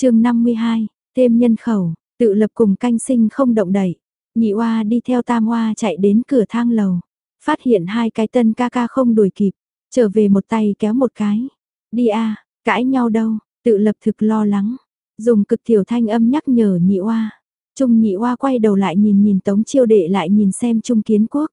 chương 52, thêm nhân khẩu, tự lập cùng canh sinh không động đẩy. Nhị oa đi theo tam oa chạy đến cửa thang lầu. Phát hiện hai cái tân ca ca không đuổi kịp. Trở về một tay kéo một cái. Đi a cãi nhau đâu, tự lập thực lo lắng. Dùng cực thiểu thanh âm nhắc nhở nhị oa. Trung nhị oa quay đầu lại nhìn nhìn tống chiêu đệ lại nhìn xem trung kiến quốc.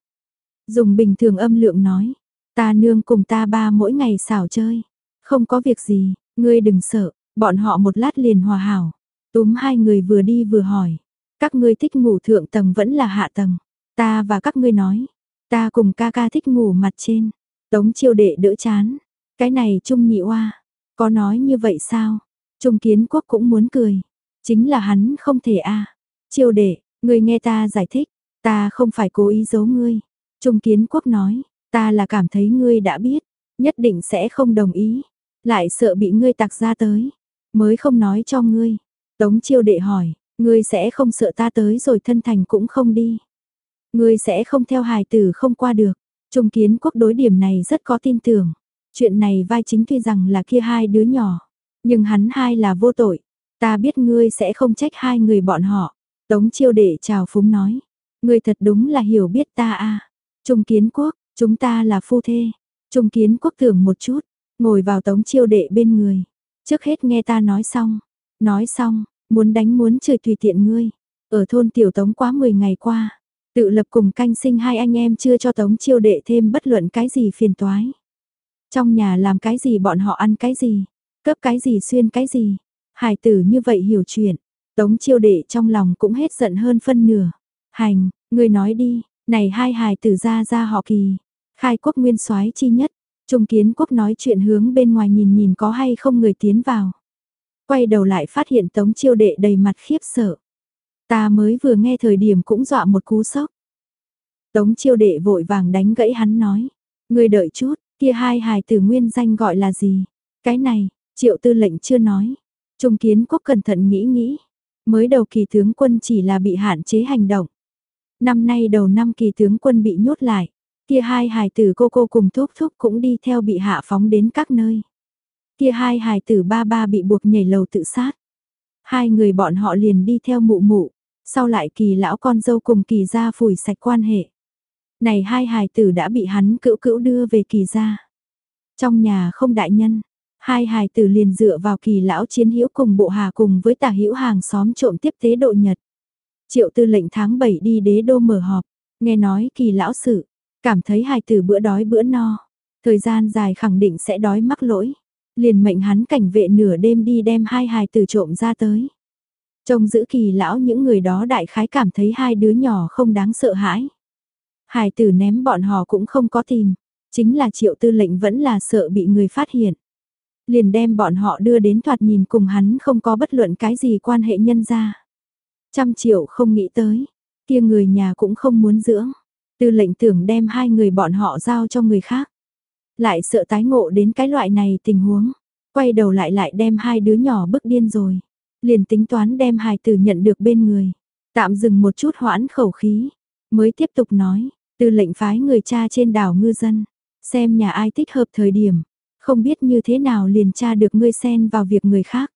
Dùng bình thường âm lượng nói. Ta nương cùng ta ba mỗi ngày xảo chơi. Không có việc gì, ngươi đừng sợ, bọn họ một lát liền hòa hảo. Túm hai người vừa đi vừa hỏi. Các ngươi thích ngủ thượng tầng vẫn là hạ tầng. Ta và các ngươi nói. Ta cùng ca ca thích ngủ mặt trên. Tống chiêu đệ đỡ chán. Cái này trung nhị oa Có nói như vậy sao? Trung kiến quốc cũng muốn cười. Chính là hắn không thể a Chiêu đệ, ngươi nghe ta giải thích. Ta không phải cố ý giấu ngươi. Trung kiến quốc nói. Ta là cảm thấy ngươi đã biết. Nhất định sẽ không đồng ý. Lại sợ bị ngươi tặc ra tới. Mới không nói cho ngươi. Tống chiêu đệ hỏi, ngươi sẽ không sợ ta tới rồi thân thành cũng không đi. Ngươi sẽ không theo hài tử không qua được. Trung kiến quốc đối điểm này rất có tin tưởng. Chuyện này vai chính tuy rằng là kia hai đứa nhỏ. Nhưng hắn hai là vô tội. Ta biết ngươi sẽ không trách hai người bọn họ. Tống chiêu đệ chào phúng nói. Ngươi thật đúng là hiểu biết ta à. Trung kiến quốc, chúng ta là phu thê. Trung kiến quốc tưởng một chút, ngồi vào tống chiêu đệ bên người. Trước hết nghe ta nói xong. Nói xong, muốn đánh muốn chơi tùy tiện ngươi. Ở thôn tiểu tống quá 10 ngày qua, tự lập cùng canh sinh hai anh em chưa cho tống chiêu đệ thêm bất luận cái gì phiền toái. Trong nhà làm cái gì bọn họ ăn cái gì, cấp cái gì xuyên cái gì. Hải tử như vậy hiểu chuyện, tống chiêu đệ trong lòng cũng hết giận hơn phân nửa. Hành, ngươi nói đi, này hai hài tử ra ra họ kỳ, khai quốc nguyên soái chi nhất, trung kiến quốc nói chuyện hướng bên ngoài nhìn nhìn có hay không người tiến vào. Quay đầu lại phát hiện tống chiêu đệ đầy mặt khiếp sợ. Ta mới vừa nghe thời điểm cũng dọa một cú sốc. Tống chiêu đệ vội vàng đánh gãy hắn nói. Người đợi chút, kia hai hài tử nguyên danh gọi là gì? Cái này, triệu tư lệnh chưa nói. Trung kiến quốc cẩn thận nghĩ nghĩ. Mới đầu kỳ tướng quân chỉ là bị hạn chế hành động. Năm nay đầu năm kỳ tướng quân bị nhốt lại. Kia hai hài tử cô cô cùng thúc thúc cũng đi theo bị hạ phóng đến các nơi. Kia hai hài tử ba ba bị buộc nhảy lầu tự sát. Hai người bọn họ liền đi theo mụ mụ, sau lại kỳ lão con dâu cùng kỳ gia phủi sạch quan hệ. Này hai hài tử đã bị hắn cữu cữu đưa về kỳ gia. Trong nhà không đại nhân, hai hài tử liền dựa vào kỳ lão chiến hữu cùng bộ hà cùng với tả hữu hàng xóm trộm tiếp tế độ nhật. Triệu tư lệnh tháng 7 đi đế đô mở họp, nghe nói kỳ lão sự, cảm thấy hài tử bữa đói bữa no, thời gian dài khẳng định sẽ đói mắc lỗi liền mệnh hắn cảnh vệ nửa đêm đi đem hai hài tử trộm ra tới. Trông giữ kỳ lão những người đó đại khái cảm thấy hai đứa nhỏ không đáng sợ hãi. Hài tử ném bọn họ cũng không có tìm, chính là triệu tư lệnh vẫn là sợ bị người phát hiện. Liền đem bọn họ đưa đến thoạt nhìn cùng hắn không có bất luận cái gì quan hệ nhân ra. Trăm triệu không nghĩ tới, kia người nhà cũng không muốn dưỡng. Tư lệnh tưởng đem hai người bọn họ giao cho người khác. Lại sợ tái ngộ đến cái loại này tình huống, quay đầu lại lại đem hai đứa nhỏ bức điên rồi. Liền tính toán đem hài tử nhận được bên người, tạm dừng một chút hoãn khẩu khí, mới tiếp tục nói, từ lệnh phái người cha trên đảo ngư dân, xem nhà ai thích hợp thời điểm, không biết như thế nào liền tra được ngươi xen vào việc người khác.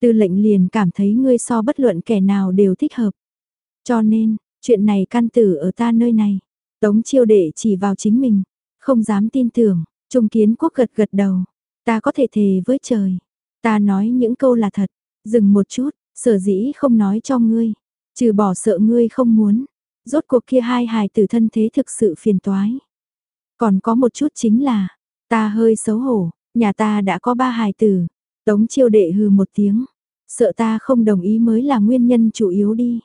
Tư lệnh liền cảm thấy ngươi so bất luận kẻ nào đều thích hợp. Cho nên, chuyện này căn tử ở ta nơi này. Tống chiêu đệ chỉ vào chính mình. Không dám tin tưởng, Trung Kiến Quốc gật gật đầu. Ta có thể thề với trời. Ta nói những câu là thật. Dừng một chút, sở dĩ không nói cho ngươi. Trừ bỏ sợ ngươi không muốn. Rốt cuộc kia hai hài tử thân thế thực sự phiền toái. Còn có một chút chính là, ta hơi xấu hổ, nhà ta đã có ba hài tử. Tống chiêu đệ hừ một tiếng. Sợ ta không đồng ý mới là nguyên nhân chủ yếu đi.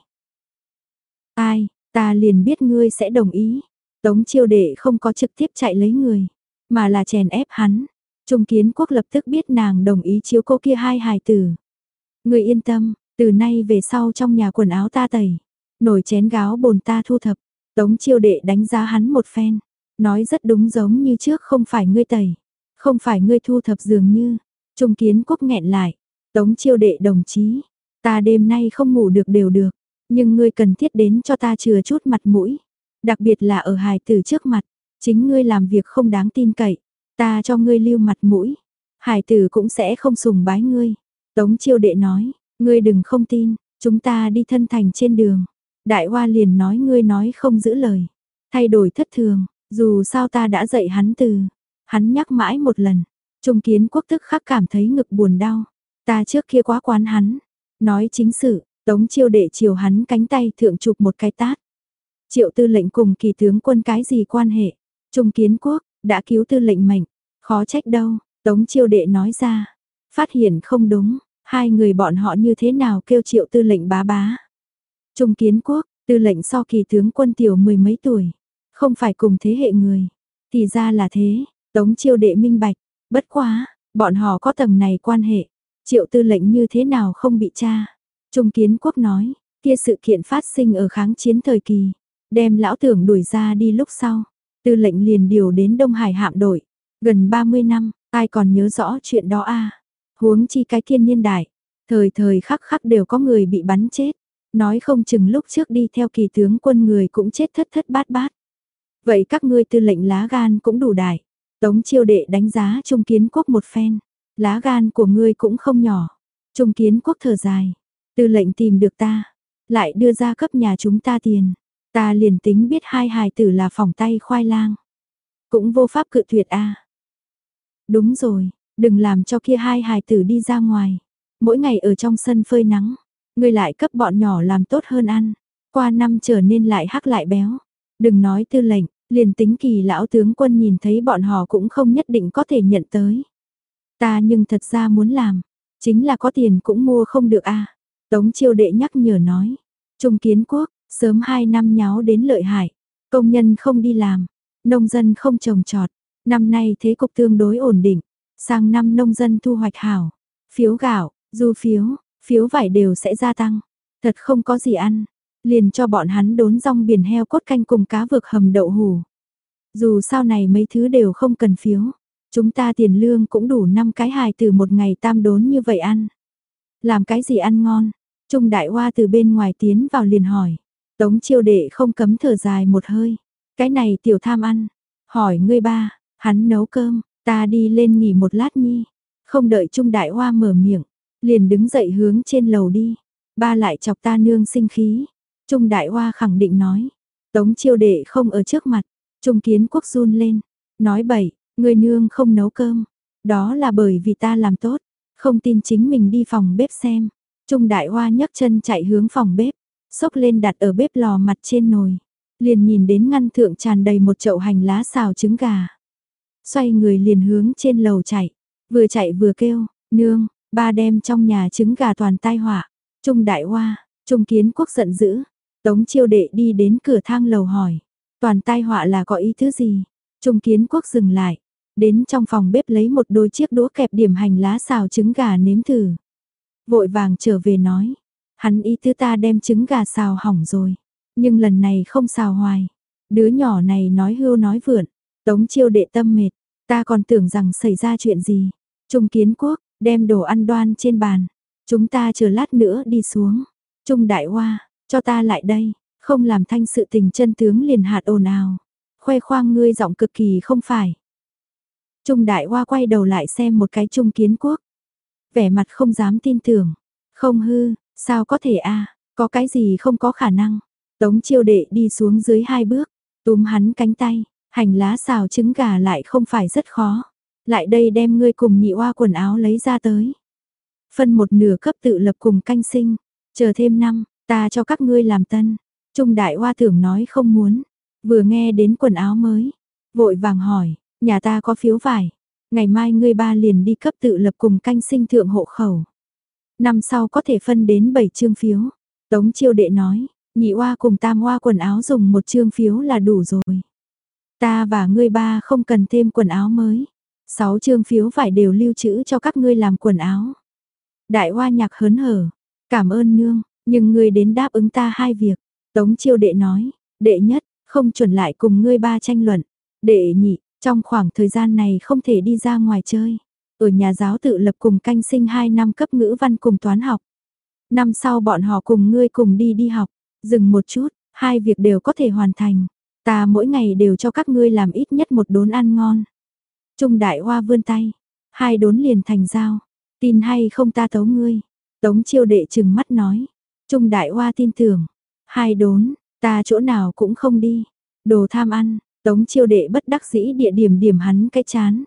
Ai, ta liền biết ngươi sẽ đồng ý. Tống chiêu đệ không có trực tiếp chạy lấy người, mà là chèn ép hắn. Trung kiến quốc lập tức biết nàng đồng ý chiếu cô kia hai hài tử. Người yên tâm, từ nay về sau trong nhà quần áo ta tẩy, nồi chén gáo bồn ta thu thập. Tống chiêu đệ đánh giá hắn một phen, nói rất đúng giống như trước không phải ngươi tẩy, không phải ngươi thu thập dường như. Trung kiến quốc nghẹn lại, tống chiêu đệ đồng chí, ta đêm nay không ngủ được đều được, nhưng ngươi cần thiết đến cho ta chừa chút mặt mũi. Đặc biệt là ở hài tử trước mặt, chính ngươi làm việc không đáng tin cậy, ta cho ngươi lưu mặt mũi, hài tử cũng sẽ không sùng bái ngươi. Tống chiêu đệ nói, ngươi đừng không tin, chúng ta đi thân thành trên đường. Đại hoa liền nói ngươi nói không giữ lời. Thay đổi thất thường, dù sao ta đã dạy hắn từ. Hắn nhắc mãi một lần. Trung kiến quốc tức khắc cảm thấy ngực buồn đau. Ta trước kia quá quán hắn. Nói chính sự, tống chiêu đệ chiều hắn cánh tay thượng chụp một cái tát. Triệu tư lệnh cùng kỳ tướng quân cái gì quan hệ? Trung kiến quốc, đã cứu tư lệnh mệnh. Khó trách đâu, tống chiêu đệ nói ra. Phát hiện không đúng, hai người bọn họ như thế nào kêu triệu tư lệnh bá bá. Trung kiến quốc, tư lệnh so kỳ tướng quân tiểu mười mấy tuổi. Không phải cùng thế hệ người. Thì ra là thế, tống chiêu đệ minh bạch. Bất quá, bọn họ có tầng này quan hệ. Triệu tư lệnh như thế nào không bị tra. Trung kiến quốc nói, kia sự kiện phát sinh ở kháng chiến thời kỳ. Đem lão tưởng đuổi ra đi lúc sau. Tư lệnh liền điều đến Đông Hải hạm đội. Gần 30 năm, ai còn nhớ rõ chuyện đó a Huống chi cái thiên niên đại. Thời thời khắc khắc đều có người bị bắn chết. Nói không chừng lúc trước đi theo kỳ tướng quân người cũng chết thất thất bát bát. Vậy các ngươi tư lệnh lá gan cũng đủ đại. Tống chiêu đệ đánh giá Trung Kiến Quốc một phen. Lá gan của ngươi cũng không nhỏ. Trung Kiến Quốc thở dài. Tư lệnh tìm được ta. Lại đưa ra cấp nhà chúng ta tiền. Ta liền tính biết hai hài tử là phòng tay khoai lang. Cũng vô pháp cự tuyệt a Đúng rồi, đừng làm cho kia hai hài tử đi ra ngoài. Mỗi ngày ở trong sân phơi nắng. Ngươi lại cấp bọn nhỏ làm tốt hơn ăn. Qua năm trở nên lại hắc lại béo. Đừng nói tư lệnh, liền tính kỳ lão tướng quân nhìn thấy bọn họ cũng không nhất định có thể nhận tới. Ta nhưng thật ra muốn làm, chính là có tiền cũng mua không được a. Tống chiêu đệ nhắc nhở nói, Trung kiến quốc, sớm hai năm nháo đến lợi hại, công nhân không đi làm, nông dân không trồng trọt, năm nay thế cục tương đối ổn định, sang năm nông dân thu hoạch hảo, phiếu gạo, du phiếu, phiếu vải đều sẽ gia tăng, thật không có gì ăn, liền cho bọn hắn đốn rong biển heo cốt canh cùng cá vực hầm đậu hủ. Dù sao này mấy thứ đều không cần phiếu, chúng ta tiền lương cũng đủ năm cái hài từ một ngày tam đốn như vậy ăn. Làm cái gì ăn ngon? Trung đại hoa từ bên ngoài tiến vào liền hỏi. Tống chiêu đệ không cấm thở dài một hơi. Cái này tiểu tham ăn. Hỏi ngươi ba, hắn nấu cơm, ta đi lên nghỉ một lát nhi. Không đợi Trung đại hoa mở miệng, liền đứng dậy hướng trên lầu đi. Ba lại chọc ta nương sinh khí. Trung Đại Hoa khẳng định nói. Tống chiêu đệ không ở trước mặt. Trung kiến quốc run lên. Nói bậy, người nương không nấu cơm. Đó là bởi vì ta làm tốt. Không tin chính mình đi phòng bếp xem. Trung Đại Hoa nhấc chân chạy hướng phòng bếp. Xốc lên đặt ở bếp lò mặt trên nồi. Liền nhìn đến ngăn thượng tràn đầy một chậu hành lá xào trứng gà. Xoay người liền hướng trên lầu chạy. Vừa chạy vừa kêu, nương, ba đem trong nhà trứng gà toàn tai họa. Trung Đại Hoa, Trung Kiến Quốc giận dữ, Tống chiêu đệ đi đến cửa thang lầu hỏi. Toàn tai họa là có ý thứ gì? Trung kiến quốc dừng lại. Đến trong phòng bếp lấy một đôi chiếc đũa kẹp điểm hành lá xào trứng gà nếm thử. Vội vàng trở về nói. Hắn ý thứ ta đem trứng gà xào hỏng rồi. Nhưng lần này không xào hoài. Đứa nhỏ này nói hưu nói vượn. Tống chiêu đệ tâm mệt. Ta còn tưởng rằng xảy ra chuyện gì. Trung kiến quốc, đem đồ ăn đoan trên bàn. Chúng ta chờ lát nữa đi xuống. Trung đại hoa, cho ta lại đây, không làm thanh sự tình chân tướng liền hạt ồn ào. Khoe khoang ngươi giọng cực kỳ không phải. Trung đại hoa quay đầu lại xem một cái trung kiến quốc. Vẻ mặt không dám tin tưởng. Không hư, sao có thể a có cái gì không có khả năng. Tống chiêu đệ đi xuống dưới hai bước, túm hắn cánh tay, hành lá xào trứng gà lại không phải rất khó. Lại đây đem ngươi cùng nhị oa quần áo lấy ra tới. Phân một nửa cấp tự lập cùng canh sinh, chờ thêm năm, Ta cho các ngươi làm tân. Trung đại hoa thưởng nói không muốn. Vừa nghe đến quần áo mới. Vội vàng hỏi, nhà ta có phiếu vải. Ngày mai ngươi ba liền đi cấp tự lập cùng canh sinh thượng hộ khẩu. Năm sau có thể phân đến 7 chương phiếu. Tống chiêu đệ nói, nhị hoa cùng tam hoa quần áo dùng một chương phiếu là đủ rồi. Ta và ngươi ba không cần thêm quần áo mới. Sáu chương phiếu vải đều lưu trữ cho các ngươi làm quần áo. Đại hoa nhạc hớn hở. Cảm ơn nương, nhưng ngươi đến đáp ứng ta hai việc. Tống chiêu đệ nói, đệ nhất, không chuẩn lại cùng ngươi ba tranh luận. Đệ nhị, trong khoảng thời gian này không thể đi ra ngoài chơi. Ở nhà giáo tự lập cùng canh sinh 2 năm cấp ngữ văn cùng toán học. Năm sau bọn họ cùng ngươi cùng đi đi học. Dừng một chút, hai việc đều có thể hoàn thành. Ta mỗi ngày đều cho các ngươi làm ít nhất một đốn ăn ngon. Trung đại hoa vươn tay. Hai đốn liền thành dao. tin hay không ta tấu ngươi. Tống chiêu đệ chừng mắt nói, Trung đại hoa tin tưởng, hai đốn, ta chỗ nào cũng không đi, đồ tham ăn, tống chiêu đệ bất đắc dĩ địa điểm điểm hắn cái chán.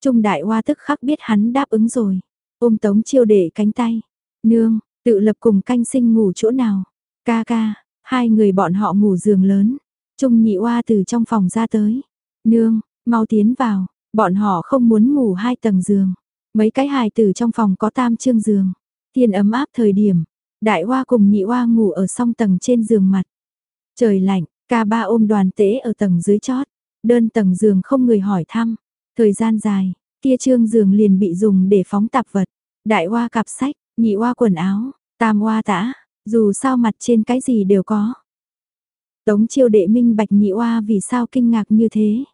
Trung đại hoa tức khắc biết hắn đáp ứng rồi, ôm tống chiêu đệ cánh tay, nương, tự lập cùng canh sinh ngủ chỗ nào, ca ca, hai người bọn họ ngủ giường lớn, Trung nhị hoa từ trong phòng ra tới, nương, mau tiến vào, bọn họ không muốn ngủ hai tầng giường, mấy cái hài tử trong phòng có tam trương giường, thiên ấm áp thời điểm, Đại hoa cùng nhị hoa ngủ ở song tầng trên giường mặt. Trời lạnh, ca ba ôm đoàn tế ở tầng dưới chót. Đơn tầng giường không người hỏi thăm. Thời gian dài, kia trương giường liền bị dùng để phóng tạp vật. Đại hoa cặp sách, nhị hoa quần áo, tam hoa tã, dù sao mặt trên cái gì đều có. Tống chiêu đệ minh bạch nhị hoa vì sao kinh ngạc như thế.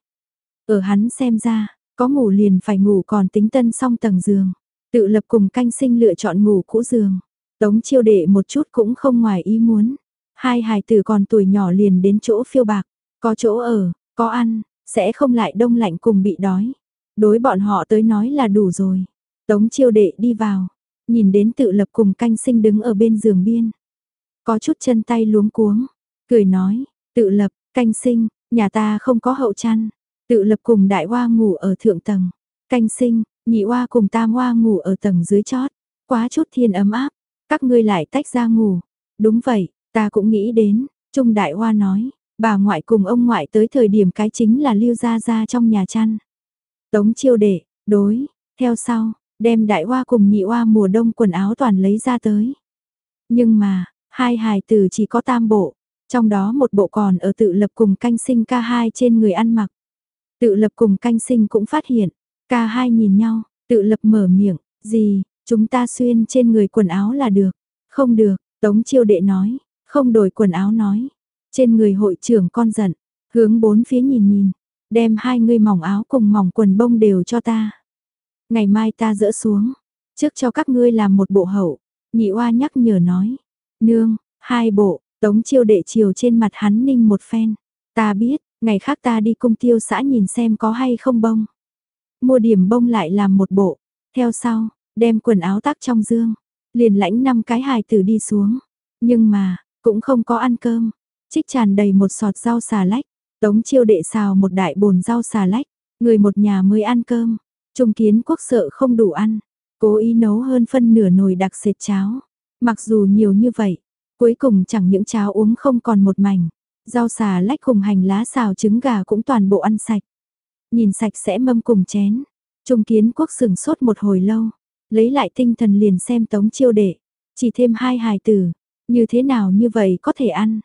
Ở hắn xem ra, có ngủ liền phải ngủ còn tính tân song tầng giường. Tự lập cùng canh sinh lựa chọn ngủ cũ giường. Tống chiêu đệ một chút cũng không ngoài ý muốn. Hai hài tử còn tuổi nhỏ liền đến chỗ phiêu bạc, có chỗ ở, có ăn, sẽ không lại đông lạnh cùng bị đói. Đối bọn họ tới nói là đủ rồi. Tống chiêu đệ đi vào, nhìn đến tự lập cùng canh sinh đứng ở bên giường biên. Có chút chân tay luống cuống, cười nói, tự lập, canh sinh, nhà ta không có hậu chăn. Tự lập cùng đại hoa ngủ ở thượng tầng, canh sinh, nhị hoa cùng tam hoa ngủ ở tầng dưới chót. Quá chút thiên ấm áp, các ngươi lại tách ra ngủ. Đúng vậy, ta cũng nghĩ đến, Trung Đại Hoa nói, bà ngoại cùng ông ngoại tới thời điểm cái chính là lưu ra ra trong nhà chăn. Tống chiêu đệ, đối, theo sau, đem Đại Hoa cùng nhị Hoa mùa đông quần áo toàn lấy ra tới. Nhưng mà, hai hài tử chỉ có tam bộ, trong đó một bộ còn ở tự lập cùng canh sinh ca hai trên người ăn mặc. Tự lập cùng canh sinh cũng phát hiện, ca hai nhìn nhau, tự lập mở miệng, gì, Chúng ta xuyên trên người quần áo là được. Không được, Tống chiêu đệ nói, không đổi quần áo nói. Trên người hội trưởng con giận, hướng bốn phía nhìn nhìn, đem hai người mỏng áo cùng mỏng quần bông đều cho ta. Ngày mai ta dỡ xuống, trước cho các ngươi làm một bộ hậu. Nhị oa nhắc nhở nói, nương, hai bộ, tống chiêu đệ chiều trên mặt hắn ninh một phen. Ta biết, ngày khác ta đi cung tiêu xã nhìn xem có hay không bông. Mua điểm bông lại làm một bộ, theo sau, đem quần áo tắc trong dương, liền lãnh năm cái hài tử đi xuống. Nhưng mà, cũng không có ăn cơm, trích tràn đầy một sọt rau xà lách, tống chiêu đệ xào một đại bồn rau xà lách, người một nhà mới ăn cơm, trung kiến quốc sợ không đủ ăn, cố ý nấu hơn phân nửa nồi đặc sệt cháo, mặc dù nhiều như vậy, cuối cùng chẳng những cháo uống không còn một mảnh, rau xà lách cùng hành lá xào trứng gà cũng toàn bộ ăn sạch. Nhìn sạch sẽ mâm cùng chén, trung kiến quốc sừng sốt một hồi lâu, Lấy lại tinh thần liền xem tống chiêu đệ, chỉ thêm hai hài tử, như thế nào như vậy có thể ăn.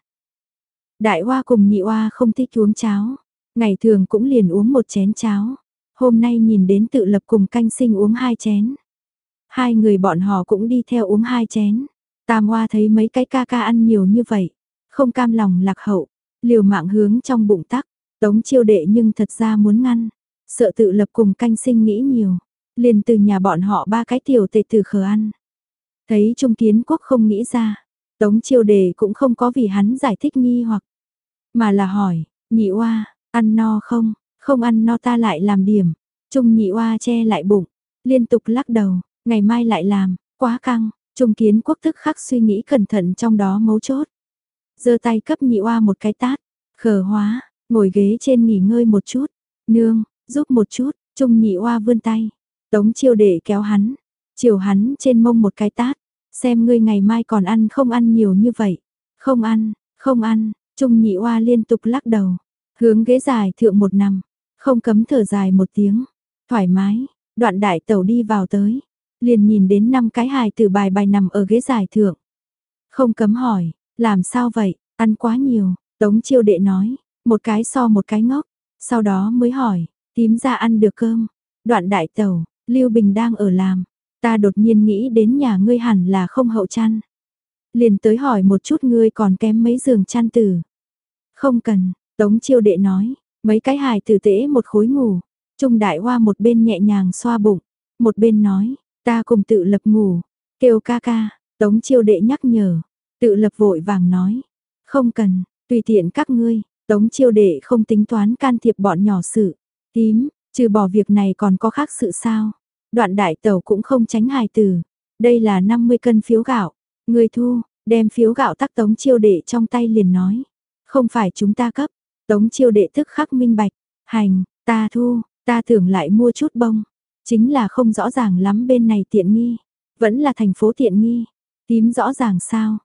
Đại hoa cùng nhị hoa không thích uống cháo, ngày thường cũng liền uống một chén cháo, hôm nay nhìn đến tự lập cùng canh sinh uống hai chén. Hai người bọn họ cũng đi theo uống hai chén, tam hoa thấy mấy cái ca ca ăn nhiều như vậy, không cam lòng lạc hậu, liều mạng hướng trong bụng tắc, tống chiêu đệ nhưng thật ra muốn ngăn, sợ tự lập cùng canh sinh nghĩ nhiều, liền từ nhà bọn họ ba cái tiểu tệ từ khờ ăn. Thấy Trung Kiến Quốc không nghĩ ra, Tống Chiêu Đề cũng không có vì hắn giải thích nghi hoặc, mà là hỏi, nhị oa, ăn no không, không ăn no ta lại làm điểm. Trung nhị oa che lại bụng, liên tục lắc đầu, ngày mai lại làm, quá căng, Trung Kiến Quốc thức khắc suy nghĩ cẩn thận trong đó mấu chốt. giơ tay cấp nhị oa một cái tát, khờ hóa, ngồi ghế trên nghỉ ngơi một chút, nương, giúp một chút, Trung nhị oa vươn tay, Tống chiêu đề kéo hắn, chiều hắn trên mông một cái tát, xem ngươi ngày mai còn ăn không ăn nhiều như vậy. Không ăn, không ăn, Trung nhị oa liên tục lắc đầu, hướng ghế dài thượng một nằm, không cấm thở dài một tiếng, thoải mái, đoạn đại tẩu đi vào tới, liền nhìn đến năm cái hài tử bài bài nằm ở ghế dài thượng. Không cấm hỏi, làm sao vậy, ăn quá nhiều, tống chiêu đệ nói, một cái so một cái ngốc, sau đó mới hỏi, tím ra ăn được cơm, đoạn đại tẩu, Lưu Bình đang ở làm, ta đột nhiên nghĩ đến nhà ngươi hẳn là không hậu chăn. Liền tới hỏi một chút ngươi còn kém mấy giường chăn tử. Không cần, Tống chiêu đệ nói, mấy cái hài tử tễ một khối ngủ. Trung đại hoa một bên nhẹ nhàng xoa bụng, một bên nói, ta cùng tự lập ngủ, kêu ca ca, Tống chiêu đệ nhắc nhở, tự lập vội vàng nói, không cần, tùy tiện các ngươi, Tống chiêu đệ không tính toán can thiệp bọn nhỏ sự, tím, trừ bỏ việc này còn có khác sự sao. Đoạn đại tẩu cũng không tránh hài tử. Đây là 50 cân phiếu gạo. Người thu, đem phiếu gạo tắc tống chiêu đệ trong tay liền nói. Không phải chúng ta cấp. Tống chiêu đệ thức khắc minh bạch. Hành, ta thu, ta tưởng lại mua chút bông. Chính là không rõ ràng lắm bên này tiện nghi. Vẫn là thành phố tiện nghi. Tím rõ ràng sao.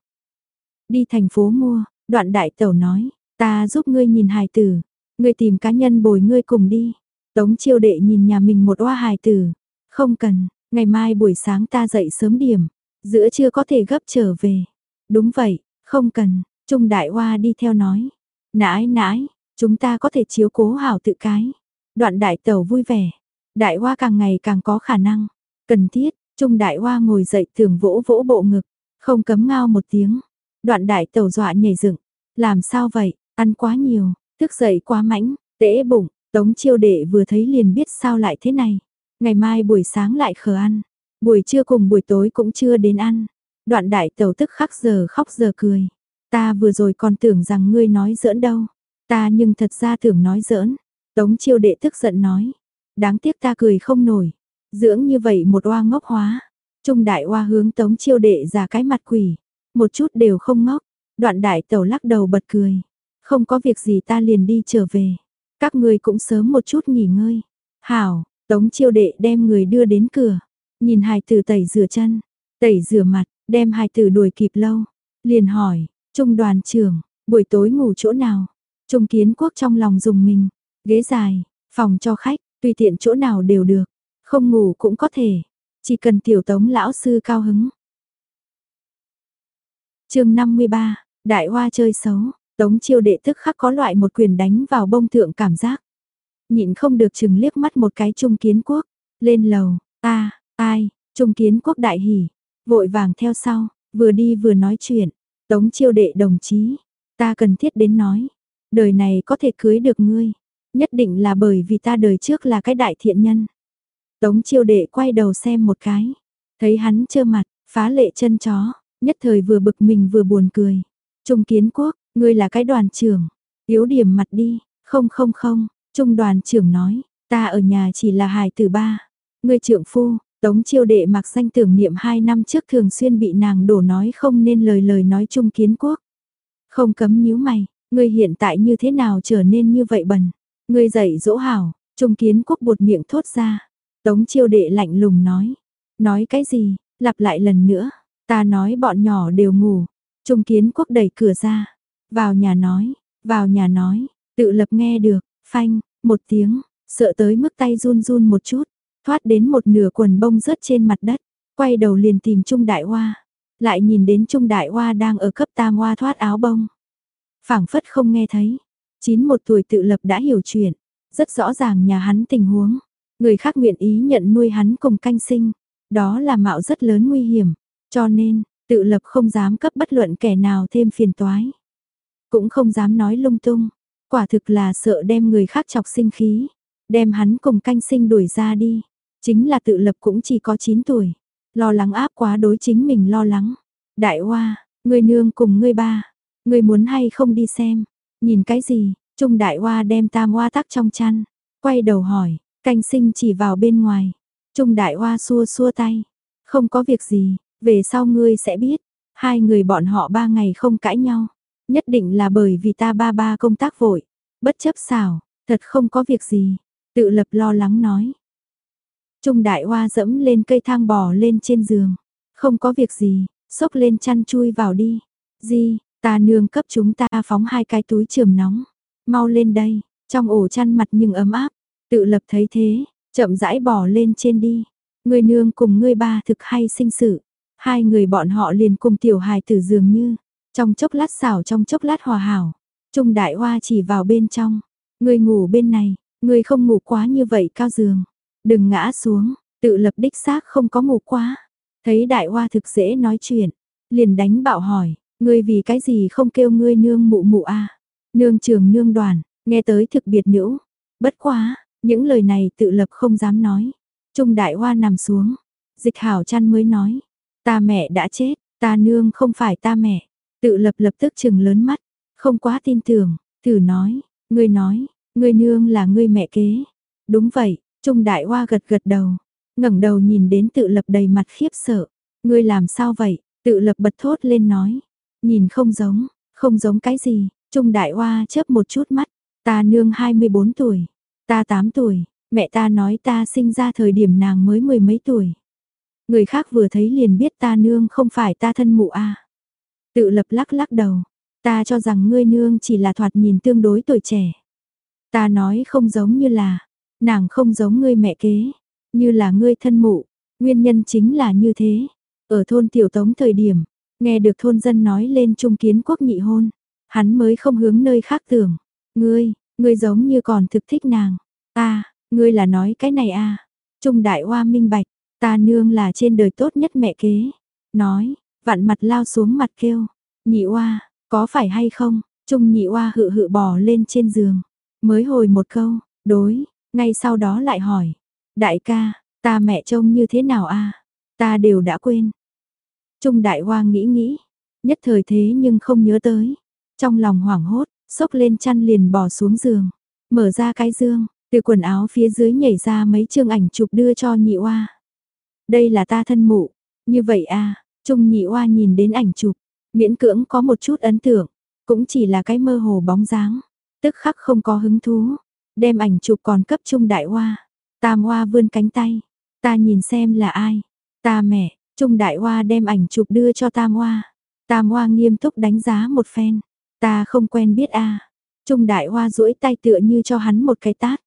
Đi thành phố mua, đoạn đại tẩu nói. Ta giúp ngươi nhìn hài tử. Ngươi tìm cá nhân bồi ngươi cùng đi. Tống chiêu đệ nhìn nhà mình một oa hài tử. Không cần, ngày mai buổi sáng ta dậy sớm điểm. Giữa trưa có thể gấp trở về. Đúng vậy, không cần, Trung Đại Hoa đi theo nói. Nãi nãi, chúng ta có thể chiếu cố hảo tự cái. Đoạn đại tẩu vui vẻ. Đại Hoa càng ngày càng có khả năng. Cần thiết, Trung Đại Hoa ngồi dậy thường vỗ vỗ bộ ngực. Không cấm ngao một tiếng. Đoạn đại tẩu dọa nhảy dựng. Làm sao vậy, ăn quá nhiều, thức dậy quá mãnh, tễ bụng. Tống chiêu đệ vừa thấy liền biết sao lại thế này. Ngày mai buổi sáng lại khờ ăn. Buổi trưa cùng buổi tối cũng chưa đến ăn. Đoạn đại tẩu tức khắc giờ khóc giờ cười. Ta vừa rồi còn tưởng rằng ngươi nói giỡn đâu. Ta nhưng thật ra tưởng nói giỡn. Tống chiêu đệ tức giận nói. Đáng tiếc ta cười không nổi. Dưỡng như vậy một oa ngốc hóa. Trung đại oa hướng tống chiêu đệ ra cái mặt quỷ. Một chút đều không ngốc. Đoạn đại tẩu lắc đầu bật cười. Không có việc gì ta liền đi trở về. Các ngươi cũng sớm một chút nghỉ ngơi. Hảo, tống chiêu đệ đem người đưa đến cửa. Nhìn hài tử tẩy rửa chân, tẩy rửa mặt, đem hài tử đuổi kịp lâu. Liền hỏi, trung đoàn trưởng, buổi tối ngủ chỗ nào? Trung kiến quốc trong lòng dùng mình, ghế dài, phòng cho khách, tùy tiện chỗ nào đều được. Không ngủ cũng có thể, chỉ cần tiểu tống lão sư cao hứng. chương 53, Đại Hoa chơi xấu, Tống chiêu đệ tức khắc có loại một quyền đánh vào bông thượng cảm giác. Nhịn không được chừng liếc mắt một cái trung kiến quốc, lên lầu, ta, Ai, Trung Kiến Quốc đại hỉ, vội vàng theo sau, vừa đi vừa nói chuyện. Tống chiêu đệ đồng chí, ta cần thiết đến nói, đời này có thể cưới được ngươi, nhất định là bởi vì ta đời trước là cái đại thiện nhân. Tống chiêu đệ quay đầu xem một cái, thấy hắn trơ mặt, phá lệ chân chó, nhất thời vừa bực mình vừa buồn cười. Trung Kiến Quốc, ngươi là cái đoàn trưởng, yếu điểm mặt đi, không không không, Trung đoàn trưởng nói, ta ở nhà chỉ là hài tử ba, người trưởng phu, Tống chiêu đệ mặc danh tưởng niệm hai năm trước thường xuyên bị nàng đổ nói không nên lời lời nói chung kiến quốc. Không cấm nhíu mày, ngươi hiện tại như thế nào trở nên như vậy bần Ngươi dạy dỗ hảo, trung kiến quốc buột miệng thốt ra. Tống chiêu đệ lạnh lùng nói. Nói cái gì, lặp lại lần nữa. Ta nói bọn nhỏ đều ngủ. Trung kiến quốc đẩy cửa ra. Vào nhà nói, vào nhà nói, tự lập nghe được, phanh, một tiếng, sợ tới mức tay run run một chút thoát đến một nửa quần bông rớt trên mặt đất, quay đầu liền tìm Trung Đại Hoa, lại nhìn đến Trung Đại Hoa đang ở cấp tam hoa thoát áo bông. phảng phất không nghe thấy, chín một tuổi tự lập đã hiểu chuyện, rất rõ ràng nhà hắn tình huống, người khác nguyện ý nhận nuôi hắn cùng canh sinh, đó là mạo rất lớn nguy hiểm, cho nên, tự lập không dám cấp bất luận kẻ nào thêm phiền toái. Cũng không dám nói lung tung, quả thực là sợ đem người khác chọc sinh khí, đem hắn cùng canh sinh đuổi ra đi. Chính là tự lập cũng chỉ có 9 tuổi. Lo lắng áp quá đối chính mình lo lắng. Đại hoa, người nương cùng ngươi ba. Ngươi muốn hay không đi xem. Nhìn cái gì, Trung đại hoa đem tam hoa tắc trong chăn. Quay đầu hỏi, canh sinh chỉ vào bên ngoài. Trung đại hoa xua xua tay. Không có việc gì, về sau ngươi sẽ biết. Hai người bọn họ ba ngày không cãi nhau. Nhất định là bởi vì ta ba ba công tác vội. Bất chấp xảo, thật không có việc gì. Tự lập lo lắng nói. Trung đại hoa dẫm lên cây thang bò lên trên giường. Không có việc gì, xốc lên chăn chui vào đi. Di, ta nương cấp chúng ta phóng hai cái túi trường nóng. Mau lên đây, trong ổ chăn mặt nhưng ấm áp. Tự lập thấy thế, chậm rãi bò lên trên đi. Người nương cùng người ba thực hay sinh sự. Hai người bọn họ liền cùng tiểu hài tử dường như. Trong chốc lát xảo trong chốc lát hòa hảo. Trung đại hoa chỉ vào bên trong. Người ngủ bên này, người không ngủ quá như vậy cao giường. Đừng ngã xuống, tự lập đích xác không có ngủ quá. Thấy đại hoa thực dễ nói chuyện, liền đánh bạo hỏi, ngươi vì cái gì không kêu ngươi nương mụ mụ a Nương trường nương đoàn, nghe tới thực biệt nữ. Bất quá, những lời này tự lập không dám nói. Trung đại hoa nằm xuống, dịch hảo chăn mới nói, ta mẹ đã chết, ta nương không phải ta mẹ. Tự lập lập tức chừng lớn mắt, không quá tin tưởng, thử nói, ngươi nói, ngươi nương là ngươi mẹ kế. Đúng vậy, Trung Đại Hoa gật gật đầu. ngẩng đầu nhìn đến tự lập đầy mặt khiếp sợ. Ngươi làm sao vậy? Tự lập bật thốt lên nói. Nhìn không giống, không giống cái gì. Trung đại hoa chớp một chút mắt. Ta nương 24 tuổi. Ta 8 tuổi. Mẹ ta nói ta sinh ra thời điểm nàng mới mười mấy tuổi. Người khác vừa thấy liền biết ta nương không phải ta thân mụ a. Tự lập lắc lắc đầu. Ta cho rằng ngươi nương chỉ là thoạt nhìn tương đối tuổi trẻ. Ta nói không giống như là, nàng không giống ngươi mẹ kế, như là ngươi thân mụ. Nguyên nhân chính là như thế. Ở thôn tiểu tống thời điểm, nghe được thôn dân nói lên trung kiến quốc nhị hôn. Hắn mới không hướng nơi khác tưởng. Ngươi, ngươi giống như còn thực thích nàng. Ta, ngươi là nói cái này à. Trung đại hoa minh bạch, ta nương là trên đời tốt nhất mẹ kế. Nói, vặn mặt lao xuống mặt kêu. Nhị oa, có phải hay không? Trung nhị oa hự hự bò lên trên giường. Mới hồi một câu, đối, ngay sau đó lại hỏi. Đại ca, ta mẹ trông như thế nào a? Ta đều đã quên. Trung đại hoa nghĩ nghĩ, nhất thời thế nhưng không nhớ tới. Trong lòng hoảng hốt, sốc lên chăn liền bò xuống giường, mở ra cái dương, từ quần áo phía dưới nhảy ra mấy chương ảnh chụp đưa cho nhị oa. Đây là ta thân mụ, như vậy à, Trung nhị oa nhìn đến ảnh chụp, miễn cưỡng có một chút ấn tượng, cũng chỉ là cái mơ hồ bóng dáng, tức khắc không có hứng thú, đem ảnh chụp còn cấp Trung đại oa. Tam oa vươn cánh tay, ta nhìn xem là ai, ta mẹ, Trung đại oa đem ảnh chụp đưa cho Tam oa. Tam oa nghiêm túc đánh giá một phen, ta không quen biết a. Trung đại oa duỗi tay tựa như cho hắn một cái tát.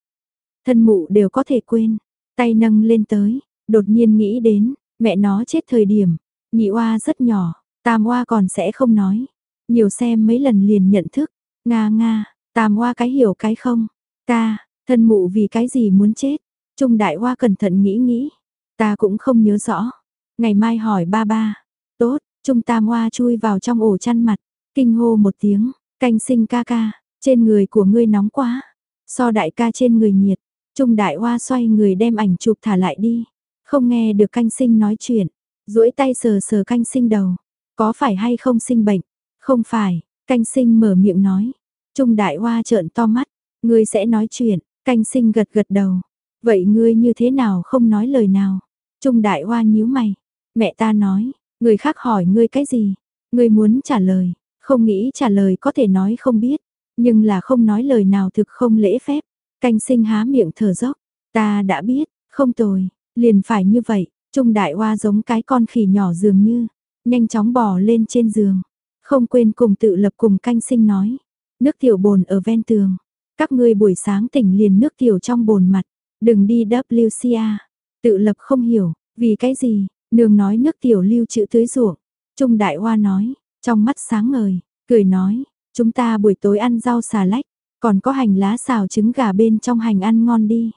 Thân mụ đều có thể quên, tay nâng lên tới, đột nhiên nghĩ đến, mẹ nó chết thời điểm, nhị oa rất nhỏ, tam oa còn sẽ không nói. Nhiều xem mấy lần liền nhận thức, nga nga, tam oa cái hiểu cái không, Ta thân mụ vì cái gì muốn chết. Trung đại oa cẩn thận nghĩ nghĩ, ta cũng không nhớ rõ. Ngày mai hỏi ba ba, tốt, Trung tam oa chui vào trong ổ chăn mặt, kinh hô một tiếng, canh sinh ca ca, trên người của ngươi nóng quá, so đại ca trên người nhiệt. Trung đại hoa xoay người đem ảnh chụp thả lại đi. Không nghe được canh sinh nói chuyện duỗi tay sờ sờ canh sinh đầu. Có phải hay không sinh bệnh? Không phải, canh sinh mở miệng nói. Trung đại hoa trợn to mắt. Ngươi sẽ nói chuyện. Canh sinh gật gật đầu. Vậy ngươi như thế nào không nói lời nào? Trung đại hoa nhíu mày. Mẹ ta nói. Người khác hỏi ngươi cái gì? Ngươi muốn trả lời. Không nghĩ trả lời có thể nói không biết. Nhưng là không nói lời nào thực không lễ phép. Canh sinh há miệng thở dốc, ta đã biết, không tồi, liền phải như vậy, Trung đại hoa giống cái con khỉ nhỏ dường như, nhanh chóng bò lên trên giường, không quên cùng tự lập cùng canh sinh nói, nước tiểu bồn ở ven tường, các ngươi buổi sáng tỉnh liền nước tiểu trong bồn mặt, đừng đi WCA, tự lập không hiểu, vì cái gì, nương nói nước tiểu lưu trữ tưới ruộng, Trung đại hoa nói, trong mắt sáng ngời, cười nói, chúng ta buổi tối ăn rau xà lách, còn có hành lá xào trứng gà bên trong hành ăn ngon đi.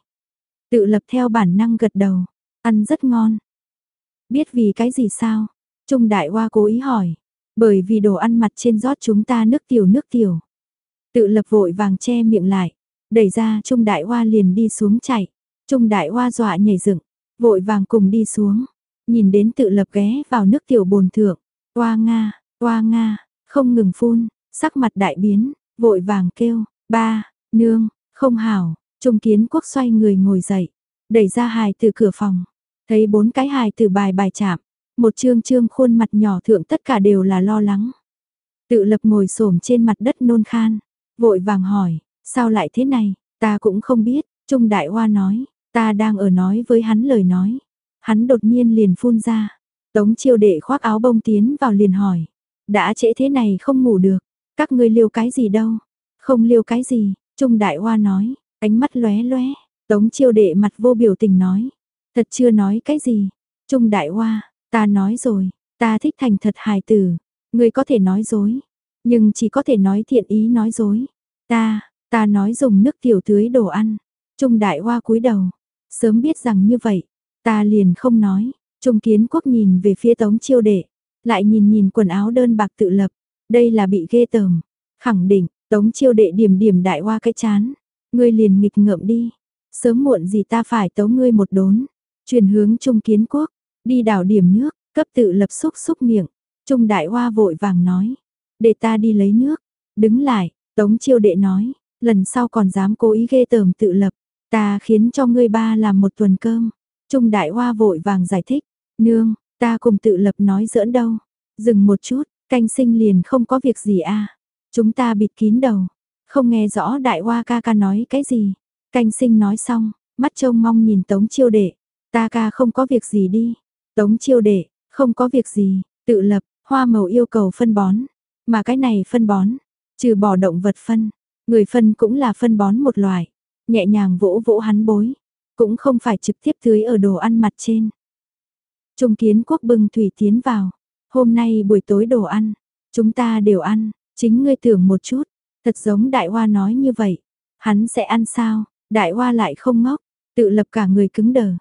Tự lập theo bản năng gật đầu, ăn rất ngon. Biết vì cái gì sao? Trung đại hoa cố ý hỏi. Bởi vì đồ ăn mặt trên rót chúng ta nước tiểu nước tiểu. Tự lập vội vàng che miệng lại. Đẩy ra Trung đại hoa liền đi xuống chạy. Trung đại hoa dọa nhảy dựng, vội vàng cùng đi xuống. Nhìn đến tự lập ghé vào nước tiểu bồn thượng. Hoa nga, hoa nga, không ngừng phun, sắc mặt đại biến, vội vàng kêu, Ba, nương, không hảo, Trung Kiến Quốc xoay người ngồi dậy, đẩy ra hài từ cửa phòng, thấy bốn cái hài từ bài bài chạm, một trương trương khuôn mặt nhỏ thượng tất cả đều là lo lắng. Tự lập ngồi xổm trên mặt đất nôn khan, vội vàng hỏi, sao lại thế này, ta cũng không biết, Trung Đại Hoa nói, ta đang ở nói với hắn lời nói. Hắn đột nhiên liền phun ra, tống chiêu đệ khoác áo bông tiến vào liền hỏi, đã trễ thế này không ngủ được, các ngươi liêu cái gì đâu, không liêu cái gì, Trung Đại Hoa nói, ánh mắt lóe lóe, Tống chiêu đệ mặt vô biểu tình nói. Thật chưa nói cái gì. Trung Đại Hoa, ta nói rồi, ta thích thành thật hài tử. Người có thể nói dối, nhưng chỉ có thể nói thiện ý nói dối. Ta, ta nói dùng nước tiểu tưới đồ ăn. Trung Đại Hoa cúi đầu, sớm biết rằng như vậy, ta liền không nói. Trung Kiến Quốc nhìn về phía Tống Chiêu Đệ, lại nhìn nhìn quần áo đơn bạc tự lập, đây là bị ghê tởm, khẳng định, Tống chiêu đệ điểm điểm đại hoa cái chán. Ngươi liền nghịch ngợm đi. Sớm muộn gì ta phải tấu ngươi một đốn. Truyền hướng Trung Kiến Quốc. Đi đảo điểm nước, cấp tự lập xúc xúc miệng. Trung đại hoa vội vàng nói. Để ta đi lấy nước. Đứng lại, Tống chiêu đệ nói. Lần sau còn dám cố ý ghê tởm tự lập. Ta khiến cho ngươi ba làm một tuần cơm. Trung Đại Hoa vội vàng giải thích, nương, ta cùng tự lập nói giỡn đâu. Dừng một chút, canh sinh liền không có việc gì a Chúng ta bịt kín đầu, không nghe rõ Đại Hoa ca ca nói cái gì. Canh sinh nói xong, mắt trông mong nhìn Tống Chiêu Đệ, ta ca không có việc gì đi. Tống Chiêu Đệ, không có việc gì, tự lập, hoa màu yêu cầu phân bón, mà cái này phân bón, trừ bỏ động vật phân, người phân cũng là phân bón một loại, nhẹ nhàng vỗ vỗ hắn bối, cũng không phải trực tiếp tưới ở đồ ăn mặt trên. Trung kiến quốc bưng thủy tiến vào, hôm nay buổi tối đồ ăn, chúng ta đều ăn, chính ngươi tưởng một chút, thật giống đại hoa nói như vậy, hắn sẽ ăn sao, đại hoa lại không ngốc, tự lập cả người cứng đờ,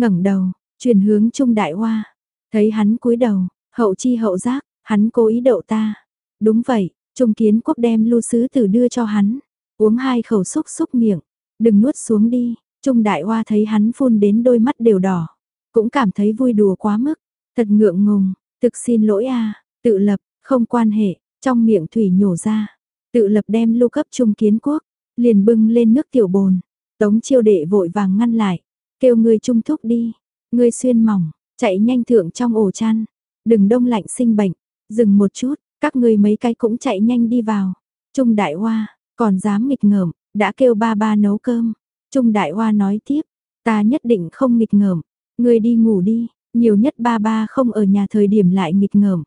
ngẩng đầu, chuyển hướng trung đại hoa, thấy hắn cúi đầu, hậu chi hậu giác, hắn cố ý đậu ta. Đúng vậy, Trung Kiến Quốc đem lưu sứ tử đưa cho hắn, uống hai khẩu xúc xúc miệng, đừng nuốt xuống đi, Trung Đại Hoa thấy hắn phun đến đôi mắt đều đỏ, cũng cảm thấy vui đùa quá mức, thật ngượng ngùng, thực xin lỗi a, tự lập, không quan hệ, trong miệng thủy nhổ ra, tự lập đem lưu cấp Trung Kiến Quốc, liền bưng lên nước tiểu bồn, Tống Chiêu Đệ vội vàng ngăn lại, kêu người trung thúc đi, người xuyên mỏng, chạy nhanh thượng trong ổ chăn, đừng đông lạnh sinh bệnh, dừng một chút, các người mấy cái cũng chạy nhanh đi vào. Trung Đại Hoa, còn dám nghịch ngợm, đã kêu ba ba nấu cơm. Trung Đại Hoa nói tiếp, ta nhất định không nghịch ngợm, người đi ngủ đi, nhiều nhất ba ba không ở nhà thời điểm lại nghịch ngợm.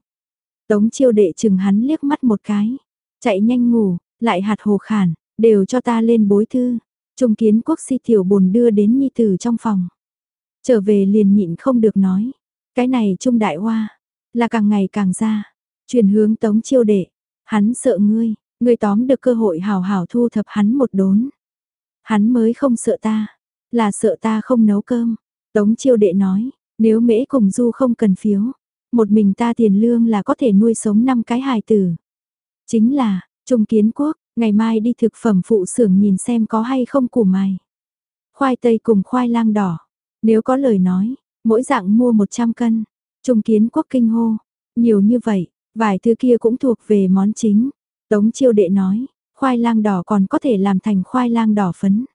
Tống chiêu đệ chừng hắn liếc mắt một cái, chạy nhanh ngủ, lại hạt hồ khản, đều cho ta lên bối thư. Trung kiến quốc si tiểu bồn đưa đến nhi tử trong phòng. Trở về liền nhịn không được nói. Cái này Trung Đại Hoa, là càng ngày càng ra, chuyển hướng tống chiêu đệ, hắn sợ ngươi, ngươi tóm được cơ hội hào hào thu thập hắn một đốn. Hắn mới không sợ ta, là sợ ta không nấu cơm. Tống chiêu đệ nói, nếu mễ cùng du không cần phiếu, một mình ta tiền lương là có thể nuôi sống năm cái hài tử. Chính là, Trung Kiến Quốc, ngày mai đi thực phẩm phụ xưởng nhìn xem có hay không củ mài. Khoai tây cùng khoai lang đỏ, nếu có lời nói, mỗi dạng mua 100 cân, Trung kiến quốc kinh hô, nhiều như vậy, vài thứ kia cũng thuộc về món chính. Tống chiêu đệ nói, khoai lang đỏ còn có thể làm thành khoai lang đỏ phấn.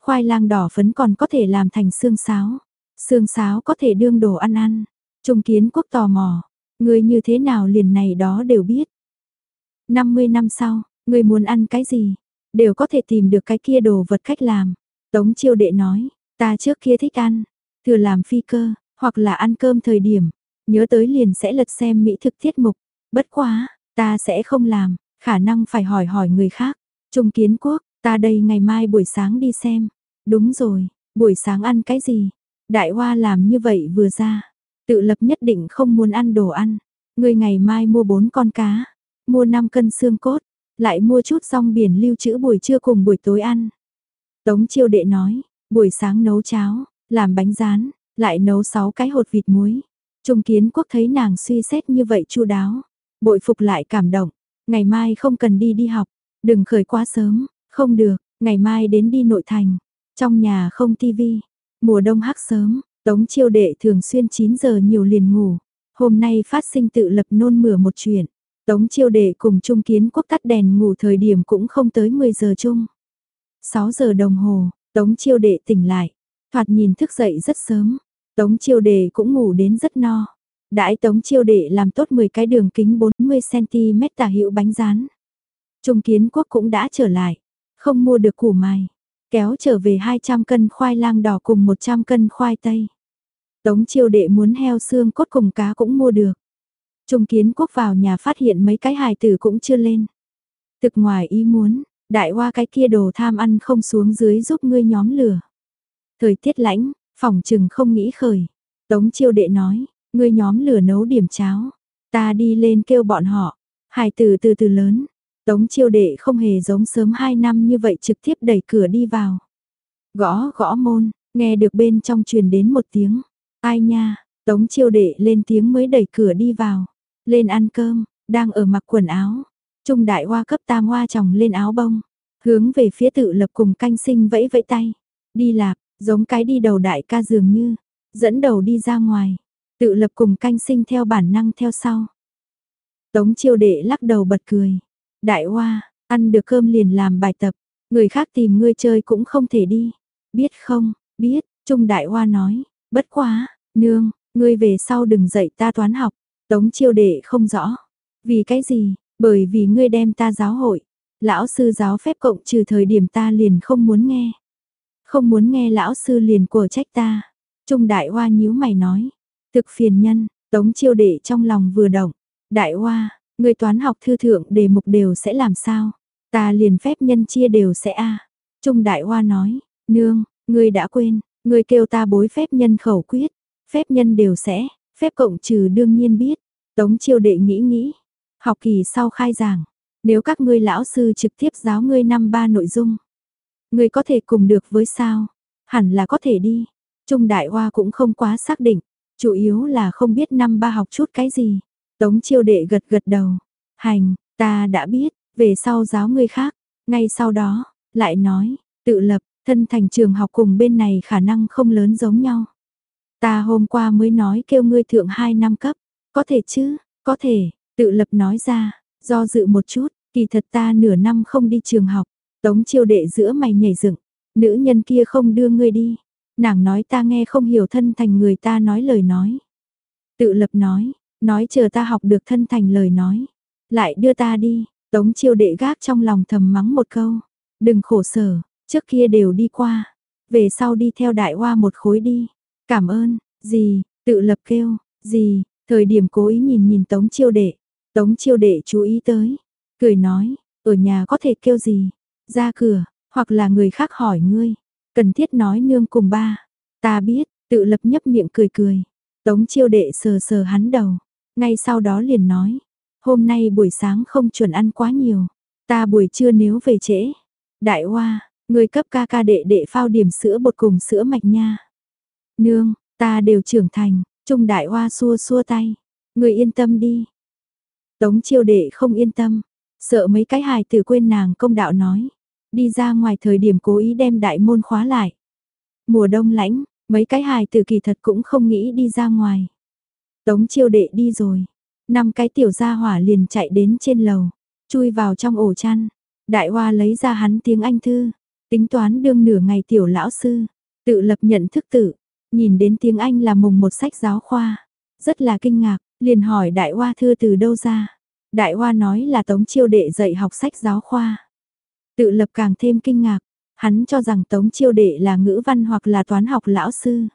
Khoai lang đỏ phấn còn có thể làm thành xương sáo. Xương sáo có thể đương đồ ăn ăn. Trung kiến quốc tò mò, người như thế nào liền này đó đều biết. 50 năm sau, người muốn ăn cái gì, đều có thể tìm được cái kia đồ vật cách làm. Tống chiêu đệ nói, ta trước kia thích ăn, thừa làm phi cơ, hoặc là ăn cơm thời điểm, nhớ tới liền sẽ lật xem mỹ thực tiết mục, bất quá, ta sẽ không làm, khả năng phải hỏi hỏi người khác. Trung kiến quốc, ta đây ngày mai buổi sáng đi xem. Đúng rồi, buổi sáng ăn cái gì? Đại hoa làm như vậy vừa ra, tự lập nhất định không muốn ăn đồ ăn. Người ngày mai mua 4 con cá, mua 5 cân xương cốt, lại mua chút rong biển lưu trữ buổi trưa cùng buổi tối ăn. Tống chiêu đệ nói, buổi sáng nấu cháo, làm bánh rán, lại nấu 6 cái hột vịt muối. Trung kiến quốc thấy nàng suy xét như vậy chu đáo, bội phục lại cảm động, ngày mai không cần đi đi học, đừng khởi quá sớm, không được, ngày mai đến đi nội thành, trong nhà không tivi, mùa đông hắc sớm, tống chiêu đệ thường xuyên 9 giờ nhiều liền ngủ, hôm nay phát sinh tự lập nôn mửa một chuyện, tống chiêu đệ cùng trung kiến quốc tắt đèn ngủ thời điểm cũng không tới 10 giờ chung. 6 giờ đồng hồ, tống chiêu đệ tỉnh lại, thoạt nhìn thức dậy rất sớm, Tống chiêu đệ cũng ngủ đến rất no. Đãi tống chiêu đệ làm tốt 10 cái đường kính 40cm tả hữu bánh rán. Trung kiến quốc cũng đã trở lại. Không mua được củ mài. Kéo trở về 200 cân khoai lang đỏ cùng 100 cân khoai tây. Tống chiêu đệ muốn heo xương cốt cùng cá cũng mua được. Trung kiến quốc vào nhà phát hiện mấy cái hài tử cũng chưa lên. Thực ngoài ý muốn, đại hoa cái kia đồ tham ăn không xuống dưới giúp ngươi nhóm lửa. Thời tiết lãnh, Phòng trừng không nghĩ khởi. Tống chiêu đệ nói, ngươi nhóm lửa nấu điểm cháo. Ta đi lên kêu bọn họ. hài từ từ từ lớn. Tống chiêu đệ không hề giống sớm 2 năm như vậy trực tiếp đẩy cửa đi vào. Gõ gõ môn, nghe được bên trong truyền đến một tiếng. Ai nha, tống chiêu đệ lên tiếng mới đẩy cửa đi vào. Lên ăn cơm, đang ở mặc quần áo. Trung đại hoa cấp tam hoa chồng lên áo bông. Hướng về phía tự lập cùng canh sinh vẫy vẫy tay. Đi lạc, Giống cái đi đầu đại ca dường như, dẫn đầu đi ra ngoài, tự lập cùng canh sinh theo bản năng theo sau. Tống chiêu đệ lắc đầu bật cười. Đại hoa, ăn được cơm liền làm bài tập, người khác tìm ngươi chơi cũng không thể đi. Biết không, biết, Trung Đại Hoa nói, Bất quá, nương, ngươi về sau đừng dạy ta toán học. Tống chiêu đệ không rõ. Vì cái gì? Bởi vì ngươi đem ta giáo hội. Lão sư giáo phép cộng trừ thời điểm ta liền không muốn nghe. Không muốn nghe lão sư liền của trách ta. Trung đại hoa nhíu mày nói. Thực phiền nhân, tống chiêu đệ trong lòng vừa động. Đại hoa, người toán học thư thượng đề mục đều sẽ làm sao? Ta liền phép nhân chia đều sẽ a. Trung đại hoa nói, nương, ngươi đã quên, ngươi kêu ta bối phép nhân khẩu quyết, phép nhân đều sẽ, phép cộng trừ đương nhiên biết. Tống chiêu đệ nghĩ nghĩ, học kỳ sau khai giảng, nếu các ngươi lão sư trực tiếp giáo ngươi năm ba nội dung, ngươi có thể cùng được với sao? Hẳn là có thể đi. Trung đại hoa cũng không quá xác định, chủ yếu là không biết năm ba học chút cái gì. Tống chiêu đệ gật gật đầu, hành, ta đã biết, về sau giáo ngươi khác, ngay sau đó, lại nói, tự lập, thân thành trường học cùng bên này khả năng không lớn giống nhau. Ta hôm qua mới nói kêu ngươi thượng 2 năm cấp, có thể chứ, có thể, tự lập nói ra, do dự một chút, kỳ thật ta nửa năm không đi trường học, tống chiêu đệ giữa mày nhảy dựng, nữ nhân kia không đưa ngươi đi, nàng nói ta nghe không hiểu thân thành người ta nói lời nói. Tự lập nói, nói chờ ta học được thân thành lời nói, lại đưa ta đi, tống chiêu đệ gác trong lòng thầm mắng một câu, đừng khổ sở, trước kia đều đi qua, về sau đi theo đại hoa một khối đi, cảm ơn, gì, tự lập kêu, gì, thời điểm cố ý nhìn nhìn tống chiêu đệ, tống chiêu đệ chú ý tới, cười nói, ở nhà có thể kêu gì, ra cửa, hoặc là người khác hỏi ngươi, cần thiết nói nương cùng ba, ta biết, tự lập nhấp miệng cười cười, tống chiêu đệ sờ sờ hắn đầu, ngay sau đó liền nói, hôm nay buổi sáng không chuẩn ăn quá nhiều, ta buổi trưa nếu về trễ, đại hoa, người cấp ca ca đệ đệ phao điểm sữa bột cùng sữa mạch nha. Nương, ta đều trưởng thành, trung đại hoa xua xua tay, người yên tâm đi. Tống chiêu đệ không yên tâm, sợ mấy cái hài tử quên nàng công đạo nói. Đi ra ngoài thời điểm cố ý đem đại môn khóa lại. Mùa đông lãnh, mấy cái hài tử kỳ thật cũng không nghĩ đi ra ngoài. Tống chiêu đệ đi rồi. Năm cái tiểu gia hỏa liền chạy đến trên lầu. Chui vào trong ổ chăn. Đại hoa lấy ra hắn tiếng Anh thư. Tính toán đương nửa ngày tiểu lão sư. Tự lập nhận thức tự. Nhìn đến tiếng Anh là mùng một sách giáo khoa. Rất là kinh ngạc. Liền hỏi đại hoa thư từ đâu ra. Đại hoa nói là tống chiêu đệ dạy học sách giáo khoa. Tự lập càng thêm kinh ngạc. Hắn cho rằng tống chiêu đệ là ngữ văn hoặc là toán học lão sư.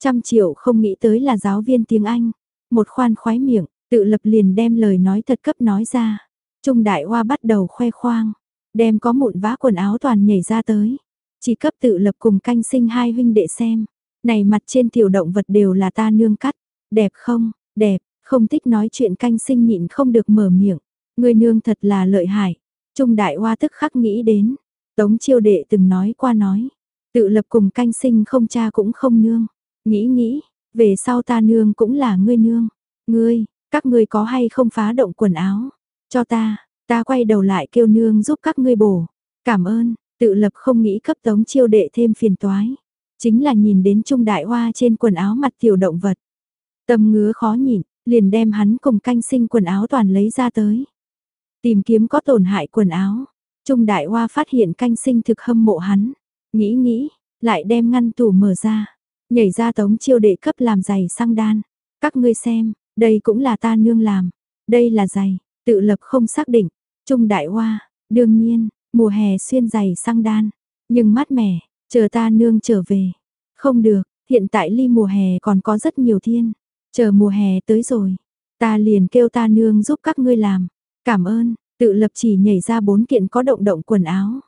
Trăm triệu không nghĩ tới là giáo viên tiếng Anh. Một khoan khoái miệng, tự lập liền đem lời nói thật cấp nói ra. Trung đại hoa bắt đầu khoe khoang, đem có mụn vá quần áo toàn nhảy ra tới. Chỉ cấp tự lập cùng canh sinh hai huynh đệ xem. Này mặt trên tiểu động vật đều là ta nương cắt. Đẹp không, đẹp, không thích nói chuyện canh sinh nhịn không được mở miệng. Người nương thật là lợi hại. Trung đại hoa tức khắc nghĩ đến. Tống chiêu đệ từng nói qua nói. Tự lập cùng canh sinh không cha cũng không nương. Nghĩ nghĩ, về sau ta nương cũng là ngươi nương. Ngươi, các ngươi có hay không phá động quần áo? Cho ta, ta quay đầu lại kêu nương giúp các ngươi bổ. Cảm ơn, tự lập không nghĩ cấp tống chiêu đệ thêm phiền toái. Chính là nhìn đến trung đại hoa trên quần áo mặt tiểu động vật. Tâm ngứa khó nhịn, liền đem hắn cùng canh sinh quần áo toàn lấy ra tới. Tìm kiếm có tổn hại quần áo. Trung đại hoa phát hiện canh sinh thực hâm mộ hắn. Nghĩ nghĩ, lại đem ngăn tủ mở ra. Nhảy ra tống chiêu đệ cấp làm giày sang đan. Các ngươi xem, đây cũng là ta nương làm. Đây là giày, tự lập không xác định. Trung đại hoa, đương nhiên, mùa hè xuyên giày sang đan. Nhưng mát mẻ, chờ ta nương trở về. Không được, hiện tại ly mùa hè còn có rất nhiều thiên. Chờ mùa hè tới rồi, ta liền kêu ta nương giúp các ngươi làm. Cảm ơn, tự lập chỉ nhảy ra bốn kiện có động động quần áo.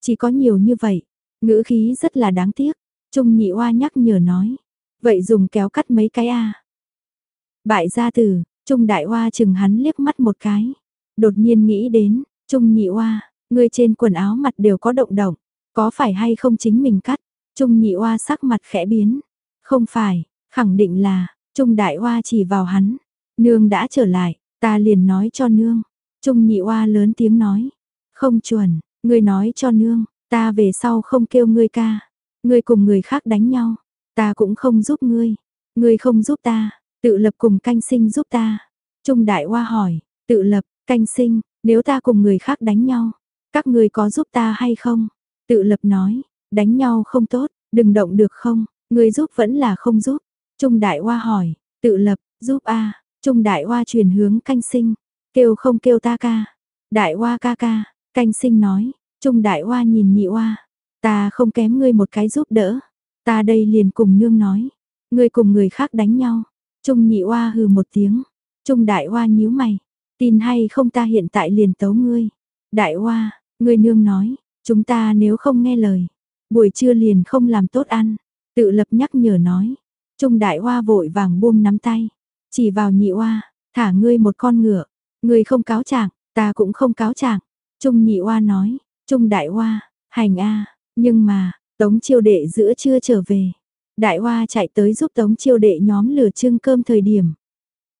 Chỉ có nhiều như vậy, ngữ khí rất là đáng tiếc. Trung nhị oa nhắc nhở nói. Vậy dùng kéo cắt mấy cái a Bại gia tử, Trung đại oa chừng hắn liếc mắt một cái. Đột nhiên nghĩ đến, Trung nhị oa, người trên quần áo mặt đều có động động. Có phải hay không chính mình cắt? Trung nhị oa sắc mặt khẽ biến. Không phải, khẳng định là, Trung đại oa chỉ vào hắn. Nương đã trở lại, ta liền nói cho nương. Trung nhị oa lớn tiếng nói. Không chuẩn, ngươi nói cho nương, ta về sau không kêu ngươi ca. Ngươi cùng người khác đánh nhau, ta cũng không giúp ngươi. Ngươi không giúp ta, tự lập cùng canh sinh giúp ta. Trung đại hoa hỏi, tự lập, canh sinh, nếu ta cùng người khác đánh nhau, các ngươi có giúp ta hay không? Tự lập nói, đánh nhau không tốt, đừng động được không? Người giúp vẫn là không giúp. Trung Đại Hoa hỏi, tự lập, giúp a Trung Đại Hoa truyền hướng canh sinh, kêu không kêu ta ca. Đại Hoa ca ca, canh sinh nói, Trung Đại Hoa nhìn nhị Hoa, ta không kém ngươi một cái giúp đỡ. Ta đây liền cùng nương nói, ngươi cùng người khác đánh nhau. Trung nhị Hoa hừ một tiếng, Trung Đại Hoa nhíu mày, tin hay không ta hiện tại liền tấu ngươi. Đại Hoa, ngươi nương nói, chúng ta nếu không nghe lời, buổi trưa liền không làm tốt ăn. Tự lập nhắc nhở nói, Trung Đại Hoa vội vàng buông nắm tay, chỉ vào nhị Hoa, thả ngươi một con ngựa, ngươi không cáo trạng, ta cũng không cáo trạng. Trung nhị Hoa nói, Trung Đại Hoa, hành a, nhưng mà, Tống Chiêu Đệ giữa trưa trở về. Đại Hoa chạy tới giúp Tống Chiêu Đệ nhóm lửa trưng cơm thời điểm,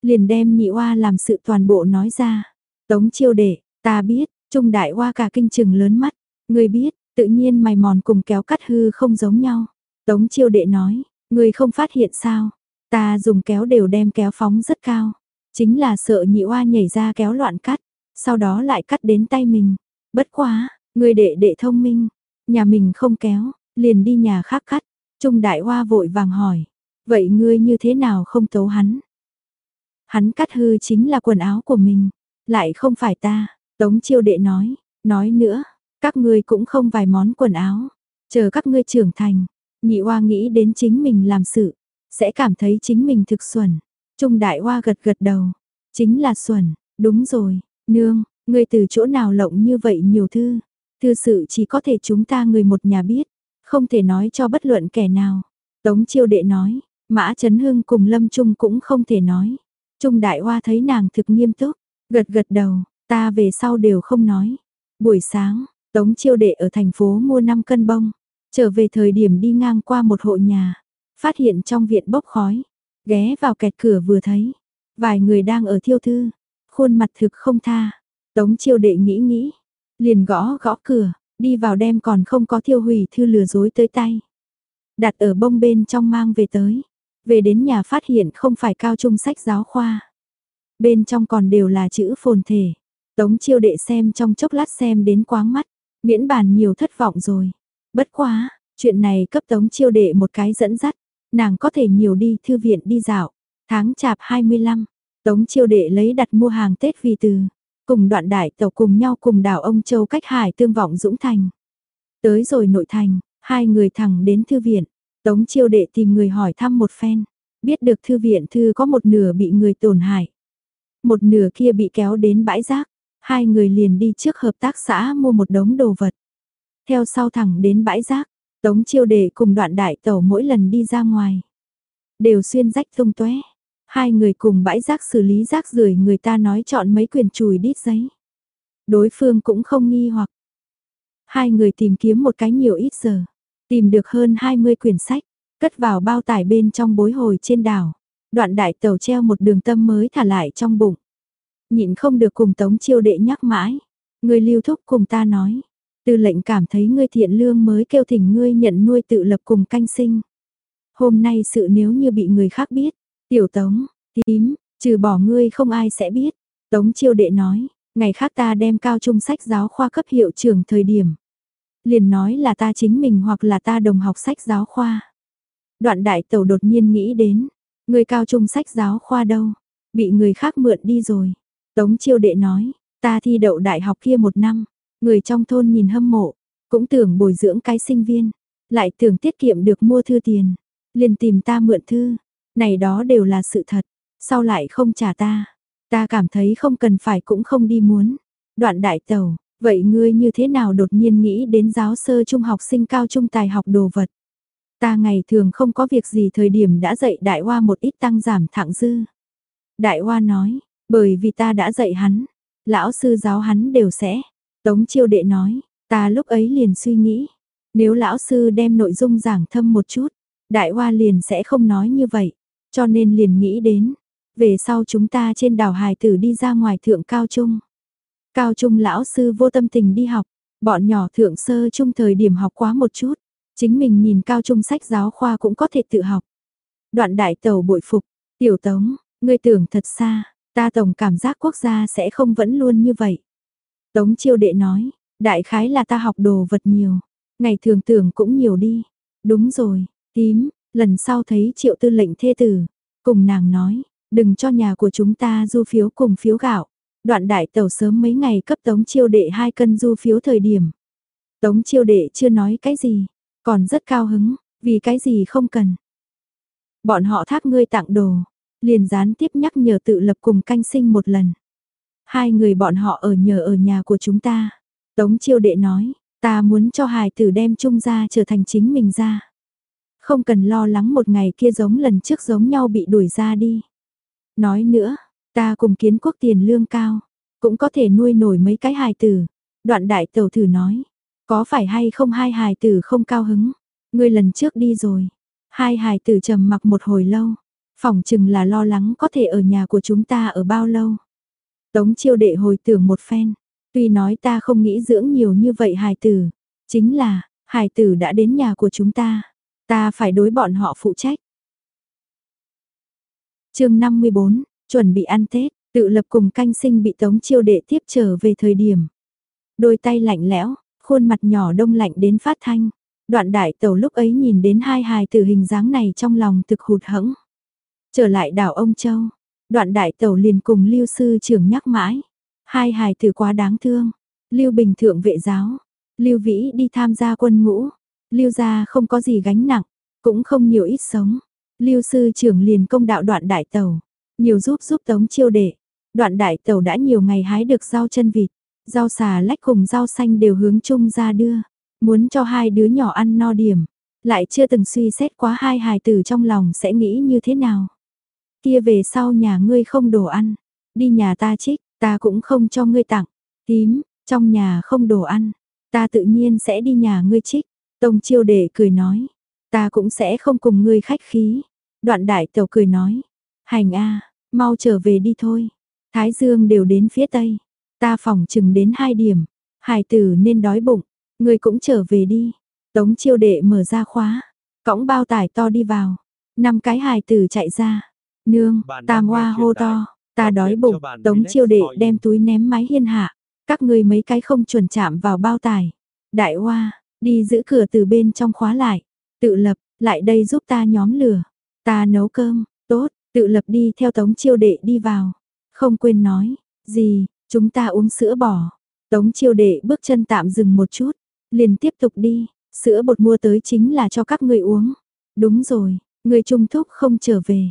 liền đem nhị Hoa làm sự toàn bộ nói ra. Tống Chiêu Đệ, ta biết, Trung Đại Hoa cả kinh chừng lớn mắt, ngươi biết, tự nhiên mày mòn cùng kéo cắt hư không giống nhau. Tống Chiêu Đệ nói, Người không phát hiện sao? Ta dùng kéo đều đem kéo phóng rất cao. Chính là sợ nhị oa nhảy ra kéo loạn cắt. Sau đó lại cắt đến tay mình. Bất quá, người đệ đệ thông minh. Nhà mình không kéo, liền đi nhà khác cắt. Trung đại hoa vội vàng hỏi. Vậy ngươi như thế nào không tấu hắn? Hắn cắt hư chính là quần áo của mình. Lại không phải ta. Tống chiêu đệ nói. Nói nữa, các ngươi cũng không vài món quần áo. Chờ các ngươi trưởng thành, Nhị oa nghĩ đến chính mình làm sự, sẽ cảm thấy chính mình thực xuẩn. Trung đại oa gật gật đầu, chính là xuẩn, đúng rồi, nương, ngươi từ chỗ nào lộng như vậy nhiều thư. Thư sự chỉ có thể chúng ta người một nhà biết, không thể nói cho bất luận kẻ nào. Tống chiêu đệ nói, Mã chấn Hưng cùng Lâm Trung cũng không thể nói. Trung đại hoa thấy nàng thực nghiêm túc, gật gật đầu, ta về sau đều không nói. Buổi sáng, Tống chiêu đệ ở thành phố mua 5 cân bông. Trở về thời điểm đi ngang qua một hộ nhà, phát hiện trong viện bốc khói, ghé vào kẹt cửa vừa thấy, vài người đang ở thiêu thư, khuôn mặt thực không tha. Tống chiêu đệ nghĩ nghĩ, liền gõ gõ cửa, đi vào đem còn không có thiêu hủy thư lừa dối tới tay. Đặt ở bông bên trong mang về tới, về đến nhà phát hiện không phải cao trung sách giáo khoa. Bên trong còn đều là chữ phồn thể. Tống chiêu đệ xem trong chốc lát xem đến quáng mắt, miễn bàn nhiều thất vọng rồi. Bất quá, chuyện này cấp tống chiêu đệ một cái dẫn dắt, nàng có thể nhiều đi thư viện đi dạo. Tháng chạp 25, tống chiêu đệ lấy đặt mua hàng Tết vì từ, cùng đoạn đại tàu cùng nhau cùng đảo ông Châu cách hải tương vọng Dũng Thành. Tới rồi nội thành, hai người thẳng đến thư viện, tống chiêu đệ tìm người hỏi thăm một phen, biết được thư viện thư có một nửa bị người tổn hại. Một nửa kia bị kéo đến bãi rác, hai người liền đi trước hợp tác xã mua một đống đồ vật theo sau thẳng đến bãi rác, tống chiêu đề cùng đoạn đại tẩu mỗi lần đi ra ngoài. Đều xuyên rách tung tóe hai người cùng bãi rác xử lý rác rưởi người ta nói chọn mấy quyền chùi đít giấy. Đối phương cũng không nghi hoặc. Hai người tìm kiếm một cái nhiều ít giờ, tìm được hơn 20 quyển sách, cất vào bao tải bên trong bối hồi trên đảo. Đoạn đại tàu treo một đường tâm mới thả lại trong bụng. Nhịn không được cùng tống chiêu đệ nhắc mãi. Người lưu thúc cùng ta nói, Tư lệnh cảm thấy ngươi thiện lương mới kêu thỉnh ngươi nhận nuôi tự lập cùng canh sinh. Hôm nay sự nếu như bị người khác biết, tiểu tống, tím, trừ bỏ ngươi không ai sẽ biết. Tống chiêu đệ nói, ngày khác ta đem cao trung sách giáo khoa cấp hiệu trưởng thời điểm. Liền nói là ta chính mình hoặc là ta đồng học sách giáo khoa. Đoạn đại tẩu đột nhiên nghĩ đến, người cao trung sách giáo khoa đâu, bị người khác mượn đi rồi. Tống chiêu đệ nói, ta thi đậu đại học kia một năm, Người trong thôn nhìn hâm mộ, cũng tưởng bồi dưỡng cái sinh viên, lại tưởng tiết kiệm được mua thư tiền, liền tìm ta mượn thư, này đó đều là sự thật, sau lại không trả ta, ta cảm thấy không cần phải cũng không đi muốn. Đoạn đại tàu, vậy ngươi như thế nào đột nhiên nghĩ đến giáo sơ trung học sinh cao trung tài học đồ vật? Ta ngày thường không có việc gì thời điểm đã dạy đại hoa một ít tăng giảm thẳng dư. Đại hoa nói, bởi vì ta đã dạy hắn, lão sư giáo hắn đều sẽ, Tống chiêu đệ nói, ta lúc ấy liền suy nghĩ, nếu lão sư đem nội dung giảng thâm một chút, đại hoa liền sẽ không nói như vậy, cho nên liền nghĩ đến, về sau chúng ta trên đảo hài tử đi ra ngoài thượng cao trung. Cao trung lão sư vô tâm tình đi học, bọn nhỏ thượng sơ trung thời điểm học quá một chút, chính mình nhìn cao trung sách giáo khoa cũng có thể tự học. Đoạn đại tàu bội phục, tiểu tống, ngươi tưởng thật xa, ta tổng cảm giác quốc gia sẽ không vẫn luôn như vậy. Tống chiêu đệ nói, đại khái là ta học đồ vật nhiều, ngày thường tưởng cũng nhiều đi. Đúng rồi, tím, Lần sau thấy triệu tư lệnh thê tử, cùng nàng nói, đừng cho nhà của chúng ta du phiếu cùng phiếu gạo. Đoạn đại tàu sớm mấy ngày cấp tống chiêu đệ hai cân du phiếu thời điểm. Tống chiêu đệ chưa nói cái gì, còn rất cao hứng, vì cái gì không cần. Bọn họ thác ngươi tặng đồ, liền gián tiếp nhắc nhở tự lập cùng canh sinh một lần. Hai người bọn họ ở nhờ ở nhà của chúng ta. Tống chiêu đệ nói, ta muốn cho hài tử đem chung ra trở thành chính mình ra. Không cần lo lắng một ngày kia giống lần trước giống nhau bị đuổi ra đi. Nói nữa, ta cùng kiến quốc tiền lương cao, cũng có thể nuôi nổi mấy cái hài tử. Đoạn đại tàu thử nói, có phải hay không hai hài tử không cao hứng, ngươi lần trước đi rồi. Hai hài tử trầm mặc một hồi lâu, phòng chừng là lo lắng có thể ở nhà của chúng ta ở bao lâu. Tống chiêu đệ hồi tưởng một phen, tuy nói ta không nghĩ dưỡng nhiều như vậy hài tử, chính là, hài tử đã đến nhà của chúng ta, ta phải đối bọn họ phụ trách. chương 54, chuẩn bị ăn Tết, tự lập cùng canh sinh bị tống chiêu đệ tiếp trở về thời điểm. Đôi tay lạnh lẽo, khuôn mặt nhỏ đông lạnh đến phát thanh. Đoạn đại tàu lúc ấy nhìn đến hai hài tử hình dáng này trong lòng thực hụt hẫng. Trở lại đảo ông Châu, đoạn đại tàu liền cùng lưu sư trưởng nhắc mãi. Hai hài tử quá đáng thương. Lưu Bình thượng vệ giáo, Lưu Vĩ đi tham gia quân ngũ, Lưu gia không có gì gánh nặng, cũng không nhiều ít sống. Lưu sư trưởng liền công đạo đoạn đại tàu, nhiều giúp giúp tống chiêu đệ. Đoạn đại tàu đã nhiều ngày hái được rau chân vịt, rau xà lách cùng rau xanh đều hướng chung ra đưa, muốn cho hai đứa nhỏ ăn no điểm, lại chưa từng suy xét quá hai hài tử trong lòng sẽ nghĩ như thế nào. Kia về sau nhà ngươi không đồ ăn, đi nhà ta trích, ta cũng không cho ngươi tặng, tím, trong nhà không đồ ăn, ta tự nhiên sẽ đi nhà ngươi trích. Tông chiêu đệ cười nói, ta cũng sẽ không cùng ngươi khách khí. Đoạn đại tàu cười nói, hành a, mau trở về đi thôi. Thái dương đều đến phía tây, ta phòng chừng đến hai điểm, hài tử nên đói bụng, ngươi cũng trở về đi. Tống chiêu đệ mở ra khóa, cõng bao tải to đi vào, năm cái hài tử chạy ra. Nương, tam hoa hô to, ta đói bụng, tống chiêu đệ đem túi ném mái hiên hạ, các ngươi mấy cái không chuẩn chạm vào bao tải. Đại hoa, đi giữ cửa từ bên trong khóa lại, tự lập, lại đây giúp ta nhóm lửa, ta nấu cơm, tốt, tự lập đi theo tống chiêu đệ đi vào, không quên nói, gì, chúng ta uống sữa bò, tống chiêu đệ bước chân tạm dừng một chút, liền tiếp tục đi, sữa bột mua tới chính là cho các ngươi uống, đúng rồi, người trung thúc không trở về,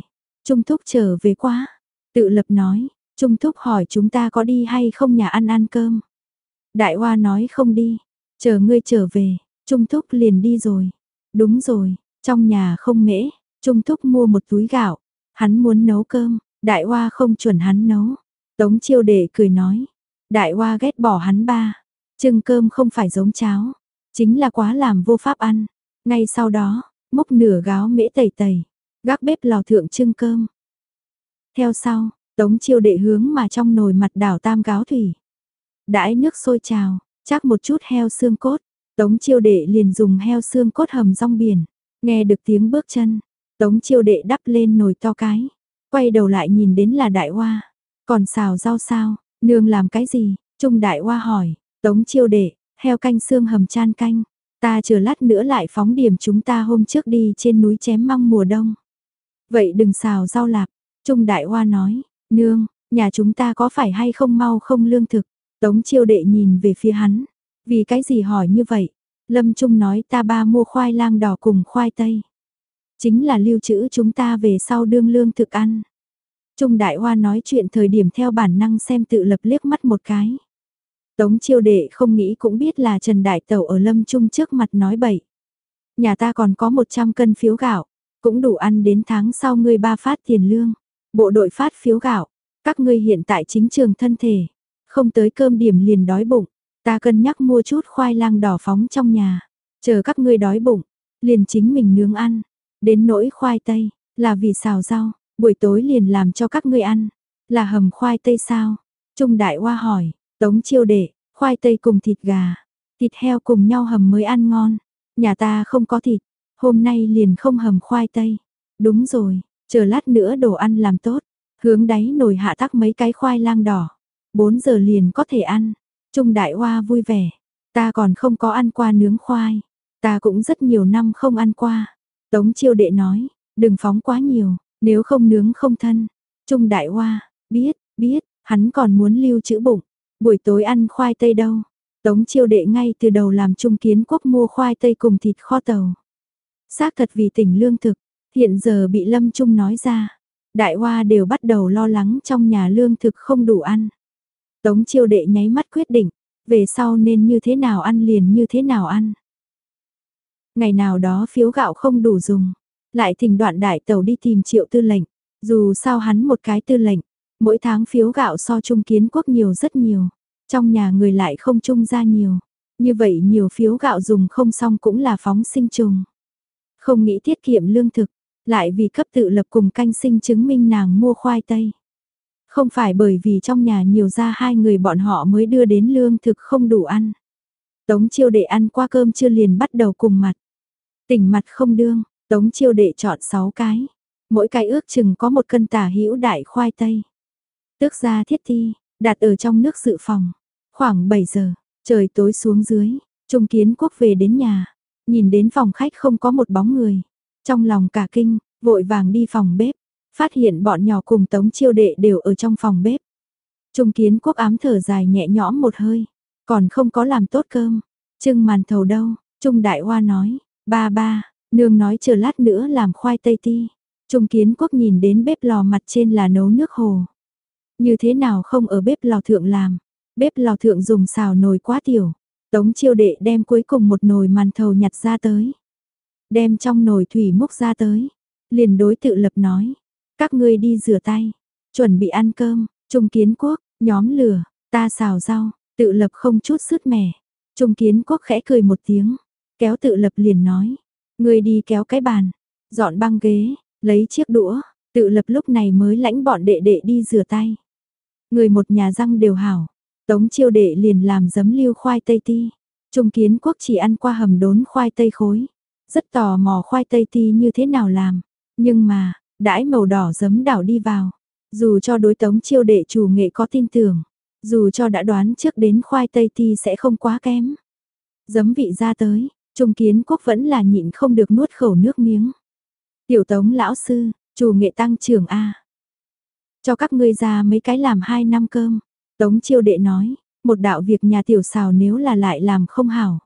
trung thúc trở về quá, tự lập nói, trung thúc hỏi chúng ta có đi hay không nhà ăn ăn cơm, đại hoa nói không đi, Chờ ngươi trở về, Trung Thúc liền đi rồi. Đúng rồi, trong nhà không mễ, Trung Thúc mua một túi gạo. Hắn muốn nấu cơm, Đại Hoa không chuẩn hắn nấu. Tống chiêu đệ cười nói. Đại Hoa ghét bỏ hắn ba. Trưng cơm không phải giống cháo. Chính là quá làm vô pháp ăn. Ngay sau đó, múc nửa gáo mễ tẩy tẩy. Gác bếp lò thượng trưng cơm. Theo sau, tống chiêu đệ hướng mà trong nồi mặt đảo tam gáo thủy. Đãi nước sôi trào, Chắc một chút heo xương cốt, Tống chiêu đệ liền dùng heo xương cốt hầm rong biển. Nghe được tiếng bước chân, Tống chiêu đệ đắp lên nồi to cái. Quay đầu lại nhìn đến là đại hoa. Còn xào rau sao, nương làm cái gì? Trung đại hoa hỏi, Tống chiêu đệ, heo canh xương hầm chan canh. Ta chờ lát nữa lại phóng điểm chúng ta hôm trước đi trên núi chém măng mùa đông. Vậy đừng xào rau lạp, Trung đại hoa nói, nương, nhà chúng ta có phải hay không mau không lương thực. Tống chiêu đệ nhìn về phía hắn. Vì cái gì hỏi như vậy? Lâm Trung nói ta ba mua khoai lang đỏ cùng khoai tây. Chính là lưu trữ chúng ta về sau đương lương thực ăn. Trung Đại Hoa nói chuyện thời điểm theo bản năng xem tự lập liếc mắt một cái. Tống chiêu đệ không nghĩ cũng biết là Trần Đại Tẩu ở Lâm Trung trước mặt nói bậy. Nhà ta còn có 100 cân phiếu gạo, cũng đủ ăn đến tháng sau ngươi ba phát tiền lương. Bộ đội phát phiếu gạo, các ngươi hiện tại chính trường thân thể, không tới cơm điểm liền đói bụng, ta cân nhắc mua chút khoai lang đỏ phóng trong nhà, chờ các ngươi đói bụng, liền chính mình nướng ăn. Đến nỗi khoai tây, là vì xào rau, buổi tối liền làm cho các ngươi ăn, là hầm khoai tây sao? Trung Đại Hoa hỏi, Tống Chiêu Đệ, khoai tây cùng thịt gà, thịt heo cùng nhau hầm mới ăn ngon. Nhà ta không có thịt, hôm nay liền không hầm khoai tây. Đúng rồi, chờ lát nữa đồ ăn làm tốt, hướng đáy nồi hạ tắc mấy cái khoai lang đỏ. 4 giờ liền có thể ăn. Trung Đại Hoa vui vẻ. Ta còn không có ăn qua nướng khoai. Ta cũng rất nhiều năm không ăn qua. Tống chiêu đệ nói, đừng phóng quá nhiều, nếu không nướng không thân. Trung đại hoa, biết, biết, hắn còn muốn lưu trữ bụng. Buổi tối ăn khoai tây đâu. Tống chiêu đệ ngay từ đầu làm trung kiến quốc mua khoai tây cùng thịt kho tàu. Xác thật vì tỉnh lương thực, hiện giờ bị Lâm Trung nói ra. Đại hoa đều bắt đầu lo lắng trong nhà lương thực không đủ ăn. Tống chiêu đệ nháy mắt quyết định, về sau nên như thế nào ăn liền như thế nào ăn. Ngày nào đó phiếu gạo không đủ dùng, lại thỉnh đoạn đại tàu đi tìm triệu tư lệnh, dù sao hắn một cái tư lệnh, mỗi tháng phiếu gạo so trung kiến quốc nhiều rất nhiều, trong nhà người lại không trung ra nhiều, như vậy nhiều phiếu gạo dùng không xong cũng là phóng sinh trùng. Không nghĩ tiết kiệm lương thực, lại vì cấp tự lập cùng canh sinh chứng minh nàng mua khoai tây. Không phải bởi vì trong nhà nhiều ra hai người bọn họ mới đưa đến lương thực không đủ ăn. Tống chiêu đệ ăn qua cơm chưa liền bắt đầu cùng mặt. Tỉnh mặt không đương, tống chiêu đệ chọn 6 cái. Mỗi cái ước chừng có một cân tả hữu đại khoai tây. Tước ra thiết thi, đặt ở trong nước dự phòng. Khoảng 7 giờ, trời tối xuống dưới, Trung Kiến Quốc về đến nhà, nhìn đến phòng khách không có một bóng người. Trong lòng cả kinh, vội vàng đi phòng bếp, phát hiện bọn nhỏ cùng Tống Chiêu Đệ đều ở trong phòng bếp. Trung Kiến Quốc ám thở dài nhẹ nhõm một hơi, còn không có làm tốt cơm. Trưng màn thầu đâu? Trung Đại Hoa nói, ba ba, nương nói chờ lát nữa làm khoai tây ti. Trung Kiến Quốc nhìn đến bếp lò mặt trên là nấu nước hồ. Như thế nào không ở bếp lò thượng làm? Bếp lò thượng dùng xào nồi quá tiểu. Tống chiêu đệ đem cuối cùng một nồi màn thầu nhặt ra tới. Đem trong nồi thủy múc ra tới. Liền đối tự lập nói. Các ngươi đi rửa tay. Chuẩn bị ăn cơm. Trung kiến quốc, nhóm lửa, ta xào rau. Tự lập không chút sứt mẻ. Trung kiến quốc khẽ cười một tiếng. Kéo tự lập liền nói. Ngươi đi kéo cái bàn. Dọn băng ghế. Lấy chiếc đũa. Tự lập lúc này mới lãnh bọn đệ đệ đi rửa tay. Người một nhà răng đều hảo. Tống chiêu đệ liền làm giấm lưu khoai tây ti. Trung kiến quốc chỉ ăn qua hầm đốn khoai tây khối. Rất tò mò khoai tây ti như thế nào làm. Nhưng mà, đãi màu đỏ giấm đảo đi vào. Dù cho đối tống chiêu đệ chủ nghệ có tin tưởng. Dù cho đã đoán trước đến khoai tây ti sẽ không quá kém. Giấm vị ra tới, trung kiến quốc vẫn là nhịn không được nuốt khẩu nước miếng. Tiểu tống lão sư, chủ nghệ tăng trưởng A. Cho các ngươi ra mấy cái làm hai năm cơm. Tống chiêu đệ nói, một đạo việc nhà tiểu xào nếu là lại làm không hảo.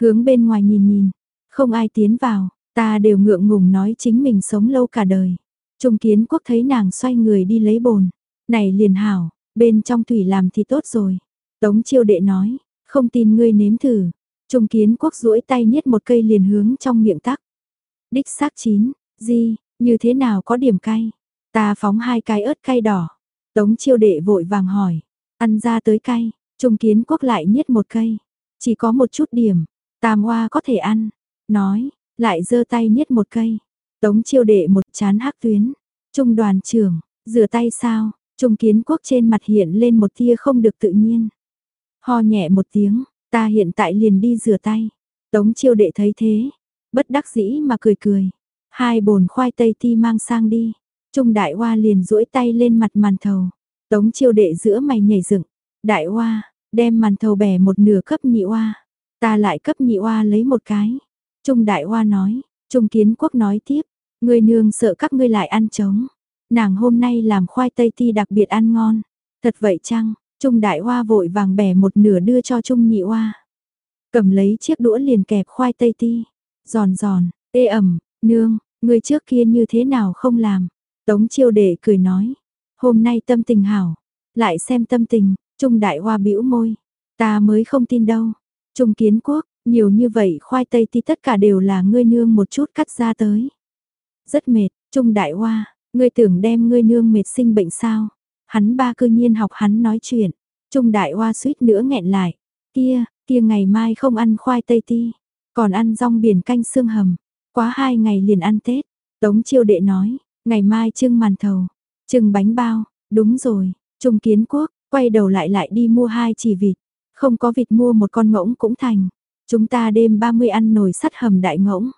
Hướng bên ngoài nhìn nhìn, không ai tiến vào, ta đều ngượng ngùng nói chính mình sống lâu cả đời. Trung kiến quốc thấy nàng xoay người đi lấy bồn, này liền hảo, bên trong thủy làm thì tốt rồi. Tống chiêu đệ nói, không tin ngươi nếm thử. Trung kiến quốc duỗi tay niết một cây liền hướng trong miệng tắc. Đích xác chín, gì, như thế nào có điểm cay. Ta phóng hai cái ớt cay đỏ. Tống chiêu đệ vội vàng hỏi, Ăn ra tới cay, Trung Kiến Quốc lại niết một cây. Chỉ có một chút điểm, tam hoa có thể ăn. Nói, lại giơ tay niết một cây. Tống chiêu đệ một chán hắc tuyến. Trung đoàn trưởng, rửa tay sao? Trung Kiến Quốc trên mặt hiện lên một tia không được tự nhiên. Ho nhẹ một tiếng, ta hiện tại liền đi rửa tay. Tống chiêu đệ thấy thế, bất đắc dĩ mà cười cười. Hai bồn khoai tây ti mang sang đi. Trung đại hoa liền duỗi tay lên mặt màn thầu. Tống chiêu đệ giữa mày nhảy dựng, đại hoa, đem màn thầu bẻ một nửa cấp nhị hoa, ta lại cấp nhị hoa lấy một cái. Trung đại hoa nói, Trung kiến quốc nói tiếp, người nương sợ các ngươi lại ăn trống. Nàng hôm nay làm khoai tây ti đặc biệt ăn ngon. Thật vậy chăng? Trung đại hoa vội vàng bẻ một nửa đưa cho Trung nhị hoa. Cầm lấy chiếc đũa liền kẹp khoai tây ti. Giòn giòn, ê ẩm, nương, người trước kia như thế nào không làm. Tống chiêu đệ cười nói, Hôm nay tâm tình hảo, lại xem tâm tình, Trung Đại Hoa bĩu môi, ta mới không tin đâu. Trung Kiến Quốc, nhiều như vậy khoai tây thì tất cả đều là ngươi nương một chút cắt ra tới. Rất mệt, Trung Đại Hoa, ngươi tưởng đem ngươi nương mệt sinh bệnh sao? Hắn ba cư nhiên học hắn nói chuyện. Trung Đại Hoa suýt nữa nghẹn lại. Kia, kia ngày mai không ăn khoai tây ti, còn ăn rong biển canh xương hầm. Quá hai ngày liền ăn Tết. Tống chiêu đệ nói, ngày mai trưng màn thầu, Trưng bánh bao, đúng rồi, Trung Kiến Quốc, quay đầu lại lại đi mua hai chỉ vịt. Không có vịt mua một con ngỗng cũng thành. Chúng ta đêm 30 ăn nồi sắt hầm đại ngỗng.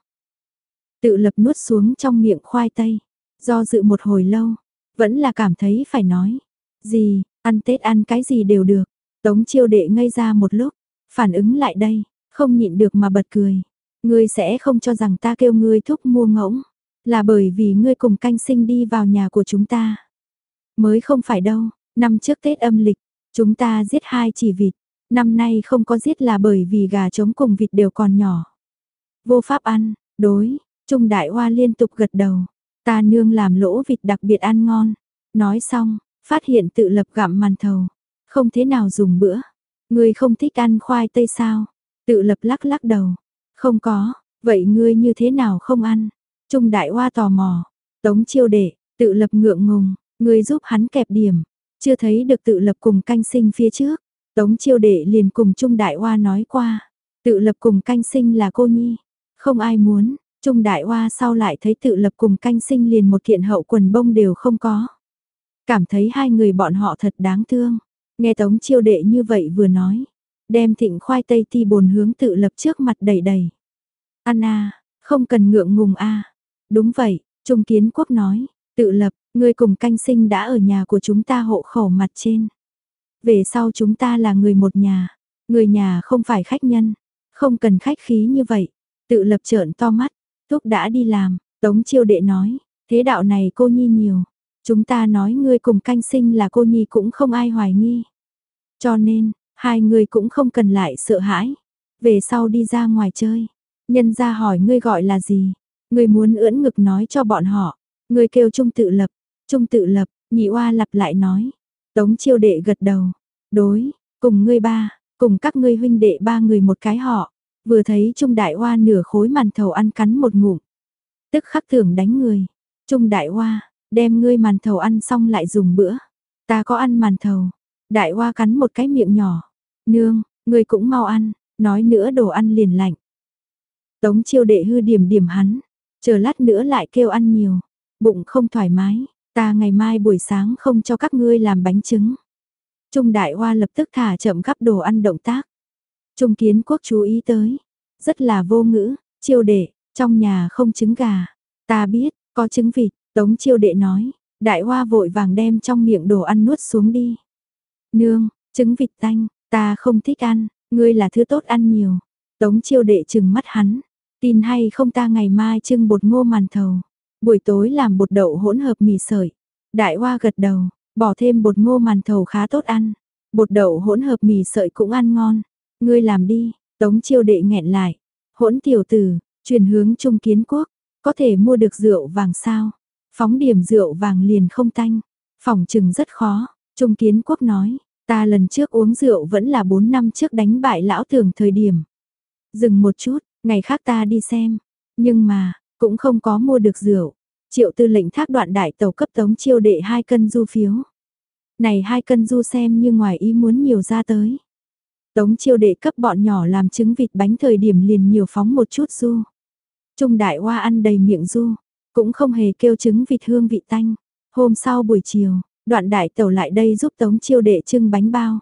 Tự lập nuốt xuống trong miệng khoai tây. Do dự một hồi lâu, vẫn là cảm thấy phải nói. Gì, ăn Tết ăn cái gì đều được. Tống chiêu đệ ngây ra một lúc, phản ứng lại đây, không nhịn được mà bật cười. Ngươi sẽ không cho rằng ta kêu ngươi thúc mua ngỗng, là bởi vì ngươi cùng canh sinh đi vào nhà của chúng ta. Mới không phải đâu, năm trước Tết âm lịch, chúng ta giết hai chỉ vịt, năm nay không có giết là bởi vì gà trống cùng vịt đều còn nhỏ. Vô pháp ăn, đối, Trung Đại Hoa liên tục gật đầu, ta nương làm lỗ vịt đặc biệt ăn ngon. Nói xong, phát hiện tự lập gặm màn thầu, không thế nào dùng bữa. Ngươi không thích ăn khoai tây sao? Tự lập lắc lắc đầu, không có, vậy ngươi như thế nào không ăn? Trung Đại Hoa tò mò, Tống Chiêu Đệ, tự lập ngượng ngùng, người giúp hắn kẹp điểm, chưa thấy được tự lập cùng canh sinh phía trước. Tống Chiêu Đệ liền cùng Trung Đại Hoa nói qua, tự lập cùng canh sinh là cô nhi, không ai muốn. Trung Đại Hoa sau lại thấy tự lập cùng canh sinh liền một kiện hậu quần bông đều không có. Cảm thấy hai người bọn họ thật đáng thương. Nghe Tống Chiêu Đệ như vậy vừa nói, đem thịnh khoai tây ti bồn hướng tự lập trước mặt đầy đầy. Anna, không cần ngượng ngùng a. Đúng vậy, Trung Kiến Quốc nói, tự lập, người cùng canh sinh đã ở nhà của chúng ta hộ khẩu mặt trên. Về sau chúng ta là người một nhà, người nhà không phải khách nhân, không cần khách khí như vậy. Tự lập trợn to mắt, thúc đã đi làm, Tống Chiêu Đệ nói, thế đạo này cô nhi nhiều, chúng ta nói ngươi cùng canh sinh là cô nhi cũng không ai hoài nghi. Cho nên, hai người cũng không cần lại sợ hãi, về sau đi ra ngoài chơi, nhân ra hỏi ngươi gọi là gì, người muốn ưỡn ngực nói cho bọn họ, người kêu Trung tự lập, Trung tự lập, nhị oa lặp lại nói, Tống Chiêu Đệ gật đầu, đối, cùng ngươi ba, cùng các ngươi huynh đệ ba người một cái họ. Vừa thấy Trung Đại oa nửa khối màn thầu ăn cắn một ngụm. Tức khắc thưởng đánh người. Trung Đại oa đem ngươi màn thầu ăn xong lại dùng bữa. Ta có ăn màn thầu. Đại oa cắn một cái miệng nhỏ. Nương, ngươi cũng mau ăn, nói nữa đồ ăn liền lạnh. Tống chiêu đệ hư điểm điểm hắn. Chờ lát nữa lại kêu ăn nhiều. Bụng không thoải mái. Ta ngày mai buổi sáng không cho các ngươi làm bánh trứng. Trung Đại Hoa lập tức thả chậm gắp đồ ăn động tác. Trung kiến quốc chú ý tới. Rất là vô ngữ, chiêu đệ, trong nhà không trứng gà. Ta biết, có trứng vịt, tống chiêu đệ nói. Đại hoa vội vàng đem trong miệng đồ ăn nuốt xuống đi. Nương, trứng vịt tanh, ta không thích ăn, ngươi là thứ tốt ăn nhiều. Tống chiêu đệ chừng mắt hắn. Tin hay không ta ngày mai trưng bột ngô màn thầu. Buổi tối làm bột đậu hỗn hợp mì sợi. Đại hoa gật đầu, bỏ thêm bột ngô màn thầu khá tốt ăn. Bột đậu hỗn hợp mì sợi cũng ăn ngon. Ngươi làm đi, tống chiêu đệ nghẹn lại. Hỗn tiểu tử, chuyển hướng trung kiến quốc, có thể mua được rượu vàng sao? Phóng điểm rượu vàng liền không tanh. Phòng chừng rất khó, trung kiến quốc nói, ta lần trước uống rượu vẫn là 4 năm trước đánh bại lão thường thời điểm. Dừng một chút, ngày khác ta đi xem. Nhưng mà, cũng không có mua được rượu. Triệu tư lệnh thác đoạn đại tàu cấp tống chiêu đệ hai cân du phiếu. Này hai cân du xem như ngoài ý muốn nhiều ra tới. Tống chiêu đệ cấp bọn nhỏ làm trứng vịt bánh thời điểm liền nhiều phóng một chút du. Trung đại hoa ăn đầy miệng du, cũng không hề kêu trứng vịt hương vị tanh. Hôm sau buổi chiều, đoạn đại tàu lại đây giúp tống chiêu đệ trưng bánh bao.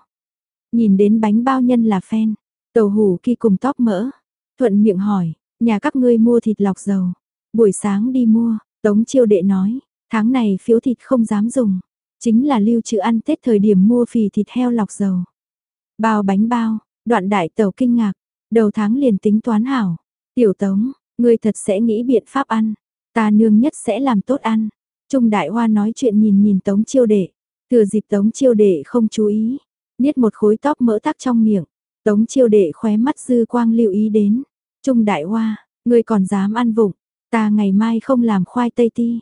Nhìn đến bánh bao nhân là phen, tàu hủ khi cùng tóp mỡ. Thuận miệng hỏi, nhà các ngươi mua thịt lọc dầu. Buổi sáng đi mua, tống chiêu đệ nói, tháng này phiếu thịt không dám dùng. Chính là lưu trữ ăn Tết thời điểm mua phì thịt heo lọc dầu. Bao bánh bao, đoạn đại tàu kinh ngạc, đầu tháng liền tính toán hảo. Tiểu tống, ngươi thật sẽ nghĩ biện pháp ăn, ta nương nhất sẽ làm tốt ăn. Trung đại hoa nói chuyện nhìn nhìn tống chiêu đệ, thừa dịp tống chiêu đệ không chú ý, niết một khối tóc mỡ tắc trong miệng. Tống chiêu đệ khóe mắt dư quang lưu ý đến. Trung đại hoa, ngươi còn dám ăn vụng, ta ngày mai không làm khoai tây ti.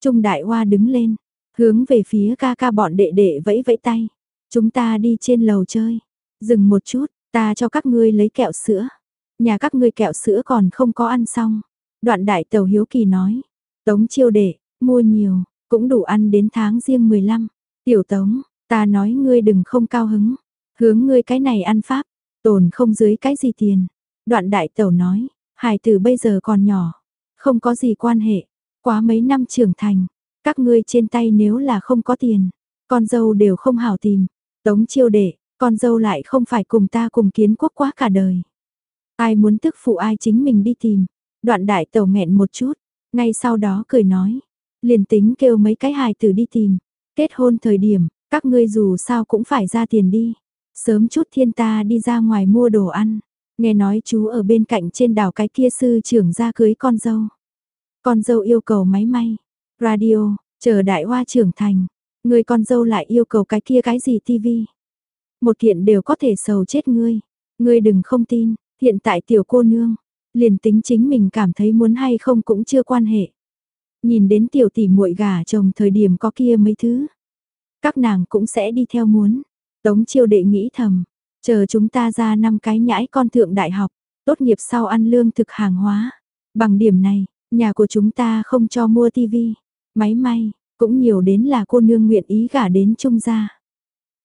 Trung đại hoa đứng lên, hướng về phía ca ca bọn đệ đệ vẫy vẫy tay. Chúng ta đi trên lầu chơi. Dừng một chút, ta cho các ngươi lấy kẹo sữa. Nhà các ngươi kẹo sữa còn không có ăn xong. Đoạn đại tàu hiếu kỳ nói. Tống chiêu đệ, mua nhiều, cũng đủ ăn đến tháng riêng 15. Tiểu tống, ta nói ngươi đừng không cao hứng. Hướng ngươi cái này ăn pháp, tồn không dưới cái gì tiền. Đoạn đại tẩu nói, hài tử bây giờ còn nhỏ, không có gì quan hệ. Quá mấy năm trưởng thành, các ngươi trên tay nếu là không có tiền, con dâu đều không hảo tìm. Tống chiêu đệ, con dâu lại không phải cùng ta cùng kiến quốc quá cả đời. Ai muốn tức phụ ai chính mình đi tìm. Đoạn đại tẩu nghẹn một chút, ngay sau đó cười nói. Liền tính kêu mấy cái hài tử đi tìm. Kết hôn thời điểm, các ngươi dù sao cũng phải ra tiền đi. Sớm chút thiên ta đi ra ngoài mua đồ ăn. Nghe nói chú ở bên cạnh trên đảo cái kia sư trưởng ra cưới con dâu. Con dâu yêu cầu máy may, radio, chờ đại hoa trưởng thành. Người con dâu lại yêu cầu cái kia cái gì tivi. Một kiện đều có thể sầu chết ngươi. Ngươi đừng không tin, hiện tại tiểu cô nương, liền tính chính mình cảm thấy muốn hay không cũng chưa quan hệ. Nhìn đến tiểu tỷ muội gả chồng thời điểm có kia mấy thứ. Các nàng cũng sẽ đi theo muốn. Tống chiêu đệ nghĩ thầm, chờ chúng ta ra năm cái nhãi con thượng đại học, tốt nghiệp sau ăn lương thực hàng hóa. Bằng điểm này, nhà của chúng ta không cho mua tivi, máy may, cũng nhiều đến là cô nương nguyện ý gả đến trung gia.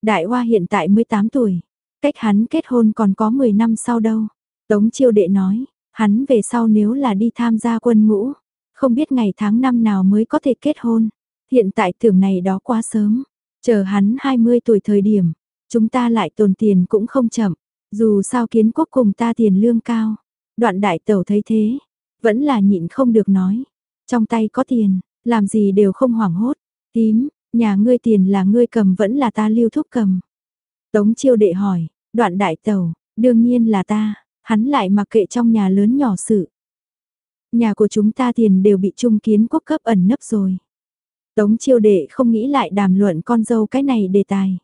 Đại Hoa hiện tại 18 tuổi, cách hắn kết hôn còn có 10 năm sau đâu. Tống chiêu đệ nói, hắn về sau nếu là đi tham gia quân ngũ, không biết ngày tháng năm nào mới có thể kết hôn. Hiện tại tưởng này đó quá sớm, chờ hắn 20 tuổi thời điểm, chúng ta lại tồn tiền cũng không chậm, dù sao kiến quốc cùng ta tiền lương cao. Đoạn đại tẩu thấy thế, vẫn là nhịn không được nói, trong tay có tiền, làm gì đều không hoảng hốt, tím, nhà ngươi tiền là ngươi cầm vẫn là ta lưu thúc cầm. Tống chiêu đệ hỏi, đoạn đại tẩu, đương nhiên là ta, hắn lại mặc kệ trong nhà lớn nhỏ sự. Nhà của chúng ta tiền đều bị trung kiến quốc cấp ẩn nấp rồi. Tống chiêu đệ không nghĩ lại đàm luận con dâu cái này đề tài.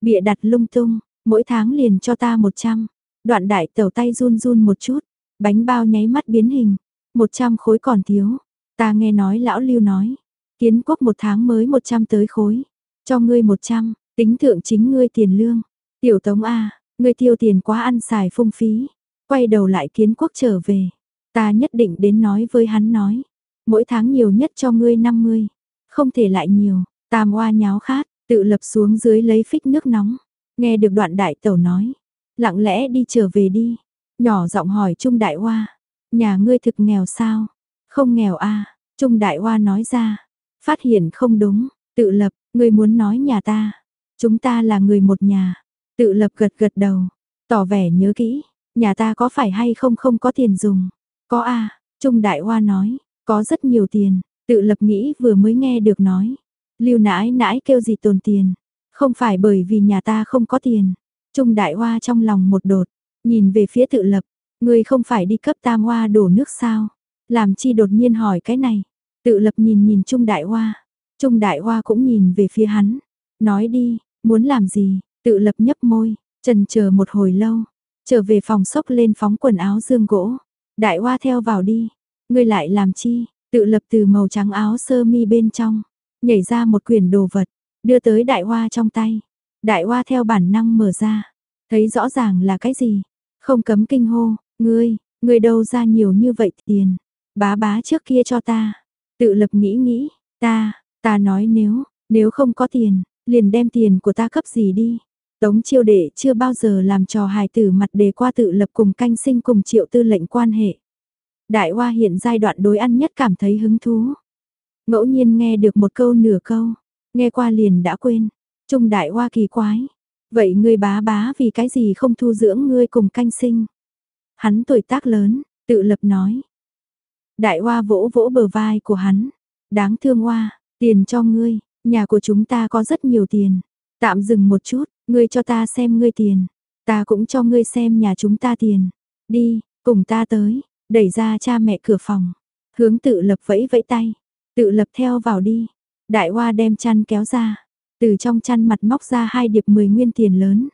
Bịa đặt lung tung, mỗi tháng liền cho ta 100. Đoạn đại tẩu tay run run một chút, bánh bao nháy mắt biến hình, 100 khối còn thiếu. Ta nghe nói lão lưu nói, kiến quốc một tháng mới 100 tới khối, cho ngươi 100, tính thượng chính ngươi tiền lương. Tiểu tống A, ngươi tiêu tiền quá ăn xài phung phí, quay đầu lại kiến quốc trở về. Ta nhất định đến nói với hắn nói, mỗi tháng nhiều nhất cho ngươi 50, không thể lại nhiều, tam oa nháo khát, tự lập xuống dưới lấy phích nước nóng, nghe được đoạn đại tẩu nói, lặng lẽ đi trở về đi, nhỏ giọng hỏi Trung Đại Hoa, nhà ngươi thực nghèo sao? Không nghèo a à? Trung Đại Hoa nói ra, phát hiện không đúng, tự lập, ngươi muốn nói nhà ta, chúng ta là người một nhà, tự lập gật gật đầu, tỏ vẻ nhớ kỹ, nhà ta có phải hay không không có tiền dùng, có a à? Trung Đại Hoa nói, có rất nhiều tiền, tự lập nghĩ vừa mới nghe được nói, lưu nãi nãi kêu gì tồn tiền, không phải bởi vì nhà ta không có tiền, Trung Đại Hoa trong lòng một đột, nhìn về phía tự lập, người không phải đi cấp tam hoa đổ nước sao, làm chi đột nhiên hỏi cái này, tự lập nhìn nhìn Trung Đại Hoa, Trung Đại Hoa cũng nhìn về phía hắn, nói đi, muốn làm gì, tự lập nhấp môi, trần chờ một hồi lâu, trở về phòng sốc lên phóng quần áo dương gỗ, Đại Hoa theo vào đi, ngươi lại làm chi, tự lập từ màu trắng áo sơ mi bên trong, nhảy ra một quyển đồ vật, đưa tới Đại Hoa trong tay, Đại Hoa theo bản năng mở ra, thấy rõ ràng là cái gì, không cấm kinh hô, ngươi, ngươi đâu ra nhiều như vậy tiền, bá bá trước kia cho ta, tự lập nghĩ nghĩ, ta, ta nói nếu, nếu không có tiền, liền đem tiền của ta cấp gì đi. Tống chiêu đệ chưa bao giờ làm trò hài tử mặt đề qua tự lập cùng canh sinh cùng triệu tư lệnh quan hệ. Đại hoa hiện giai đoạn đối ăn nhất cảm thấy hứng thú. Ngẫu nhiên nghe được một câu nửa câu, nghe qua liền đã quên. Trung đại hoa kỳ quái, Vậy ngươi bá bá vì cái gì không thu dưỡng ngươi cùng canh sinh? Hắn tuổi tác lớn, tự lập nói. Đại hoa vỗ vỗ bờ vai của hắn. Đáng thương hoa, tiền cho ngươi, nhà của chúng ta có rất nhiều tiền. Tạm dừng một chút, ngươi cho ta xem ngươi tiền. Ta cũng cho ngươi xem nhà chúng ta tiền. Đi, cùng ta tới, đẩy ra cha mẹ cửa phòng. Hướng tự lập vẫy vẫy tay. Tự lập theo vào đi. Đại hoa đem chăn kéo ra. Từ trong chăn mặt móc ra hai điệp 10 nguyên tiền lớn.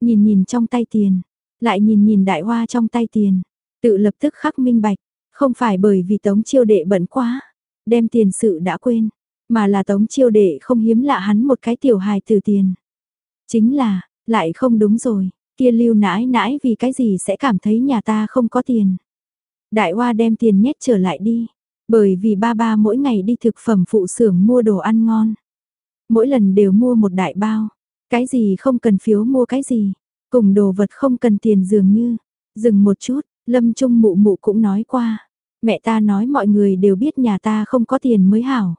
Nhìn nhìn trong tay tiền, lại nhìn nhìn đại hoa trong tay tiền, tự lập tức khắc minh bạch, không phải bởi vì tống chiêu đệ bận quá, đem tiền sự đã quên, mà là tống chiêu đệ không hiếm lạ hắn một cái tiểu hài từ tiền. Chính là, lại không đúng rồi, kia lưu nãi nãi vì cái gì sẽ cảm thấy nhà ta không có tiền. Đại hoa đem tiền nhét trở lại đi, bởi vì ba ba mỗi ngày đi thực phẩm phụ xưởng mua đồ ăn ngon mỗi lần đều mua một đại bao. Cái gì không cần phiếu mua cái gì, cùng đồ vật không cần tiền dường như. Dừng một chút, Lâm Trung mụ mụ cũng nói qua. Mẹ ta nói mọi người đều biết nhà ta không có tiền mới hảo.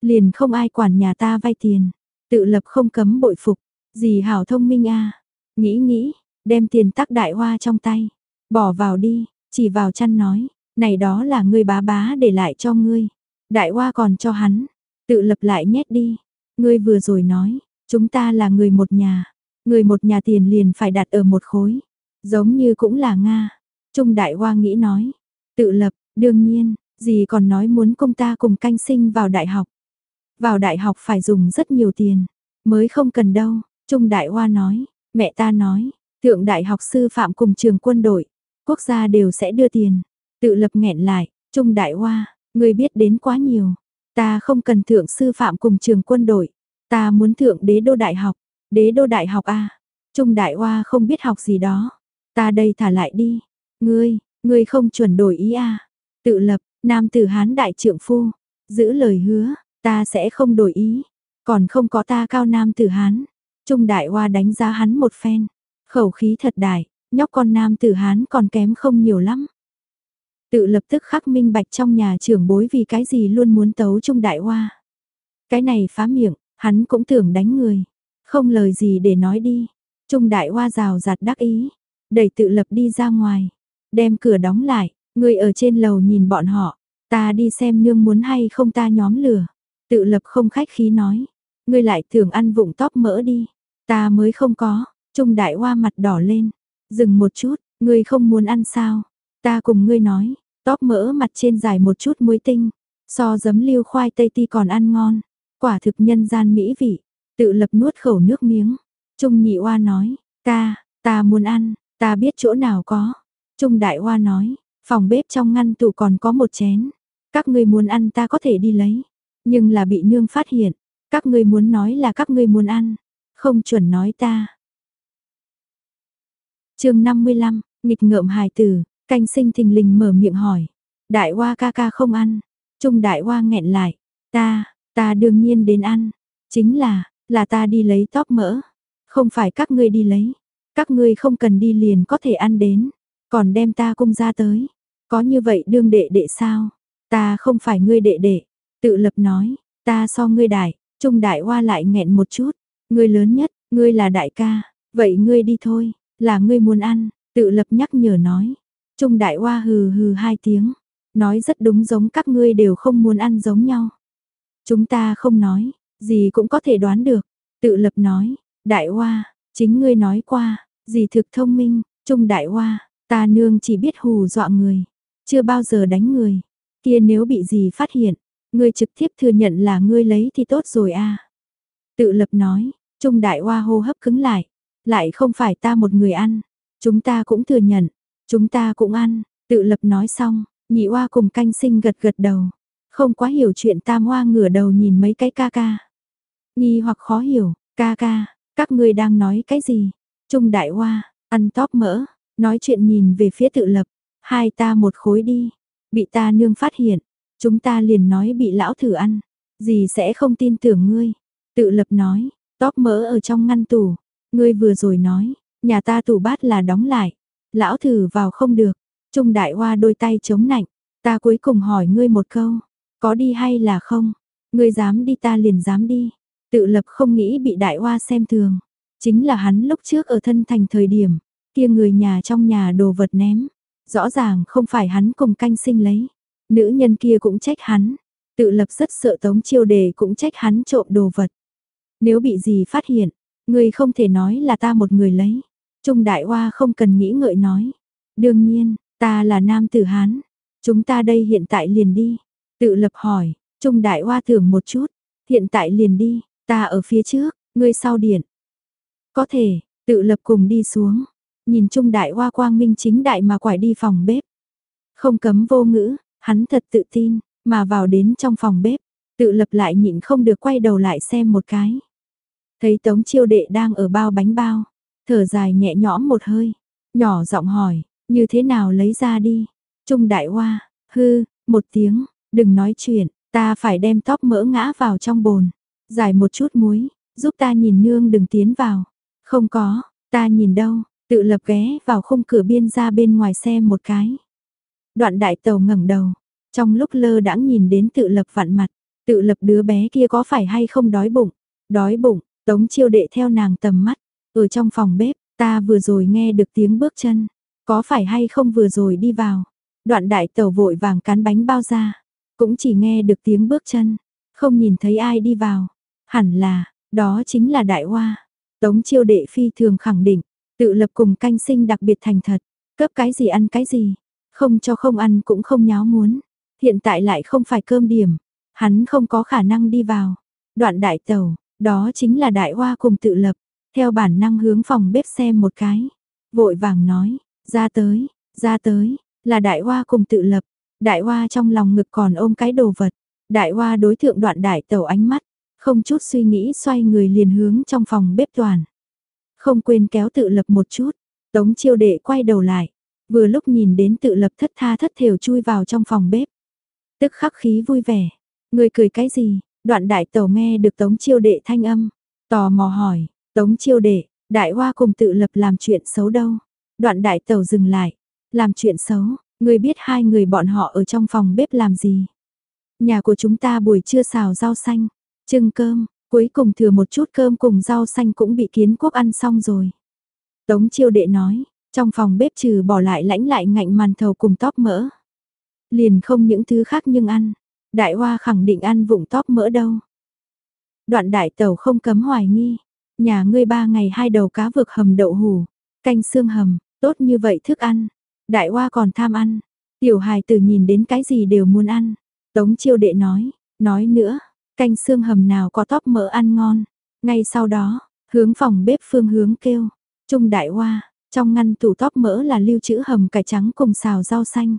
Liền không ai quản nhà ta vay tiền. Tự lập không cấm bội phục. Gì hảo thông minh a Nghĩ nghĩ, đem tiền tắc đại hoa trong tay. Bỏ vào đi, chỉ vào chăn nói. Này đó là ngươi bá bá để lại cho ngươi. Đại hoa còn cho hắn. Tự lập lại nhét đi. Ngươi vừa rồi nói, chúng ta là người một nhà, người một nhà tiền liền phải đặt ở một khối. Giống như cũng là Nga. Trung Đại Hoa nghĩ nói. Tự lập, đương nhiên, gì còn nói muốn công ta cùng canh sinh vào đại học. Vào đại học phải dùng rất nhiều tiền. Mới không cần đâu. Trung Đại Hoa nói. Mẹ ta nói. Thượng đại học sư phạm cùng trường quân đội. Quốc gia đều sẽ đưa tiền. Tự lập nghẹn lại. Trung Đại Hoa. Người biết đến quá nhiều. Ta không cần thượng sư phạm cùng trường quân đội. Ta muốn thượng đế đô đại học. Đế đô đại học a Trung Đại Hoa không biết học gì đó. Ta đây thả lại đi. Ngươi, ngươi không chuẩn đổi ý à. Tự lập, nam tử hán đại trượng phu. Giữ lời hứa, ta sẽ không đổi ý. Còn không có ta cao nam tử hán. Trung Đại Hoa đánh giá hắn một phen. Khẩu khí thật đại, nhóc con nam tử hán còn kém không nhiều lắm. Tự lập tức khắc minh bạch trong nhà trưởng bối vì cái gì luôn muốn tấu Trung Đại Hoa. Cái này phá miệng, hắn cũng tưởng đánh người. Không lời gì để nói đi. Trung Đại Hoa rào rạt đắc ý. Đẩy tự lập đi ra ngoài. Đem cửa đóng lại. Người ở trên lầu nhìn bọn họ. Ta đi xem nương muốn hay không ta nhóm lửa. Tự lập không khách khí nói. Ngươi lại thường ăn vụng tóp mỡ đi. Ta mới không có. Trung Đại Hoa mặt đỏ lên. Dừng một chút. Ngươi không muốn ăn sao? Ta cùng ngươi nói. Tóp mỡ mặt trên dài một chút muối tinh. So giấm lưu khoai tây ti còn ăn ngon. Quả thực nhân gian mỹ vị. Tự lập nuốt khẩu nước miếng. Trung nhị oa nói, ta, ta muốn ăn, ta biết chỗ nào có. Trung đại oa nói, phòng bếp trong ngăn tủ còn có một chén. Các ngươi muốn ăn ta có thể đi lấy. Nhưng là bị nương phát hiện. Các ngươi muốn nói là các ngươi muốn ăn. Không chuẩn nói ta. chương 55, nghịch ngợm hài tử, canh sinh thình lình mở miệng hỏi. Đại hoa ca ca không ăn. Trung đại hoa nghẹn lại. Ta, ta đương nhiên đến ăn. Chính là, là ta đi lấy tóp mỡ. Không phải các ngươi đi lấy. Các ngươi không cần đi liền có thể ăn đến. Còn đem ta cung ra tới. Có như vậy đương đệ đệ sao? Ta không phải ngươi đệ đệ. Tự lập nói. Ta so ngươi đại. Trung đại hoa lại nghẹn một chút. Ngươi lớn nhất. Ngươi là đại ca. Vậy ngươi đi thôi. Là ngươi muốn ăn. Tự lập nhắc nhở nói. Trung đại hoa hừ hừ hai tiếng. Nói rất đúng giống các ngươi đều không muốn ăn giống nhau. Chúng ta không nói. Gì cũng có thể đoán được. Tự lập nói, đại hoa, chính ngươi nói qua, gì thực thông minh, trung đại hoa, ta nương chỉ biết hù dọa người, chưa bao giờ đánh người. Kia nếu bị gì phát hiện, ngươi trực tiếp thừa nhận là ngươi lấy thì tốt rồi a. Tự lập nói, trung đại hoa hô hấp cứng lại, lại không phải ta một người ăn, chúng ta cũng thừa nhận, chúng ta cũng ăn, tự lập nói xong, nhị oa cùng canh sinh gật gật đầu, không quá hiểu chuyện tam hoa ngửa đầu nhìn mấy cái ca ca. Nhi hoặc khó hiểu, ca ca, các ngươi đang nói cái gì? Trung đại hoa, ăn tóp mỡ, nói chuyện nhìn về phía tự lập, hai ta một khối đi, bị ta nương phát hiện, chúng ta liền nói bị lão thử ăn, gì sẽ không tin tưởng ngươi. Tự lập nói, tóp mỡ ở trong ngăn tủ, ngươi vừa rồi nói, nhà ta tủ bát là đóng lại, lão thử vào không được, Trung đại hoa đôi tay chống nạnh, ta cuối cùng hỏi ngươi một câu, có đi hay là không? Ngươi dám đi ta liền dám đi. Tự lập không nghĩ bị đại hoa xem thường. Chính là hắn lúc trước ở thân thành thời điểm, kia người nhà trong nhà đồ vật ném. Rõ ràng không phải hắn cùng canh sinh lấy. Nữ nhân kia cũng trách hắn. Tự lập rất sợ tống chiêu đề cũng trách hắn trộm đồ vật. Nếu bị gì phát hiện, người không thể nói là ta một người lấy. Trung đại hoa không cần nghĩ ngợi nói. Đương nhiên, ta là nam tử hán. Chúng ta đây hiện tại liền đi. Tự lập hỏi, Trung đại hoa thưởng một chút. Hiện tại liền đi, Ta ở phía trước, ngươi sau điện. Có thể, tự lập cùng đi xuống. Nhìn trung đại hoa quang minh chính đại mà quải đi phòng bếp. Không cấm vô ngữ, hắn thật tự tin, mà vào đến trong phòng bếp. Tự lập lại nhịn không được quay đầu lại xem một cái. Thấy tống chiêu đệ đang ở bao bánh bao. Thở dài nhẹ nhõm một hơi. Nhỏ giọng hỏi, như thế nào lấy ra đi. Trung đại hoa, hư, một tiếng, đừng nói chuyện, ta phải đem tóc mỡ ngã vào trong bồn. Giải một chút muối, giúp ta nhìn nương đừng tiến vào. Không có, ta nhìn đâu, tự lập ghé vào khung cửa biên ra bên ngoài xem một cái. Đoạn đại tàu ngẩng đầu, trong lúc lơ đãng nhìn đến tự lập vặn mặt, tự lập đứa bé kia có phải hay không đói bụng, đói bụng, tống chiêu đệ theo nàng tầm mắt, ở trong phòng bếp, ta vừa rồi nghe được tiếng bước chân, có phải hay không vừa rồi đi vào, đoạn đại tẩu vội vàng cán bánh bao ra, cũng chỉ nghe được tiếng bước chân, không nhìn thấy ai đi vào. Hẳn là, đó chính là đại hoa. Tống chiêu đệ phi thường khẳng định, Tự lập cùng canh sinh đặc biệt thành thật, cấp cái gì ăn cái gì, không cho không ăn cũng không nháo muốn. Hiện tại lại không phải cơm điểm, hắn không có khả năng đi vào. Đoạn đại tẩu đó chính là đại hoa cùng tự lập, theo bản năng hướng phòng bếp xem một cái. Vội vàng nói, ra tới, ra tới, là đại hoa cùng tự lập. Đại hoa trong lòng ngực còn ôm cái đồ vật. Đại hoa đối thượng đoạn đại tàu ánh mắt, không chút suy nghĩ xoay người liền hướng trong phòng bếp toàn. Không quên kéo tự lập một chút, tống chiêu đệ quay đầu lại, vừa lúc nhìn đến tự lập thất tha thất thều chui vào trong phòng bếp. Tức khắc khí vui vẻ, người cười cái gì, đoạn đại tàu nghe được tống chiêu đệ thanh âm, tò mò hỏi, tống chiêu đệ, đại hoa cùng tự lập làm chuyện xấu đâu. Đoạn đại tàu dừng lại, làm chuyện xấu, người biết hai người bọn họ ở trong phòng bếp làm gì. Nhà của chúng ta buổi trưa xào rau xanh, trưng cơm, cuối cùng thừa một chút cơm cùng rau xanh cũng bị kiến quốc ăn xong rồi. Tống chiêu đệ nói, trong phòng bếp trừ bỏ lại lãnh lại ngạnh màn thầu cùng tóp mỡ. Liền không những thứ khác nhưng ăn, đại hoa khẳng định ăn vụng tóp mỡ đâu. Đoạn đại tàu không cấm hoài nghi, nhà ngươi ba ngày hai đầu cá vực hầm đậu hủ, canh xương hầm, tốt như vậy thức ăn. Đại hoa còn tham ăn, tiểu hài tử nhìn đến cái gì đều muốn ăn. Tống chiêu đệ nói, nói nữa, canh xương hầm nào có tóp mỡ ăn ngon. Ngay sau đó, hướng phòng bếp phương hướng kêu, trung đại hoa, trong ngăn tủ tóp mỡ là lưu trữ hầm cải trắng cùng xào rau xanh.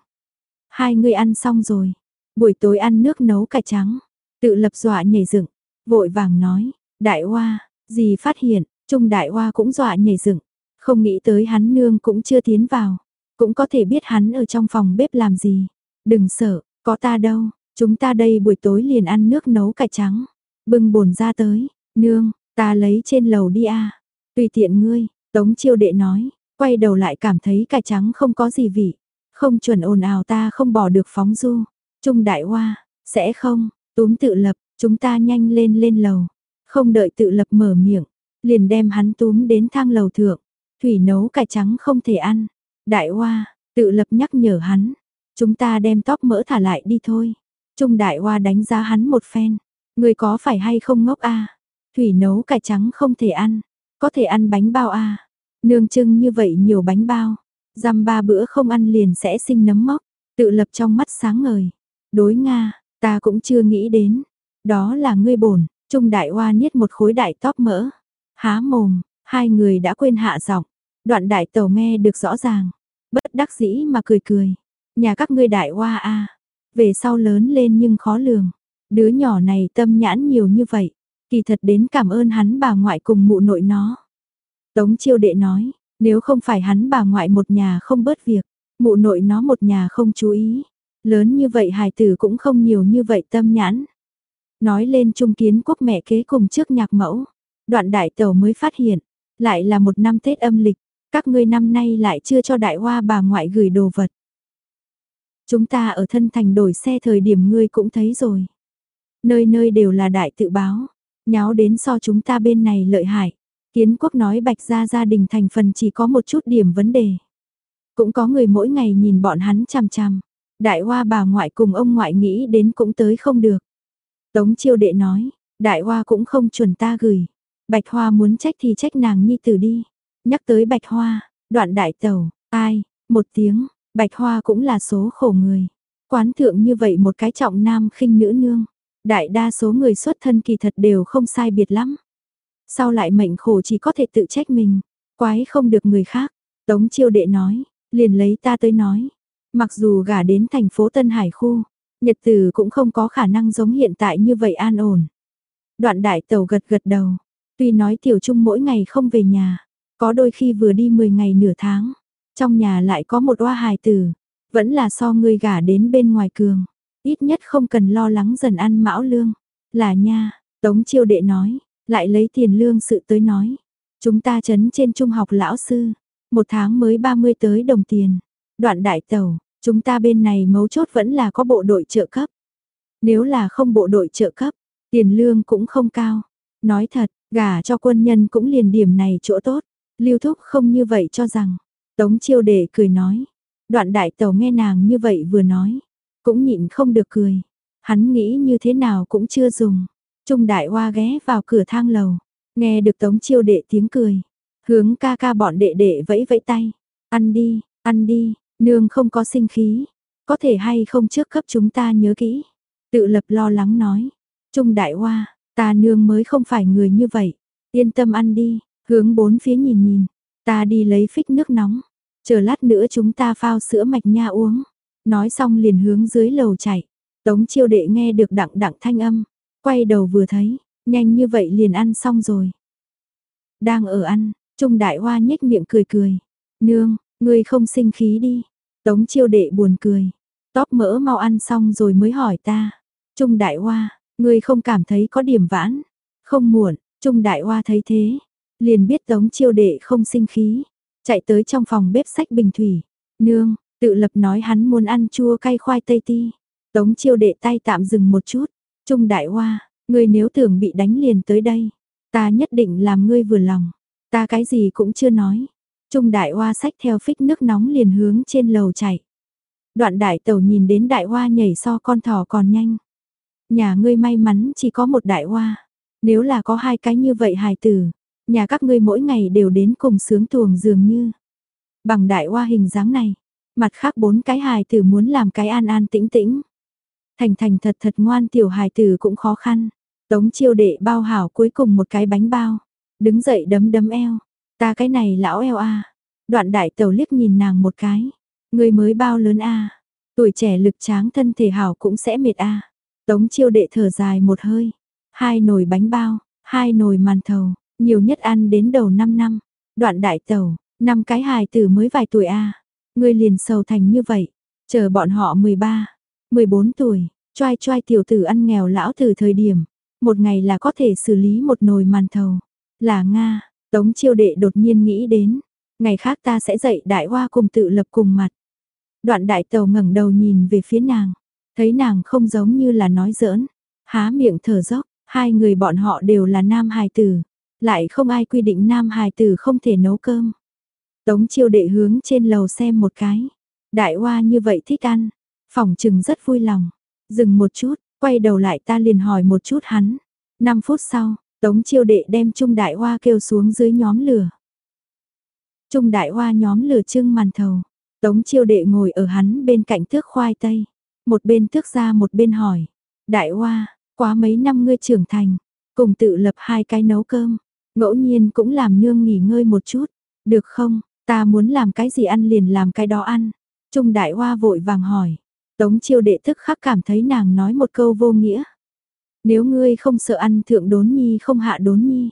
Hai người ăn xong rồi, buổi tối ăn nước nấu cải trắng, tự lập dọa nhảy dựng, vội vàng nói, đại hoa, gì phát hiện, trung đại hoa cũng dọa nhảy dựng, không nghĩ tới hắn nương cũng chưa tiến vào, cũng có thể biết hắn ở trong phòng bếp làm gì. Đừng sợ, có ta đâu, chúng ta đây buổi tối liền ăn nước nấu cải trắng. Bưng bồn ra tới, nương, ta lấy trên lầu đi a. Tùy tiện ngươi, Tống Chiêu đệ nói, quay đầu lại cảm thấy cải trắng không có gì vị, không chuẩn ồn ào ta không bỏ được phóng du. Trung đại hoa, sẽ không, túm tự lập, chúng ta nhanh lên lên lầu. Không đợi tự lập mở miệng, liền đem hắn túm đến thang lầu thượng. Thủy nấu cải trắng không thể ăn, Đại Hoa, tự lập nhắc nhở hắn, chúng ta đem tóc mỡ thả lại đi thôi. Trung Đại Hoa đánh giá hắn một phen, người có phải hay không ngốc a? Thủy nấu cải trắng không thể ăn, có thể ăn bánh bao a. Nương trưng như vậy nhiều bánh bao, dăm ba bữa không ăn liền sẽ sinh nấm mốc, tự lập trong mắt sáng ngời. Đối Nga, ta cũng chưa nghĩ đến, đó là ngươi bổn, Trung Đại Hoa niết một khối đại tóc mỡ, há mồm, hai người đã quên hạ giọng. Đoạn đại tàu nghe được rõ ràng, bất đắc dĩ mà cười cười. Nhà các ngươi đại hoa a về sau lớn lên nhưng khó lường. Đứa nhỏ này tâm nhãn nhiều như vậy, kỳ thật đến cảm ơn hắn bà ngoại cùng mụ nội nó. Tống chiêu đệ nói, nếu không phải hắn bà ngoại một nhà không bớt việc, mụ nội nó một nhà không chú ý. Lớn như vậy hài tử cũng không nhiều như vậy tâm nhãn. Nói lên trung kiến quốc mẹ kế cùng trước nhạc mẫu. Đoạn đại tàu mới phát hiện, lại là một năm Tết âm lịch, các ngươi năm nay lại chưa cho đại hoa bà ngoại gửi đồ vật. Chúng ta ở thân thành đổi xe thời điểm ngươi cũng thấy rồi. Nơi nơi đều là đại tự báo, nháo đến so chúng ta bên này lợi hại. Kiến quốc nói bạch ra gia đình thành phần chỉ có một chút điểm vấn đề. Cũng có người mỗi ngày nhìn bọn hắn chằm chằm. Đại hoa bà ngoại cùng ông ngoại nghĩ đến cũng tới không được. Tống chiêu đệ nói, đại hoa cũng không chuẩn ta gửi. Bạch hoa muốn trách thì trách nàng nhi tử đi. Nhắc tới bạch hoa, đoạn đại tàu, ai, một tiếng, bạch hoa cũng là số khổ người. Quán thượng như vậy một cái trọng nam khinh nữ nương. Đại đa số người xuất thân kỳ thật đều không sai biệt lắm. Sau lại mệnh khổ chỉ có thể tự trách mình, quái không được người khác. Tống chiêu đệ nói, liền lấy ta tới nói. Mặc dù gả đến thành phố Tân Hải khu, nhật tử cũng không có khả năng giống hiện tại như vậy an ổn. Đoạn đại tàu gật gật đầu, tuy nói tiểu trung mỗi ngày không về nhà, có đôi khi vừa đi 10 ngày nửa tháng, trong nhà lại có một oa hài tử, vẫn là so ngươi gả đến bên ngoài cường, ít nhất không cần lo lắng dần ăn mão lương. Là nha, Tống Chiêu Đệ nói, lại lấy tiền lương sự tới nói. Chúng ta chấn trên trung học lão sư, một tháng mới 30 tới đồng tiền. Đoạn đại tàu, chúng ta bên này mấu chốt vẫn là có bộ đội trợ cấp. Nếu là không bộ đội trợ cấp, tiền lương cũng không cao. Nói thật, gả cho quân nhân cũng liền điểm này chỗ tốt. Lưu Thúc không như vậy cho rằng. Tống chiêu đệ cười nói. Đoạn đại tàu nghe nàng như vậy vừa nói. Cũng nhịn không được cười. Hắn nghĩ như thế nào cũng chưa dùng. Trung đại hoa ghé vào cửa thang lầu. Nghe được tống chiêu đệ tiếng cười. hướng ca ca bọn đệ đệ vẫy vẫy tay. Ăn đi, ăn đi, nương không có sinh khí. Có thể hay không trước cấp chúng ta nhớ kỹ. Tự lập lo lắng nói. Trung đại hoa, ta nương mới không phải người như vậy. Yên tâm ăn đi, hướng bốn phía nhìn nhìn. Ta đi lấy phích nước nóng. Chờ lát nữa chúng ta phao sữa mạch nha uống. Nói xong liền hướng dưới lầu chạy. Tống chiêu đệ nghe được đặng đặng thanh âm. Quay đầu vừa thấy, nhanh như vậy liền ăn xong rồi. Đang ở ăn, Trung Đại Hoa nhếch miệng cười cười. Nương, ngươi không sinh khí đi. Tống chiêu đệ buồn cười. Tóp mỡ mau ăn xong rồi mới hỏi ta. Trung Đại Hoa, ngươi không cảm thấy có điểm vãn. Không muộn, Trung Đại Hoa thấy thế. Liền biết Tống chiêu đệ không sinh khí. Chạy tới trong phòng bếp sách bình thủy. Nương, tự lập nói hắn muốn ăn chua cay khoai tây ti. Tống chiêu đệ tay tạm dừng một chút. Trung Đại Hoa, ngươi nếu tưởng bị đánh liền tới đây. Ta nhất định làm ngươi vừa lòng. Ta cái gì cũng chưa nói. Trung đại hoa sách theo phích nước nóng liền hướng trên lầu chạy. Đoạn đại tẩu nhìn đến đại hoa nhảy so con thỏ còn nhanh. Nhà ngươi may mắn chỉ có một đại hoa. Nếu là có hai cái như vậy hài tử, nhà các ngươi mỗi ngày đều đến cùng sướng tuồng dường như. Bằng đại hoa hình dáng này, mặt khác bốn cái hài tử muốn làm cái an an tĩnh tĩnh. Thành thành thật thật ngoan tiểu hài tử cũng khó khăn. Tống chiêu đệ bao hảo cuối cùng một cái bánh bao. Đứng dậy đấm đấm eo. Ta cái này lão eo a Đoạn đại tàu liếc nhìn nàng một cái. Người mới bao lớn a Tuổi trẻ lực tráng thân thể hảo cũng sẽ mệt a Tống chiêu đệ thở dài một hơi. Hai nồi bánh bao, hai nồi màn thầu, nhiều nhất ăn đến đầu 5 năm. Đoạn đại tàu, năm cái hài tử mới vài tuổi a Người liền sầu thành như vậy. Chờ bọn họ 13, 14 tuổi, choai choai tiểu tử ăn nghèo lão từ thời điểm, một ngày là có thể xử lý một nồi màn thầu. Là Nga, Tống chiêu đệ đột nhiên nghĩ đến, ngày khác ta sẽ dạy đại hoa cùng tự lập cùng mặt. Đoạn đại tàu ngẩng đầu nhìn về phía nàng, thấy nàng không giống như là nói giỡn, há miệng thở dốc, hai người bọn họ đều là nam hài tử, lại không ai quy định nam hài tử không thể nấu cơm. Tống chiêu đệ hướng trên lầu xem một cái, đại hoa như vậy thích ăn, phòng trừng rất vui lòng, dừng một chút, quay đầu lại ta liền hỏi một chút hắn. 5 phút sau, Tống chiêu đệ đem Trung Đại Hoa kêu xuống dưới nhóm lửa. Trung Đại Hoa nhóm lửa trưng màn thầu. Tống chiêu đệ ngồi ở hắn bên cạnh thước khoai tây. Một bên thước ra một bên hỏi. Đại Hoa, quá mấy năm ngươi trưởng thành. Cùng tự lập hai cái nấu cơm. Ngẫu nhiên cũng làm nương nghỉ ngơi một chút. Được không, ta muốn làm cái gì ăn liền làm cái đó ăn. Trung Đại Hoa vội vàng hỏi. Tống chiêu đệ thức khắc cảm thấy nàng nói một câu vô nghĩa. Nếu ngươi không sợ ăn thượng đốn nhi không hạ đốn nhi.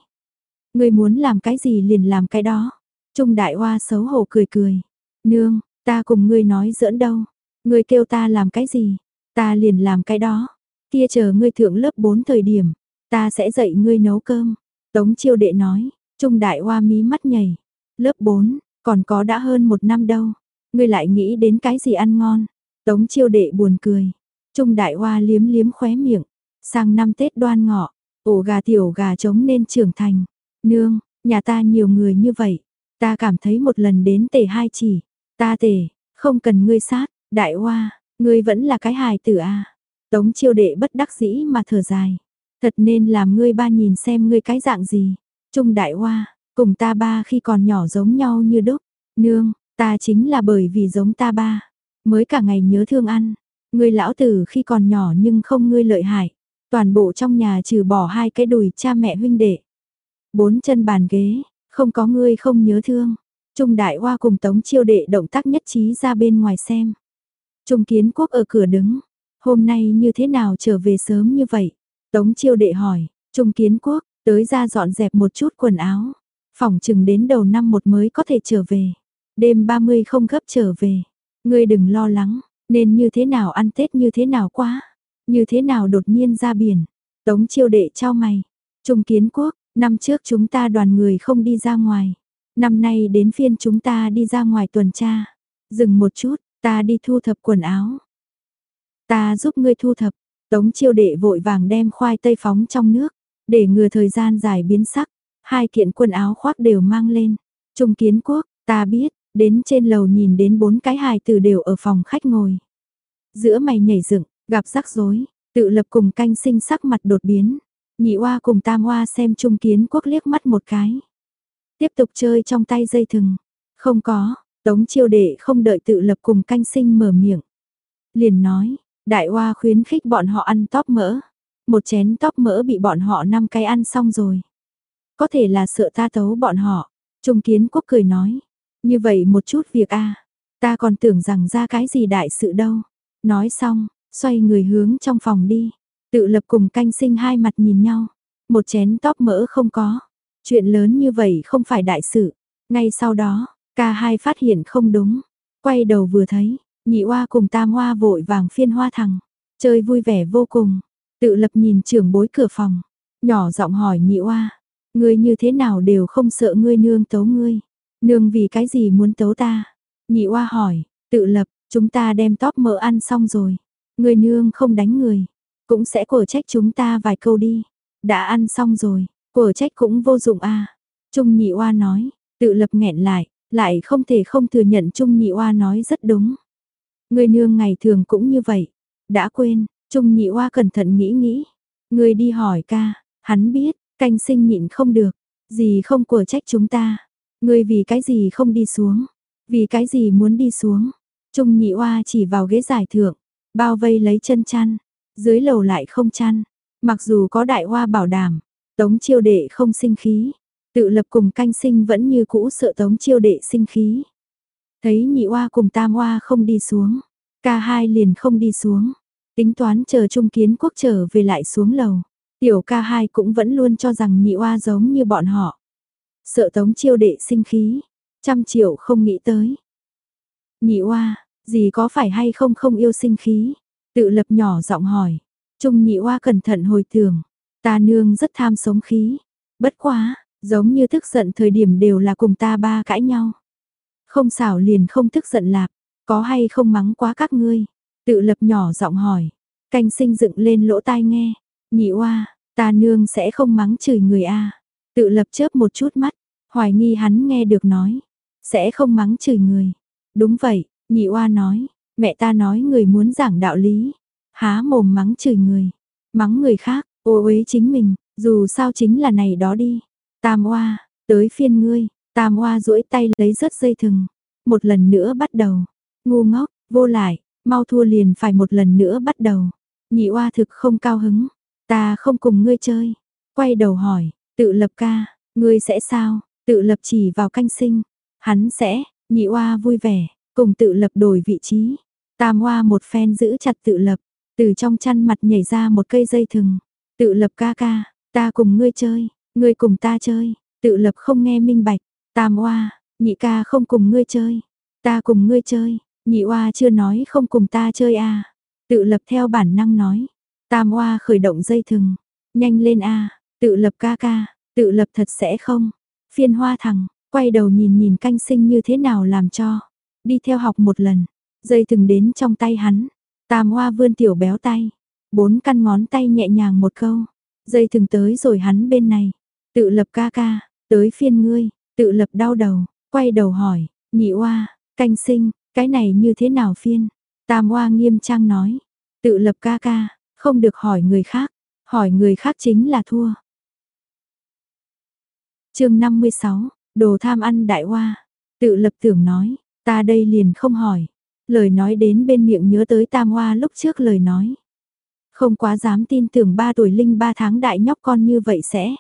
Ngươi muốn làm cái gì liền làm cái đó. Trung đại hoa xấu hổ cười cười. Nương, ta cùng ngươi nói giỡn đâu. Ngươi kêu ta làm cái gì, ta liền làm cái đó. Kia chờ ngươi thượng lớp 4 thời điểm, ta sẽ dạy ngươi nấu cơm. Tống chiêu đệ nói, Trung đại hoa mí mắt nhảy. Lớp 4, còn có đã hơn một năm đâu. Ngươi lại nghĩ đến cái gì ăn ngon. Tống chiêu đệ buồn cười. Trung đại hoa liếm liếm khóe miệng. Sang năm Tết đoan ngọ, ổ gà tiểu gà trống nên trưởng thành. Nương, nhà ta nhiều người như vậy. Ta cảm thấy một lần đến tề hai chỉ. Ta tề, không cần ngươi sát, đại hoa, ngươi vẫn là cái hài tử a. Tống chiêu đệ bất đắc dĩ mà thở dài. Thật nên làm ngươi ba nhìn xem ngươi cái dạng gì. Trung đại hoa, cùng ta ba khi còn nhỏ giống nhau như đúc. Nương, ta chính là bởi vì giống ta ba. Mới cả ngày nhớ thương ăn. Ngươi lão tử khi còn nhỏ nhưng không ngươi lợi hại. Toàn bộ trong nhà trừ bỏ hai cái đùi cha mẹ huynh đệ. Bốn chân bàn ghế, không có ngươi không nhớ thương. Trung Đại Hoa cùng Tống Chiêu Đệ động tác nhất trí ra bên ngoài xem. Trung Kiến Quốc ở cửa đứng. Hôm nay như thế nào trở về sớm như vậy? Tống Chiêu Đệ hỏi. Trung Kiến Quốc, tới ra dọn dẹp một chút quần áo. Phòng chừng đến đầu năm một mới có thể trở về. Đêm 30 không gấp trở về. Ngươi đừng lo lắng, nên như thế nào ăn Tết như thế nào quá. Như thế nào đột nhiên ra biển? Tống chiêu đệ trao mày. Trung kiến quốc, năm trước chúng ta đoàn người không đi ra ngoài. Năm nay đến phiên chúng ta đi ra ngoài tuần tra. Dừng một chút, ta đi thu thập quần áo. Ta giúp ngươi thu thập. Tống chiêu đệ vội vàng đem khoai tây phóng trong nước. Để ngừa thời gian dài biến sắc. Hai kiện quần áo khoác đều mang lên. Trung kiến quốc, ta biết, đến trên lầu nhìn đến bốn cái hài tử đều ở phòng khách ngồi. Giữa mày nhảy dựng, Gặp rắc rối, tự lập cùng canh sinh sắc mặt đột biến. Nhị oa cùng tam oa xem trung kiến quốc liếc mắt một cái. tiếp tục chơi trong tay dây thừng. Không có, Tống chiêu đệ không đợi tự lập cùng canh sinh mở miệng. Liền nói, đại oa khuyến khích bọn họ ăn tóp mỡ. Một chén tóp mỡ bị bọn họ năm cái ăn xong rồi. Có thể là sợ ta tấu bọn họ. Trung kiến quốc cười nói. Như vậy một chút việc a Ta còn tưởng rằng ra cái gì đại sự đâu. Nói xong, xoay người hướng trong phòng đi. Tự lập cùng canh sinh hai mặt nhìn nhau. Một chén tóp mỡ không có. Chuyện lớn như vậy không phải đại sự. Ngay sau đó, ca hai phát hiện không đúng. Quay đầu vừa thấy, nhị hoa cùng tam hoa vội vàng phiên hoa thằng. Chơi vui vẻ vô cùng. Tự lập nhìn trưởng bối cửa phòng. Nhỏ giọng hỏi nhị hoa. Ngươi như thế nào đều không sợ ngươi nương tấu ngươi. Nương vì cái gì muốn tấu ta? Nhị oa hỏi, tự lập, chúng ta đem tóp mỡ ăn xong rồi. Người nương không đánh người, cũng sẽ cổ trách chúng ta vài câu đi. Đã ăn xong rồi, cổ trách cũng vô dụng a. Trung nhị oa nói, tự lập nghẹn lại, lại không thể không thừa nhận Trung nhị oa nói rất đúng. Người nương ngày thường cũng như vậy. Đã quên, Trung nhị oa cẩn thận nghĩ nghĩ. Người đi hỏi ca, hắn biết, canh sinh nhịn không được. Gì không của trách chúng ta. Người vì cái gì không đi xuống. Vì cái gì muốn đi xuống? Trung nhị oa chỉ vào ghế giải thượng, bao vây lấy chân chăn, dưới lầu lại không chăn. Mặc dù có đại hoa bảo đảm, tống chiêu đệ không sinh khí, tự lập cùng canh sinh vẫn như cũ sợ tống chiêu đệ sinh khí. Thấy nhị oa cùng tam oa không đi xuống, ca hai liền không đi xuống, tính toán chờ trung kiến quốc trở về lại xuống lầu. Tiểu ca hai cũng vẫn luôn cho rằng nhị oa giống như bọn họ. Sợ tống chiêu đệ sinh khí, Trăm triệu không nghĩ tới. Nhị oa, gì có phải hay không không yêu sinh khí? Tự lập nhỏ giọng hỏi. Trung nhị oa cẩn thận hồi tưởng. Ta nương rất tham sống khí. Bất quá, giống như tức giận thời điểm đều là cùng ta ba cãi nhau. Không xảo liền không tức giận lạp, có hay không mắng quá các ngươi? Tự lập nhỏ giọng hỏi. Canh sinh dựng lên lỗ tai nghe. Nhị oa, ta nương sẽ không mắng chửi người a. Tự lập chớp một chút mắt, hoài nghi hắn nghe được nói. Sẽ không mắng chửi người. Đúng vậy, nhị oa nói, mẹ ta nói người muốn giảng đạo lý. Há mồm mắng chửi người. Mắng người khác, ô uế chính mình, dù sao chính là này đó đi. Tam oa, tới phiên ngươi, tam oa duỗi tay lấy rớt dây thừng. Một lần nữa bắt đầu. Ngu ngốc, vô lại, mau thua liền phải một lần nữa bắt đầu. Nhị oa thực không cao hứng. Ta không cùng ngươi chơi. Quay đầu hỏi, tự lập ca, ngươi sẽ sao? Tự lập chỉ vào canh sinh, Hắn sẽ, nhị oa vui vẻ, cùng tự lập đổi vị trí. Tam hoa một phen giữ chặt tự lập, từ trong chăn mặt nhảy ra một cây dây thừng. Tự lập ca ca, ta cùng ngươi chơi, ngươi cùng ta chơi. Tự lập không nghe minh bạch, tam hoa nhị ca không cùng ngươi chơi. Ta cùng ngươi chơi, nhị hoa chưa nói không cùng ta chơi à. Tự lập theo bản năng nói. Tam hoa khởi động dây thừng, nhanh lên a, tự lập ca ca, tự lập thật sẽ không. Phiên hoa thằng, Quay đầu nhìn nhìn canh sinh như thế nào làm cho. Đi theo học một lần. Dây thừng đến trong tay hắn. Tam hoa vươn tiểu béo tay. Bốn căn ngón tay nhẹ nhàng một câu. Dây thừng tới rồi hắn bên này. Tự lập ca ca. Tới phiên ngươi. Tự lập đau đầu. Quay đầu hỏi. Nhị hoa. Canh sinh. Cái này như thế nào phiên? Tam hoa nghiêm trang nói. Tự lập ca ca. Không được hỏi người khác. Hỏi người khác chính là thua. chương 56 Đồ tham ăn đại hoa. Tự lập tưởng nói, ta đây liền không hỏi. Lời nói đến bên miệng nhớ tới tam hoa lúc trước lời nói. Không quá dám tin tưởng ba tuổi linh ba tháng đại nhóc con như vậy sẽ.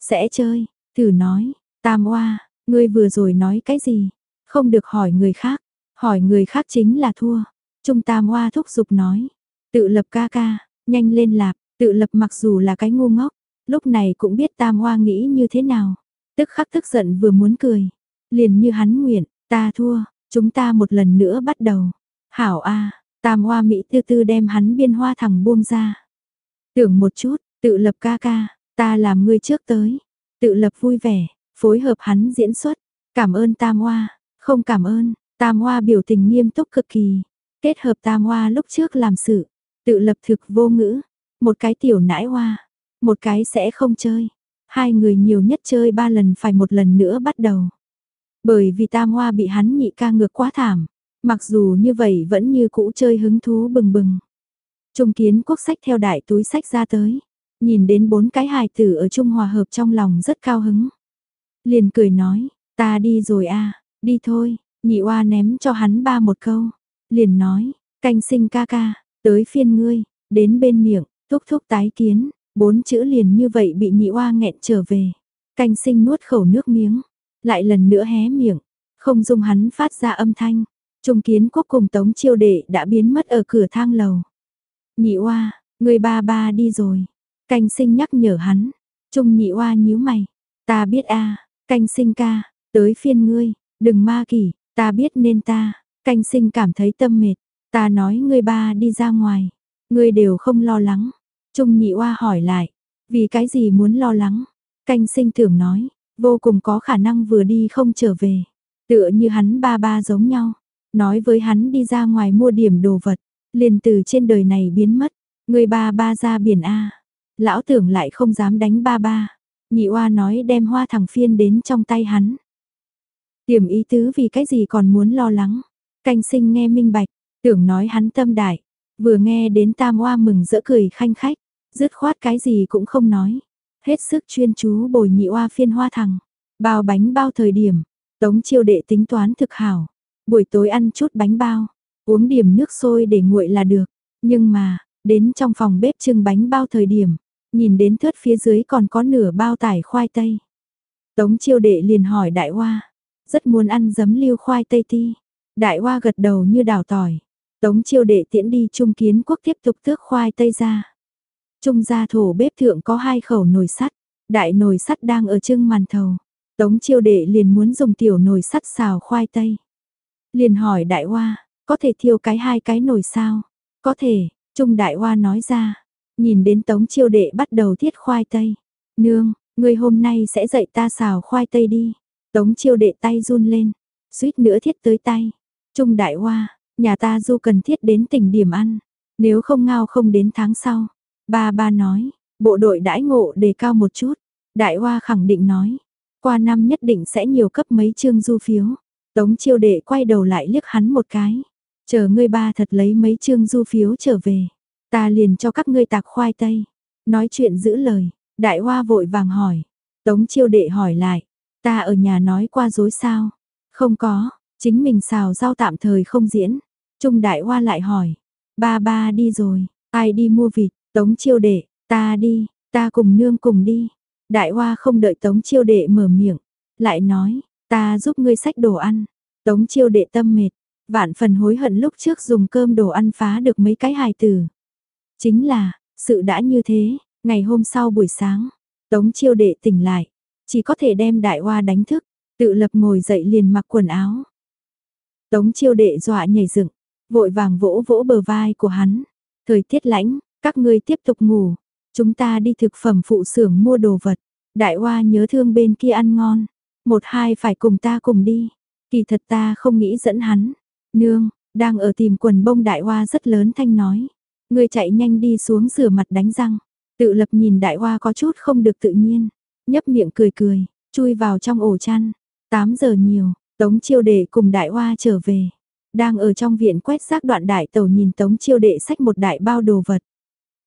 Sẽ chơi, thử nói, tam hoa, ngươi vừa rồi nói cái gì? Không được hỏi người khác, hỏi người khác chính là thua. Trung tam hoa thúc giục nói, tự lập ca ca, nhanh lên lạp, tự lập mặc dù là cái ngu ngốc, lúc này cũng biết tam hoa nghĩ như thế nào. Tức khắc tức giận vừa muốn cười. Liền như hắn nguyện, ta thua, chúng ta một lần nữa bắt đầu. Hảo A, tam hoa Mỹ tư tư đem hắn biên hoa thẳng buông ra. Tưởng một chút, tự lập ca ca, ta làm ngươi trước tới. Tự lập vui vẻ, phối hợp hắn diễn xuất. Cảm ơn tam hoa, không cảm ơn, tam hoa biểu tình nghiêm túc cực kỳ. Kết hợp tam hoa lúc trước làm sự, tự lập thực vô ngữ. Một cái tiểu nãi hoa, một cái sẽ không chơi hai người nhiều nhất chơi ba lần phải một lần nữa bắt đầu. Bởi vì tam hoa bị hắn nhị ca ngược quá thảm, mặc dù như vậy vẫn như cũ chơi hứng thú bừng bừng. Trung kiến quốc sách theo đại túi sách ra tới, nhìn đến bốn cái hài tử ở Trung Hòa Hợp trong lòng rất cao hứng. liền cười nói, ta đi rồi a đi thôi, nhị oa ném cho hắn ba một câu, liền nói, canh sinh ca ca, tới phiên ngươi, đến bên miệng, thúc thúc tái kiến, bốn chữ liền như vậy bị nhị oa nghẹn trở về. Canh sinh nuốt khẩu nước miếng, lại lần nữa hé miệng, không dung hắn phát ra âm thanh. Trung kiến quốc cùng tống chiêu đệ đã biến mất ở cửa thang lầu. Nhị oa, người ba ba đi rồi. Canh sinh nhắc nhở hắn. Trung nhị oa nhíu mày. Ta biết a, canh sinh ca, tới phiên ngươi, đừng ma kỷ, ta biết nên ta. Canh sinh cảm thấy tâm mệt. Ta nói ngươi ba đi ra ngoài. Ngươi đều không lo lắng. Trung nhị oa hỏi lại. Vì cái gì muốn lo lắng? Canh sinh tưởng nói. Vô cùng có khả năng vừa đi không trở về. Tựa như hắn ba ba giống nhau. Nói với hắn đi ra ngoài mua điểm đồ vật. Liền từ trên đời này biến mất. Người ba ba ra biển A. Lão tưởng lại không dám đánh ba ba. Nhị oa nói đem hoa thằng phiên đến trong tay hắn. Tiềm ý tứ vì cái gì còn muốn lo lắng. Canh sinh nghe minh bạch, tưởng nói hắn tâm đại. Vừa nghe đến tam oa mừng rỡ cười khanh khách, dứt khoát cái gì cũng không nói. Hết sức chuyên chú bồi nhị oa phiên hoa thằng. Bao bánh bao thời điểm, tống chiêu đệ tính toán thực hảo. Buổi tối ăn chút bánh bao, uống điểm nước sôi để nguội là được. Nhưng mà, đến trong phòng bếp trưng bánh bao thời điểm, nhìn đến thớt phía dưới còn có nửa bao tải khoai tây. Tống chiêu đệ liền hỏi đại hoa, rất muốn ăn giấm lưu khoai tây ti. Đại hoa gật đầu như đào tỏi. Tống chiêu đệ tiễn đi trung kiến quốc tiếp tục tước khoai tây ra. Trung gia thổ bếp thượng có hai khẩu nồi sắt, đại nồi sắt đang ở trưng màn thầu. Tống chiêu đệ liền muốn dùng tiểu nồi sắt xào khoai tây. Liền hỏi đại hoa, có thể thiêu cái hai cái nồi sao? Có thể, Trung đại hoa nói ra. Nhìn đến tống chiêu đệ bắt đầu thiết khoai tây. Nương, người hôm nay sẽ dạy ta xào khoai tây đi. Tống chiêu đệ tay run lên, suýt nữa thiết tới tay. Trung đại hoa, nhà ta du cần thiết đến tỉnh điểm ăn. Nếu không ngao không đến tháng sau. Ba ba nói, bộ đội đãi ngộ đề cao một chút. Đại hoa khẳng định nói, qua năm nhất định sẽ nhiều cấp mấy chương du phiếu. Tống chiêu đệ quay đầu lại liếc hắn một cái. Chờ ngươi ba thật lấy mấy chương du phiếu trở về. Ta liền cho các ngươi tạc khoai tây. Nói chuyện giữ lời, đại hoa vội vàng hỏi. Tống chiêu đệ hỏi lại, ta ở nhà nói qua dối sao? Không có, chính mình xào rau tạm thời không diễn. Trung đại hoa lại hỏi, ba ba đi rồi, ai đi mua vịt, tống chiêu đệ, ta đi, ta cùng nương cùng đi. Đại hoa không đợi tống chiêu đệ mở miệng, lại nói, ta giúp ngươi sách đồ ăn. Tống chiêu đệ tâm mệt, vạn phần hối hận lúc trước dùng cơm đồ ăn phá được mấy cái hài tử. Chính là, sự đã như thế, ngày hôm sau buổi sáng, tống chiêu đệ tỉnh lại, chỉ có thể đem đại hoa đánh thức, tự lập ngồi dậy liền mặc quần áo. Tống chiêu đệ dọa nhảy dựng, vội vàng vỗ vỗ bờ vai của hắn. Thời tiết lãnh, các ngươi tiếp tục ngủ, chúng ta đi thực phẩm phụ xưởng mua đồ vật. Đại hoa nhớ thương bên kia ăn ngon, một hai phải cùng ta cùng đi. Kỳ thật ta không nghĩ dẫn hắn. Nương, đang ở tìm quần bông đại hoa rất lớn thanh nói. Ngươi chạy nhanh đi xuống rửa mặt đánh răng. Tự lập nhìn đại hoa có chút không được tự nhiên. Nhấp miệng cười cười, chui vào trong ổ chăn. 8 giờ nhiều, Tống chiêu đệ cùng đại hoa trở về. Đang ở trong viện quét rác đoạn đại tàu nhìn tống chiêu đệ sách một đại bao đồ vật.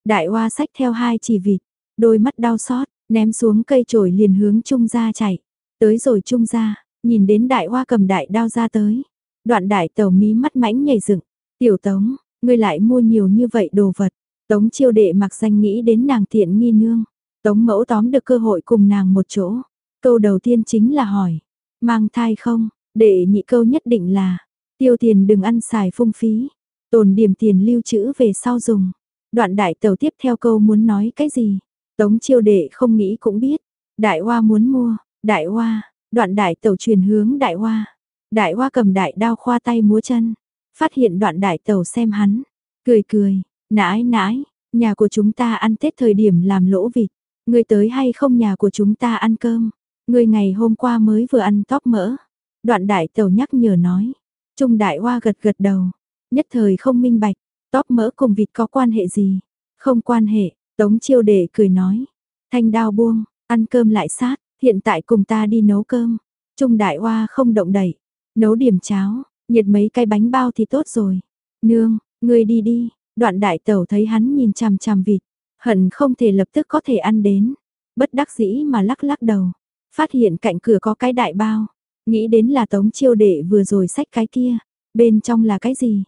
Đại hoa sách theo hai chỉ vịt, đôi mắt đau xót, ném xuống cây trổi liền hướng trung ra chạy. Tới rồi trung ra, nhìn đến đại hoa cầm đại đao ra tới. Đoạn đại tàu mí mắt mãnh nhảy dựng. Tiểu tống, ngươi lại mua nhiều như vậy đồ vật. Tống chiêu đệ mặc danh nghĩ đến nàng tiện nghi nương. Tống mẫu tóm được cơ hội cùng nàng một chỗ. Câu đầu tiên chính là hỏi. Mang thai không? Đệ nhị câu nhất định là. Tiêu tiền đừng ăn xài phung phí. Tồn điểm tiền lưu trữ về sau dùng. Đoạn đại tàu tiếp theo câu muốn nói cái gì? Tống chiêu đệ không nghĩ cũng biết. Đại hoa muốn mua. Đại hoa. Đoạn đại tàu truyền hướng đại hoa. Đại hoa cầm đại đao khoa tay múa chân. Phát hiện đoạn đại tàu xem hắn. Cười cười. Nãi nãi. Nhà của chúng ta ăn Tết thời điểm làm lỗ vịt. Người tới hay không nhà của chúng ta ăn cơm. Người ngày hôm qua mới vừa ăn tóc mỡ. Đoạn đại tàu nhắc nhở nói. Trung đại hoa gật gật đầu. Nhất thời không minh bạch. Tóc mỡ cùng vịt có quan hệ gì? Không quan hệ. Tống chiêu đệ cười nói. Thanh đao buông, ăn cơm lại sát. Hiện tại cùng ta đi nấu cơm. Trung đại hoa không động đẩy. Nấu điểm cháo, nhiệt mấy cái bánh bao thì tốt rồi. Nương, ngươi đi đi. Đoạn đại tẩu thấy hắn nhìn chằm chằm vịt. Hận không thể lập tức có thể ăn đến. Bất đắc dĩ mà lắc lắc đầu. Phát hiện cạnh cửa có cái đại bao, nghĩ đến là tống chiêu đệ vừa rồi xách cái kia, bên trong là cái gì?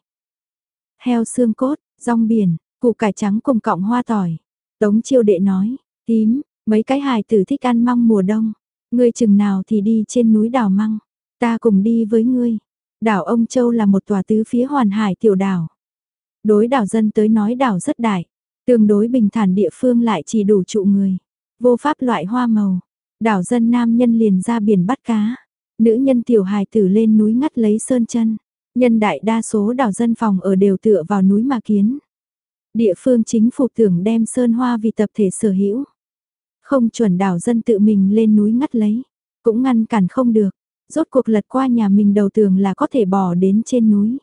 Heo xương cốt, rong biển, củ cải trắng cùng cọng hoa tỏi. Tống chiêu đệ nói, tím, mấy cái hài tử thích ăn măng mùa đông. Ngươi chừng nào thì đi trên núi đảo măng, ta cùng đi với ngươi. Đảo Ông Châu là một tòa tứ phía hoàn hải tiểu đảo. Đối đảo dân tới nói đảo rất đại, tương đối bình thản địa phương lại chỉ đủ trụ người. Vô pháp loại hoa màu, đảo dân nam nhân liền ra biển bắt cá, nữ nhân tiểu hài tử lên núi ngắt lấy sơn chân. Nhân đại đa số đảo dân phòng ở đều tựa vào núi mà kiến. Địa phương chính phủ tưởng đem sơn hoa vì tập thể sở hữu. Không chuẩn đảo dân tự mình lên núi ngắt lấy, cũng ngăn cản không được. Rốt cuộc lật qua nhà mình đầu tường là có thể bỏ đến trên núi.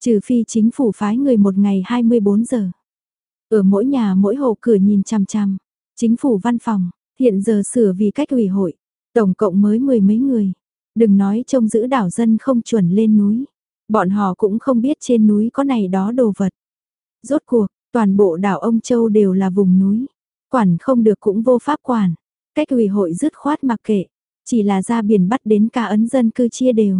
Trừ phi chính phủ phái người một ngày 24 giờ. Ở mỗi nhà mỗi hộ cửa nhìn chằm chằm. Chính phủ văn phòng, hiện giờ sửa vì cách ủy hội. Tổng cộng mới mười mấy người. Đừng nói trông giữ đảo dân không chuẩn lên núi. Bọn họ cũng không biết trên núi có này đó đồ vật. Rốt cuộc, toàn bộ đảo Ông Châu đều là vùng núi. Quản không được cũng vô pháp quản. Cách ủy hội dứt khoát mặc kệ. Chỉ là ra biển bắt đến cả ấn dân cư chia đều.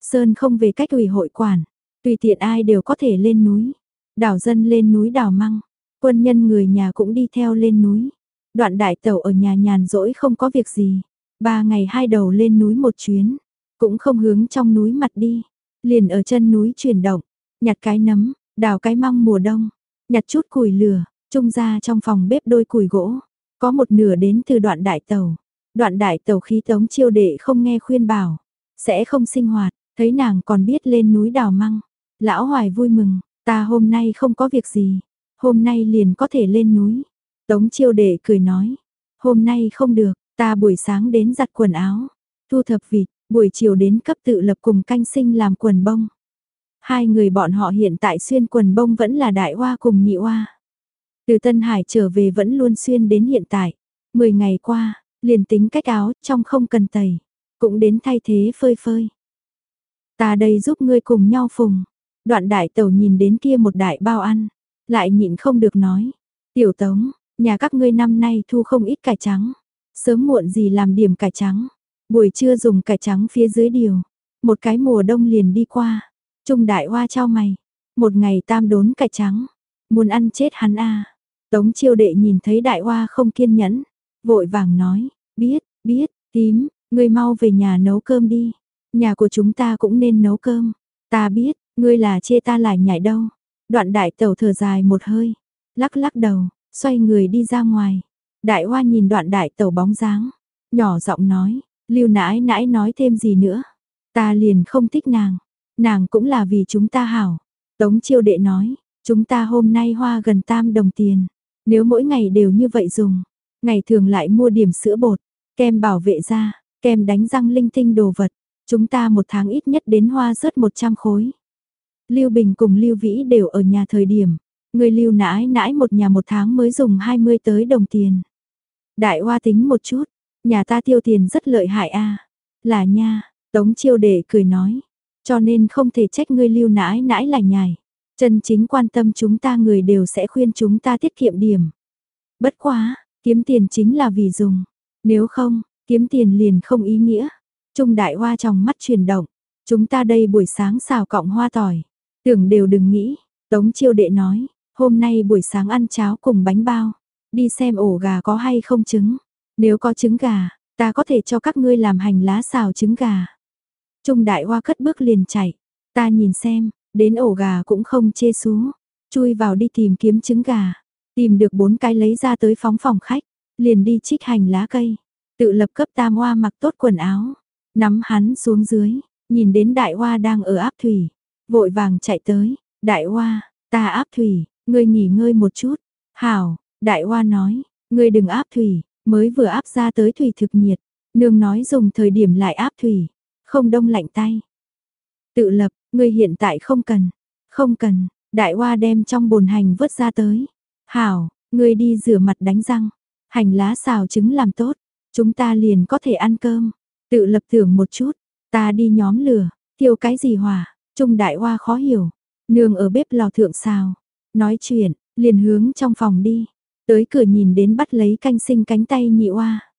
Sơn không về cách ủy hội quản. Tùy tiện ai đều có thể lên núi. Đảo dân lên núi đảo măng. Quân nhân người nhà cũng đi theo lên núi. Đoạn đại tàu ở nhà nhàn rỗi không có việc gì. Ba ngày hai đầu lên núi một chuyến. Cũng không hướng trong núi mặt đi. Liền ở chân núi chuyển động. Nhặt cái nấm, đào cái măng mùa đông. Nhặt chút củi lửa, trung ra trong phòng bếp đôi củi gỗ. Có một nửa đến từ đoạn đại tàu. Đoạn đại tàu khí tống chiêu đệ không nghe khuyên bảo. Sẽ không sinh hoạt, thấy nàng còn biết lên núi đào măng. Lão hoài vui mừng, ta hôm nay không có việc gì. Hôm nay liền có thể lên núi. Tống chiêu đệ cười nói. Hôm nay không được, ta buổi sáng đến giặt quần áo. Thu thập vịt, buổi chiều đến cấp tự lập cùng canh sinh làm quần bông. Hai người bọn họ hiện tại xuyên quần bông vẫn là đại hoa cùng nhị hoa. Từ Tân Hải trở về vẫn luôn xuyên đến hiện tại. Mười ngày qua, liền tính cách áo trong không cần tẩy. Cũng đến thay thế phơi phơi. Ta đây giúp ngươi cùng nhau phùng. Đoạn đại tẩu nhìn đến kia một đại bao ăn. Lại nhịn không được nói. Tiểu tống, nhà các ngươi năm nay thu không ít cải trắng. Sớm muộn gì làm điểm cải trắng. Buổi trưa dùng cải trắng phía dưới điều. Một cái mùa đông liền đi qua. Trung đại hoa trao mày. Một ngày tam đốn cải trắng. Muốn ăn chết hắn a Tống chiêu đệ nhìn thấy đại hoa không kiên nhẫn. Vội vàng nói. Biết, biết, tím, ngươi mau về nhà nấu cơm đi. Nhà của chúng ta cũng nên nấu cơm. Ta biết, ngươi là chê ta lại nhảy đâu. Đoạn đại tẩu thở dài một hơi. Lắc lắc đầu, xoay người đi ra ngoài. Đại hoa nhìn đoạn đại tẩu bóng dáng. Nhỏ giọng nói, lưu nãi nãi nói thêm gì nữa. Ta liền không thích nàng. Nàng cũng là vì chúng ta hảo. Tống chiêu đệ nói, chúng ta hôm nay hoa gần tam đồng tiền. Nếu mỗi ngày đều như vậy dùng, ngày thường lại mua điểm sữa bột, kem bảo vệ da, kem đánh răng linh tinh đồ vật. Chúng ta một tháng ít nhất đến hoa rớt 100 khối. Lưu Bình cùng Lưu Vĩ đều ở nhà thời điểm. Người Lưu nãi nãi một nhà một tháng mới dùng 20 tới đồng tiền. Đại hoa tính một chút, nhà ta tiêu tiền rất lợi hại a Là nha, Tống chiêu đệ cười nói. Cho nên không thể trách ngươi lưu nãi nãi lành nhài. Chân chính quan tâm chúng ta người đều sẽ khuyên chúng ta tiết kiệm điểm. Bất quá, kiếm tiền chính là vì dùng. Nếu không, kiếm tiền liền không ý nghĩa. Trung đại hoa trong mắt chuyển động. Chúng ta đây buổi sáng xào cọng hoa tỏi. Tưởng đều đừng nghĩ. Tống chiêu đệ nói, hôm nay buổi sáng ăn cháo cùng bánh bao. Đi xem ổ gà có hay không trứng. Nếu có trứng gà, ta có thể cho các ngươi làm hành lá xào trứng gà. Trung đại hoa cất bước liền chạy. Ta nhìn xem, đến ổ gà cũng không chê xú. Chui vào đi tìm kiếm trứng gà. Tìm được bốn cái lấy ra tới phóng phòng khách. Liền đi trích hành lá cây. Tự lập cấp tam hoa mặc tốt quần áo. Nắm hắn xuống dưới. Nhìn đến đại hoa đang ở áp thủy. Vội vàng chạy tới. Đại hoa, ta áp thủy. Ngươi nghỉ ngơi một chút. Hảo, đại hoa nói. Ngươi đừng áp thủy. Mới vừa áp ra tới thủy thực nhiệt. Nương nói dùng thời điểm lại áp thủy không đông lạnh tay. Tự lập, ngươi hiện tại không cần, không cần, đại hoa đem trong bồn hành vớt ra tới. Hảo, ngươi đi rửa mặt đánh răng, hành lá xào trứng làm tốt, chúng ta liền có thể ăn cơm. Tự lập tưởng một chút, ta đi nhóm lửa, tiêu cái gì hòa. trung đại hoa khó hiểu, nương ở bếp lò thượng xào, nói chuyện, liền hướng trong phòng đi, tới cửa nhìn đến bắt lấy canh sinh cánh tay nhị oa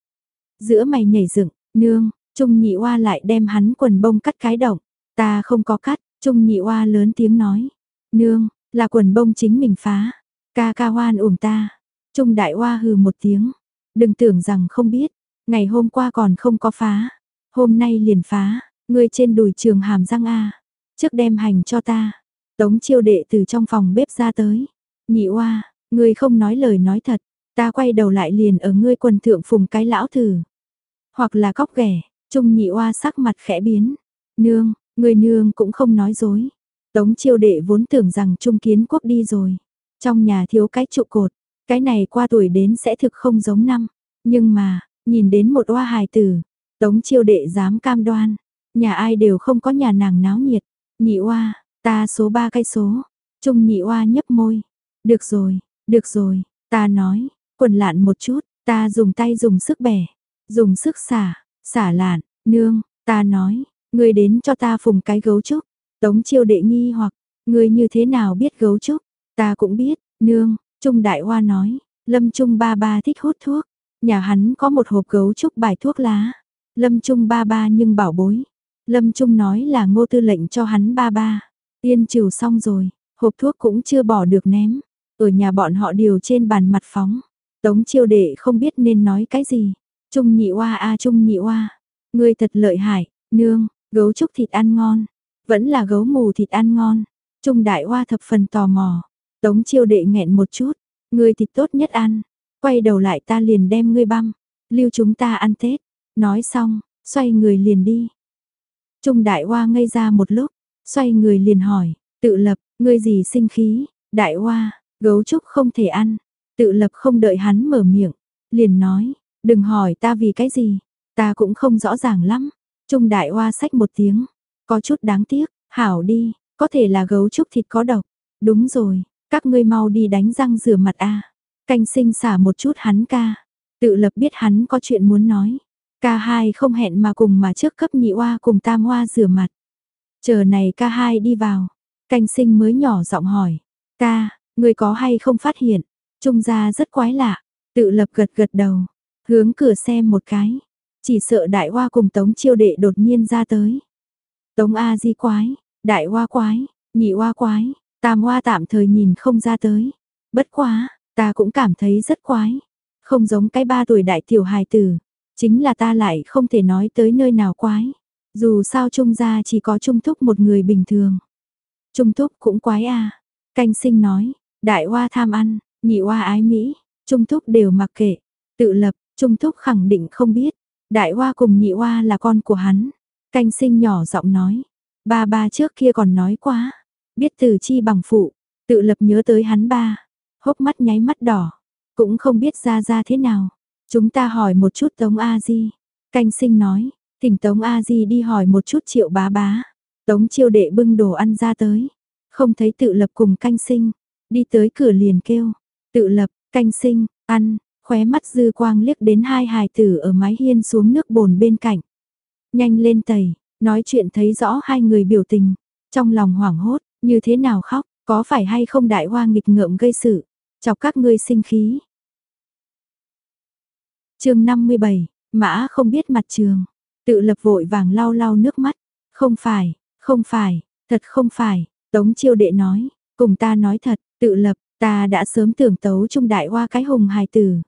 giữa mày nhảy dựng, nương, Trung nhị oa lại đem hắn quần bông cắt cái động. Ta không có cắt, Trung nhị oa lớn tiếng nói. Nương, là quần bông chính mình phá. Ca ca hoan ủm ta. Trung đại oa hừ một tiếng. Đừng tưởng rằng không biết. Ngày hôm qua còn không có phá. Hôm nay liền phá. Ngươi trên đùi trường hàm răng A. Trước đem hành cho ta. Tống chiêu đệ từ trong phòng bếp ra tới. Nhị oa, ngươi không nói lời nói thật. Ta quay đầu lại liền ở ngươi quần thượng phùng cái lão thử. Hoặc là góc ghẻ, trung nhị oa sắc mặt khẽ biến. Nương, người nương cũng không nói dối. Tống chiêu đệ vốn tưởng rằng trung kiến quốc đi rồi. Trong nhà thiếu cái trụ cột, cái này qua tuổi đến sẽ thực không giống năm. Nhưng mà, nhìn đến một oa hài tử, tống chiêu đệ dám cam đoan. Nhà ai đều không có nhà nàng náo nhiệt. Nhị oa, ta số ba cái số. Trung nhị oa nhấp môi. Được rồi, được rồi, ta nói, quần lạn một chút, ta dùng tay dùng sức bẻ, dùng sức xả, xả lạn, nương, ta nói, ngươi đến cho ta phùng cái gấu trúc. Tống chiêu đệ nghi hoặc, ngươi như thế nào biết gấu trúc? Ta cũng biết, nương, Trung Đại Hoa nói, Lâm Trung ba ba thích hút thuốc, nhà hắn có một hộp gấu trúc bài thuốc lá. Lâm Trung ba ba nhưng bảo bối. Lâm Trung nói là ngô tư lệnh cho hắn ba ba. Tiên trừ xong rồi, hộp thuốc cũng chưa bỏ được ném. Ở nhà bọn họ điều trên bàn mặt phóng. Tống chiêu đệ không biết nên nói cái gì. Trung nhị oa a trung nhị oa. Ngươi thật lợi hại, nương, gấu trúc thịt ăn ngon. Vẫn là gấu mù thịt ăn ngon. Trung đại oa thập phần tò mò. Tống chiêu đệ nghẹn một chút. Ngươi thịt tốt nhất ăn. Quay đầu lại ta liền đem ngươi băm. Lưu chúng ta ăn Tết. Nói xong, xoay người liền đi. Trung đại oa ngây ra một lúc. Xoay người liền hỏi. Tự lập, ngươi gì sinh khí. Đại oa, gấu trúc không thể ăn. Tự lập không đợi hắn mở miệng. Liền nói. Đừng hỏi ta vì cái gì. Ta cũng không rõ ràng lắm. Trung đại oa sách một tiếng. Có chút đáng tiếc, hảo đi, có thể là gấu trúc thịt có độc. Đúng rồi, các ngươi mau đi đánh răng rửa mặt a. Canh sinh xả một chút hắn ca. Tự lập biết hắn có chuyện muốn nói. Ca hai không hẹn mà cùng mà trước cấp nhị oa cùng tam oa rửa mặt. Chờ này ca hai đi vào. Canh sinh mới nhỏ giọng hỏi. Ca, người có hay không phát hiện? Trung gia rất quái lạ. Tự lập gật gật đầu. Hướng cửa xem một cái. Chỉ sợ đại hoa cùng tống chiêu đệ đột nhiên ra tới. Tống A di quái, đại hoa quái, nhị hoa quái, tam hoa tạm thời nhìn không ra tới. Bất quá, ta cũng cảm thấy rất quái. Không giống cái ba tuổi đại tiểu hài tử. Chính là ta lại không thể nói tới nơi nào quái. Dù sao trung gia chỉ có trung thúc một người bình thường. Trung thúc cũng quái à. Canh sinh nói, đại hoa tham ăn, nhị hoa ái Mỹ, trung thúc đều mặc kệ. Tự lập, trung thúc khẳng định không biết. Đại hoa cùng nhị hoa là con của hắn. Canh sinh nhỏ giọng nói. Ba ba trước kia còn nói quá. Biết từ chi bằng phụ. Tự lập nhớ tới hắn ba. Hốc mắt nháy mắt đỏ. Cũng không biết ra ra thế nào. Chúng ta hỏi một chút Tống A Di. Canh sinh nói. Thỉnh Tống A Di đi hỏi một chút triệu bá bá. Tống chiêu đệ bưng đồ ăn ra tới. Không thấy tự lập cùng canh sinh. Đi tới cửa liền kêu. Tự lập, canh sinh, ăn, khóe mắt dư quang liếc đến hai hài tử ở mái hiên xuống nước bồn bên cạnh. Nhanh lên tẩy, nói chuyện thấy rõ hai người biểu tình, trong lòng hoảng hốt, như thế nào khóc, có phải hay không đại hoa nghịch ngợm gây sự, chọc các ngươi sinh khí. chương 57, mã không biết mặt trường, tự lập vội vàng lau lau nước mắt, không phải, không phải, thật không phải, tống chiêu đệ nói, cùng ta nói thật, tự lập, ta đã sớm tưởng tấu trung đại hoa cái hùng hài tử.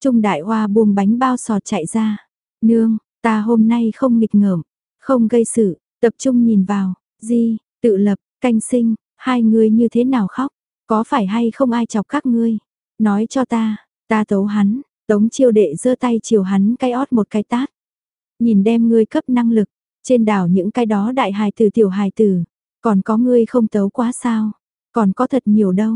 Trung đại hoa buông bánh bao sọt chạy ra, nương, Ta hôm nay không nghịch ngợm, không gây sự, tập trung nhìn vào, di, tự lập, canh sinh, hai người như thế nào khóc, có phải hay không ai chọc các ngươi, nói cho ta, ta tấu hắn, tống chiêu đệ giơ tay chiều hắn cái ót một cái tát. Nhìn đem ngươi cấp năng lực, trên đảo những cái đó đại hài tử tiểu hài tử, còn có ngươi không tấu quá sao, còn có thật nhiều đâu.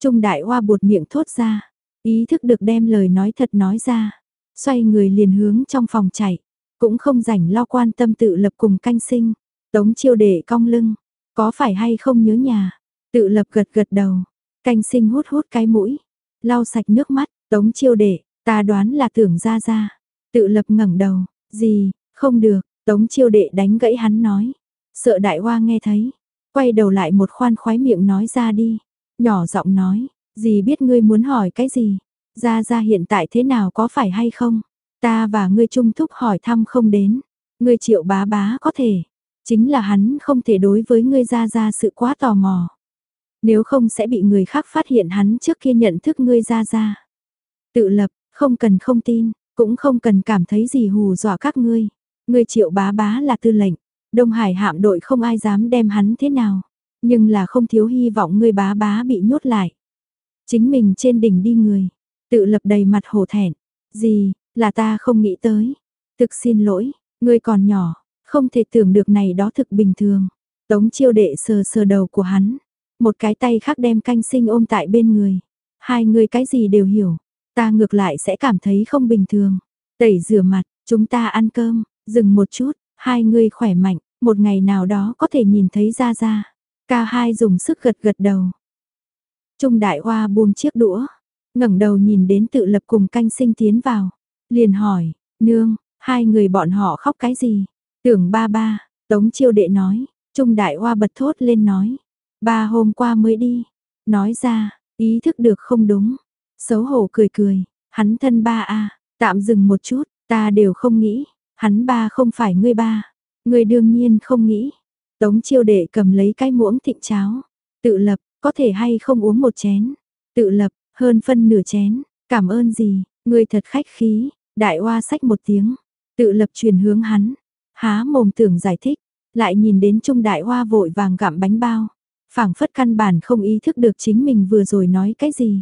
Trung đại hoa buột miệng thốt ra, ý thức được đem lời nói thật nói ra, xoay người liền hướng trong phòng chạy. Cũng không rảnh lo quan tâm tự lập cùng canh sinh. Tống chiêu đệ cong lưng. Có phải hay không nhớ nhà? Tự lập gật gật đầu. Canh sinh hút hút cái mũi. Lau sạch nước mắt. Tống chiêu đệ. Ta đoán là tưởng ra ra. Tự lập ngẩng đầu. Gì? Không được. Tống chiêu đệ đánh gãy hắn nói. Sợ đại hoa nghe thấy. Quay đầu lại một khoan khoái miệng nói ra đi. Nhỏ giọng nói. Gì biết ngươi muốn hỏi cái gì? Ra ra hiện tại thế nào có phải hay không? Ta và ngươi trung thúc hỏi thăm không đến. Ngươi triệu bá bá có thể. Chính là hắn không thể đối với ngươi ra ra sự quá tò mò. Nếu không sẽ bị người khác phát hiện hắn trước kia nhận thức ngươi ra ra. Tự lập, không cần không tin, cũng không cần cảm thấy gì hù dọa các ngươi. Ngươi triệu bá bá là tư lệnh. Đông Hải hạm đội không ai dám đem hắn thế nào. Nhưng là không thiếu hy vọng ngươi bá bá bị nhốt lại. Chính mình trên đỉnh đi người. Tự lập đầy mặt hổ thẹn. Gì, là ta không nghĩ tới. Thực xin lỗi, ngươi còn nhỏ, không thể tưởng được này đó thực bình thường. Tống chiêu đệ sờ sờ đầu của hắn. Một cái tay khác đem canh sinh ôm tại bên người. Hai người cái gì đều hiểu. Ta ngược lại sẽ cảm thấy không bình thường. Tẩy rửa mặt, chúng ta ăn cơm, dừng một chút, hai người khỏe mạnh, một ngày nào đó có thể nhìn thấy ra ra. Ca hai dùng sức gật gật đầu. Trung đại hoa buông chiếc đũa, ngẩng đầu nhìn đến tự lập cùng canh sinh tiến vào. Liền hỏi, nương, hai người bọn họ khóc cái gì? Tưởng ba ba, tống chiêu đệ nói, Trung đại hoa bật thốt lên nói. Ba hôm qua mới đi, nói ra, ý thức được không đúng. Xấu hổ cười cười, hắn thân ba a tạm dừng một chút, ta đều không nghĩ, hắn ba không phải ngươi ba, ngươi đương nhiên không nghĩ. Tống chiêu đệ cầm lấy cái muỗng thịnh cháo, tự lập, có thể hay không uống một chén, tự lập, hơn phân nửa chén, cảm ơn gì, ngươi thật khách khí, đại oa sách một tiếng, tự lập truyền hướng hắn, há mồm tưởng giải thích, lại nhìn đến trung đại hoa vội vàng gặm bánh bao, phảng phất căn bản không ý thức được chính mình vừa rồi nói cái gì.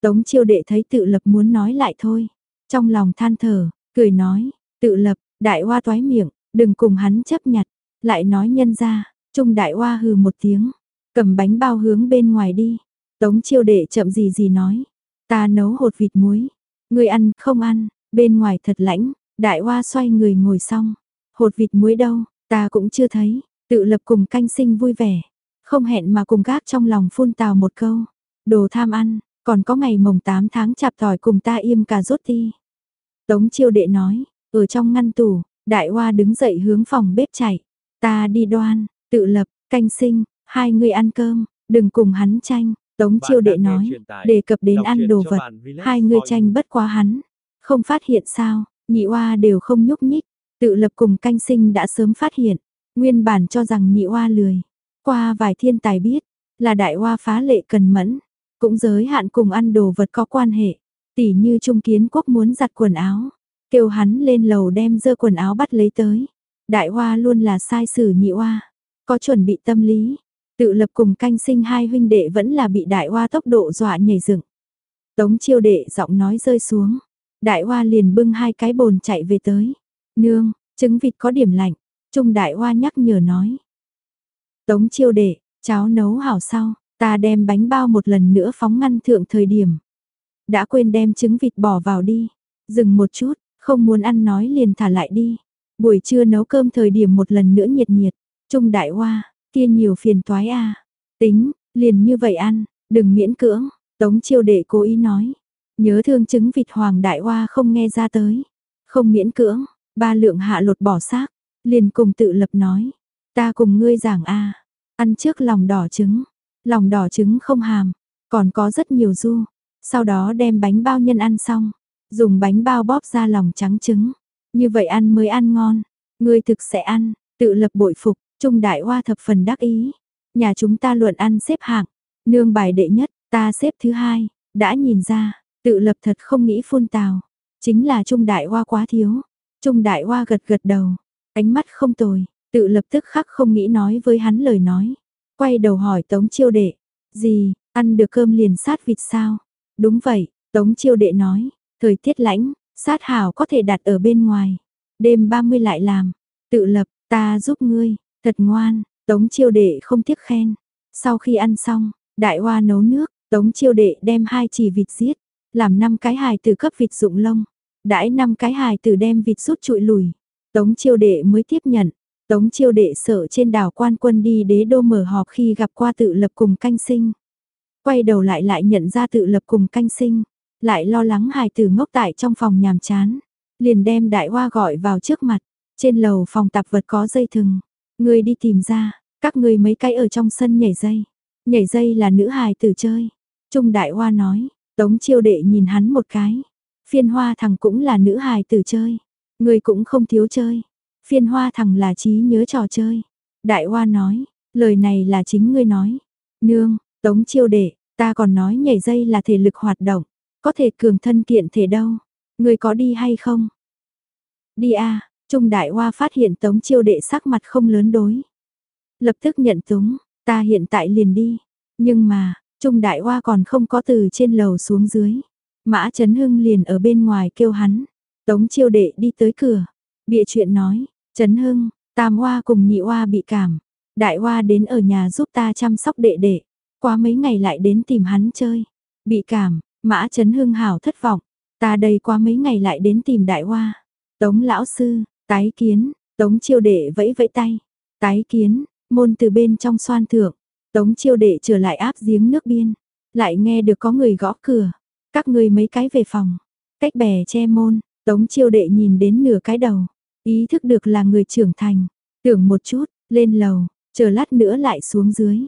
Tống chiêu đệ thấy tự lập muốn nói lại thôi, trong lòng than thở, cười nói, tự lập, đại hoa toái miệng, đừng cùng hắn chấp nhặt, lại nói nhân ra, trung đại hoa hừ một tiếng, cầm bánh bao hướng bên ngoài đi, tống chiêu đệ chậm gì gì nói, ta nấu hột vịt muối, người ăn không ăn, bên ngoài thật lãnh, đại hoa xoay người ngồi xong, hột vịt muối đâu, ta cũng chưa thấy, tự lập cùng canh sinh vui vẻ, không hẹn mà cùng gác trong lòng phun tào một câu, đồ tham ăn, còn có ngày mồng 8 tháng chạp tỏi cùng ta im cà rốt ti. Tống chiêu đệ nói, ở trong ngăn tủ, đại hoa đứng dậy hướng phòng bếp chạy, ta đi đoan, tự lập, canh sinh, hai người ăn cơm, đừng cùng hắn tranh. Tống chiêu đệ nói, đề cập đến ăn đồ vật, hai người tranh bất quá hắn, không phát hiện sao, nhị oa đều không nhúc nhích, tự lập cùng canh sinh đã sớm phát hiện, nguyên bản cho rằng nhị oa lười, qua vài thiên tài biết, là đại oa phá lệ cần mẫn, cũng giới hạn cùng ăn đồ vật có quan hệ, tỉ như trung kiến quốc muốn giặt quần áo, kêu hắn lên lầu đem dơ quần áo bắt lấy tới, đại hoa luôn là sai sử nhị oa, có chuẩn bị tâm lý, tự lập cùng canh sinh hai huynh đệ vẫn là bị đại hoa tốc độ dọa nhảy dựng. Tống chiêu đệ giọng nói rơi xuống, đại hoa liền bưng hai cái bồn chạy về tới, nương, trứng vịt có điểm lạnh, trung đại hoa nhắc nhở nói. Tống chiêu đệ, cháo nấu hảo sau, ta đem bánh bao một lần nữa phóng ngăn thượng thời điểm. Đã quên đem trứng vịt bỏ vào đi, dừng một chút, không muốn ăn nói liền thả lại đi. Buổi trưa nấu cơm thời điểm một lần nữa nhiệt nhiệt, trung đại hoa, kia nhiều phiền toái a Tính, liền như vậy ăn, đừng miễn cưỡng, tống chiêu đệ cố ý nói. Nhớ thương trứng vịt hoàng đại hoa không nghe ra tới. Không miễn cưỡng, ba lượng hạ lột bỏ xác, liền cùng tự lập nói. Ta cùng ngươi giảng a ăn trước lòng đỏ trứng, lòng đỏ trứng không hàm, còn có rất nhiều du. Sau đó đem bánh bao nhân ăn xong, dùng bánh bao bóp ra lòng trắng trứng. Như vậy ăn mới ăn ngon, ngươi thực sẽ ăn, tự lập bội phục, trung đại hoa thập phần đắc ý. Nhà chúng ta luận ăn xếp hạng, nương bài đệ nhất, ta xếp thứ hai, đã nhìn ra, tự lập thật không nghĩ phun tào. Chính là trung đại hoa quá thiếu. Trung đại hoa gật gật đầu, ánh mắt không tồi, tự lập tức khắc không nghĩ nói với hắn lời nói. Quay đầu hỏi Tống Chiêu Đệ, gì, ăn được cơm liền sát vịt sao? Đúng vậy, Tống Chiêu Đệ nói, thời tiết lãnh, sát hảo có thể đặt ở bên ngoài. Đêm 30 lại làm, tự lập, ta giúp ngươi, thật ngoan, Tống Chiêu Đệ không tiếc khen. Sau khi ăn xong, đại hoa nấu nước, Tống Chiêu Đệ đem hai chỉ vịt giết, làm năm cái hài từ cấp vịt dụng lông. Đãi năm cái hài từ đem vịt rút trụi lùi. Tống Chiêu Đệ mới tiếp nhận, Tống chiêu đệ sợ trên đảo quan quân đi đế đô mở họp khi gặp qua tự lập cùng canh sinh. Quay đầu lại lại nhận ra tự lập cùng canh sinh, lại lo lắng hài tử ngốc tại trong phòng nhàm chán. Liền đem đại hoa gọi vào trước mặt, trên lầu phòng tạp vật có dây thừng. Người đi tìm ra, các người mấy cái ở trong sân nhảy dây. Nhảy dây là nữ hài tử chơi. Trung đại hoa nói, tống chiêu đệ nhìn hắn một cái. Phiên hoa thằng cũng là nữ hài tử chơi. Người cũng không thiếu chơi. Phiên hoa thằng là trí nhớ trò chơi. Đại hoa nói, lời này là chính ngươi nói. Nương, tống chiêu đệ, ta còn nói nhảy dây là thể lực hoạt động. Có thể cường thân kiện thể đâu. Người có đi hay không? Đi a Trung đại hoa phát hiện tống chiêu đệ sắc mặt không lớn đối. Lập tức nhận túng, ta hiện tại liền đi. Nhưng mà, Trung đại hoa còn không có từ trên lầu xuống dưới. Mã Trấn Hưng liền ở bên ngoài kêu hắn. Tống chiêu đệ đi tới cửa. Bịa chuyện nói, Trấn Hưng, tam hoa cùng nhị hoa bị cảm. Đại hoa đến ở nhà giúp ta chăm sóc đệ đệ. Qua mấy ngày lại đến tìm hắn chơi. Bị cảm, Mã Trấn Hưng hảo thất vọng. Ta đây qua mấy ngày lại đến tìm đại hoa. Tống lão sư, tái kiến, tống chiêu đệ vẫy vẫy tay. Tái kiến, môn từ bên trong xoan thượng. Tống chiêu đệ trở lại áp giếng nước biên. Lại nghe được có người gõ cửa. Các người mấy cái về phòng. Cách bè che môn, tống chiêu đệ nhìn đến nửa cái đầu. Ý thức được là người trưởng thành. Tưởng một chút, lên lầu, chờ lát nữa lại xuống dưới.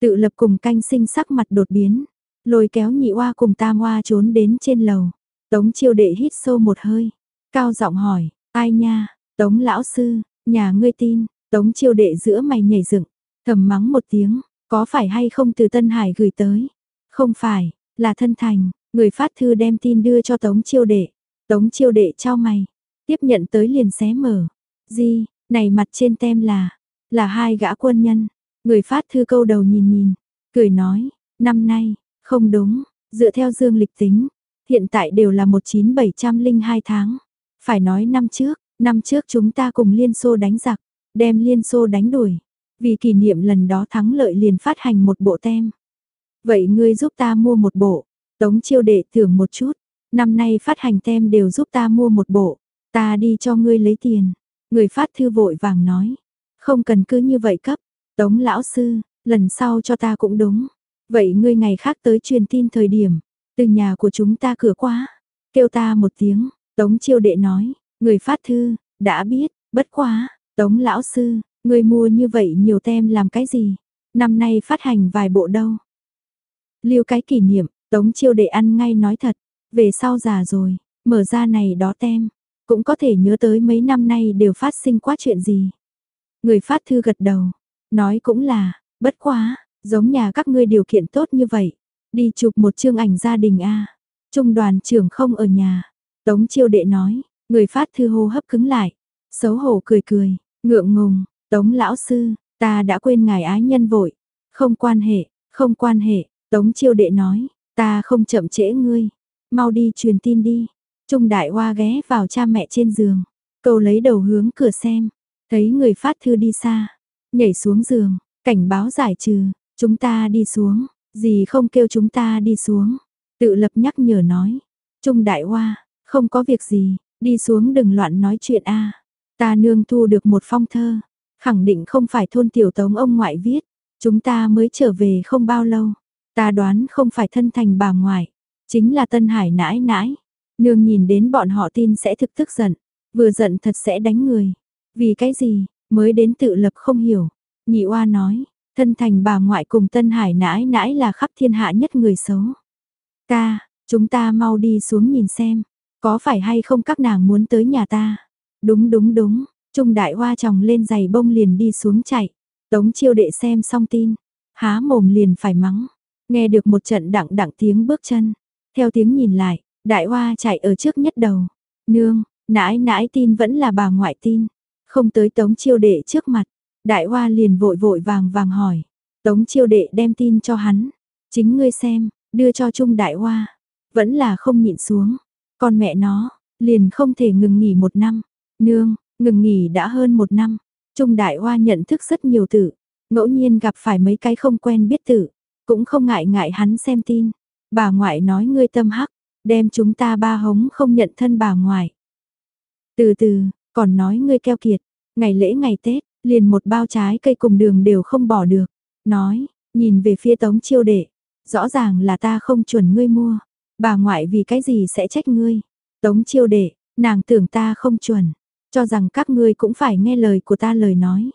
Tự lập cùng canh sinh sắc mặt đột biến. Lôi kéo nhị oa cùng tam oa trốn đến trên lầu. Tống chiêu đệ hít sâu một hơi. Cao giọng hỏi, ai nha, tống lão sư, nhà ngươi tin, tống chiêu đệ giữa mày nhảy dựng, thầm mắng một tiếng, có phải hay không từ Tân Hải gửi tới? Không phải, là thân thành, người phát thư đem tin đưa cho tống chiêu đệ. Tống chiêu đệ trao mày, tiếp nhận tới liền xé mở. Di, này mặt trên tem là, là hai gã quân nhân. Người phát thư câu đầu nhìn nhìn, cười nói, năm nay, không đúng, dựa theo dương lịch tính, hiện tại đều là 19702 tháng. Phải nói năm trước, năm trước chúng ta cùng Liên Xô đánh giặc, đem Liên Xô đánh đuổi. Vì kỷ niệm lần đó thắng lợi liền phát hành một bộ tem. Vậy ngươi giúp ta mua một bộ, tống chiêu đệ thưởng một chút, năm nay phát hành tem đều giúp ta mua một bộ, ta đi cho ngươi lấy tiền. Người phát thư vội vàng nói, không cần cứ như vậy cấp, tống lão sư, lần sau cho ta cũng đúng. Vậy ngươi ngày khác tới truyền tin thời điểm, từ nhà của chúng ta cửa quá, kêu ta một tiếng, Tống chiêu đệ nói, người phát thư, đã biết, bất quá, Tống lão sư, người mua như vậy nhiều tem làm cái gì? Năm nay phát hành vài bộ đâu? Lưu cái kỷ niệm, Tống chiêu đệ ăn ngay nói thật, về sau già rồi, mở ra này đó tem, cũng có thể nhớ tới mấy năm nay đều phát sinh quá chuyện gì. Người phát thư gật đầu, nói cũng là, bất quá, giống nhà các ngươi điều kiện tốt như vậy, đi chụp một chương ảnh gia đình a. Trung đoàn trưởng không ở nhà, Tống chiêu đệ nói, người phát thư hô hấp cứng lại, xấu hổ cười cười, ngượng ngùng, Tống lão sư, ta đã quên ngài ái nhân vội, không quan hệ, không quan hệ, Tống chiêu đệ nói, ta không chậm trễ ngươi, mau đi truyền tin đi. Trung đại hoa ghé vào cha mẹ trên giường, cầu lấy đầu hướng cửa xem, thấy người phát thư đi xa, nhảy xuống giường, cảnh báo giải trừ, chúng ta đi xuống, gì không kêu chúng ta đi xuống, tự lập nhắc nhở nói, Trung đại hoa, không có việc gì, đi xuống đừng loạn nói chuyện a. Ta nương thu được một phong thơ, khẳng định không phải thôn tiểu tống ông ngoại viết, chúng ta mới trở về không bao lâu. Ta đoán không phải thân thành bà ngoại, chính là Tân Hải nãi nãi. Nương nhìn đến bọn họ tin sẽ thực tức giận, vừa giận thật sẽ đánh người. Vì cái gì, mới đến tự lập không hiểu. Nhị oa nói, thân thành bà ngoại cùng Tân Hải nãi nãi là khắp thiên hạ nhất người xấu. Ta, chúng ta mau đi xuống nhìn xem. Có phải hay không các nàng muốn tới nhà ta? Đúng đúng đúng, Trung đại hoa chồng lên giày bông liền đi xuống chạy. Tống chiêu đệ xem xong tin, há mồm liền phải mắng. Nghe được một trận đặng đặng tiếng bước chân. Theo tiếng nhìn lại, đại hoa chạy ở trước nhất đầu. Nương, nãi nãi tin vẫn là bà ngoại tin. Không tới tống chiêu đệ trước mặt. Đại hoa liền vội vội vàng vàng hỏi. Tống chiêu đệ đem tin cho hắn. Chính ngươi xem, đưa cho Trung đại hoa. Vẫn là không nhịn xuống. Con mẹ nó, liền không thể ngừng nghỉ một năm. Nương, ngừng nghỉ đã hơn một năm. Trung đại hoa nhận thức rất nhiều tử. Ngẫu nhiên gặp phải mấy cái không quen biết tử. Cũng không ngại ngại hắn xem tin. Bà ngoại nói ngươi tâm hắc, đem chúng ta ba hống không nhận thân bà ngoại. Từ từ, còn nói ngươi keo kiệt, ngày lễ ngày Tết, liền một bao trái cây cùng đường đều không bỏ được. Nói, nhìn về phía tống chiêu đệ, rõ ràng là ta không chuẩn ngươi mua, Bà ngoại vì cái gì sẽ trách ngươi? Tống chiêu đệ, nàng tưởng ta không chuẩn, cho rằng các ngươi cũng phải nghe lời của ta lời nói.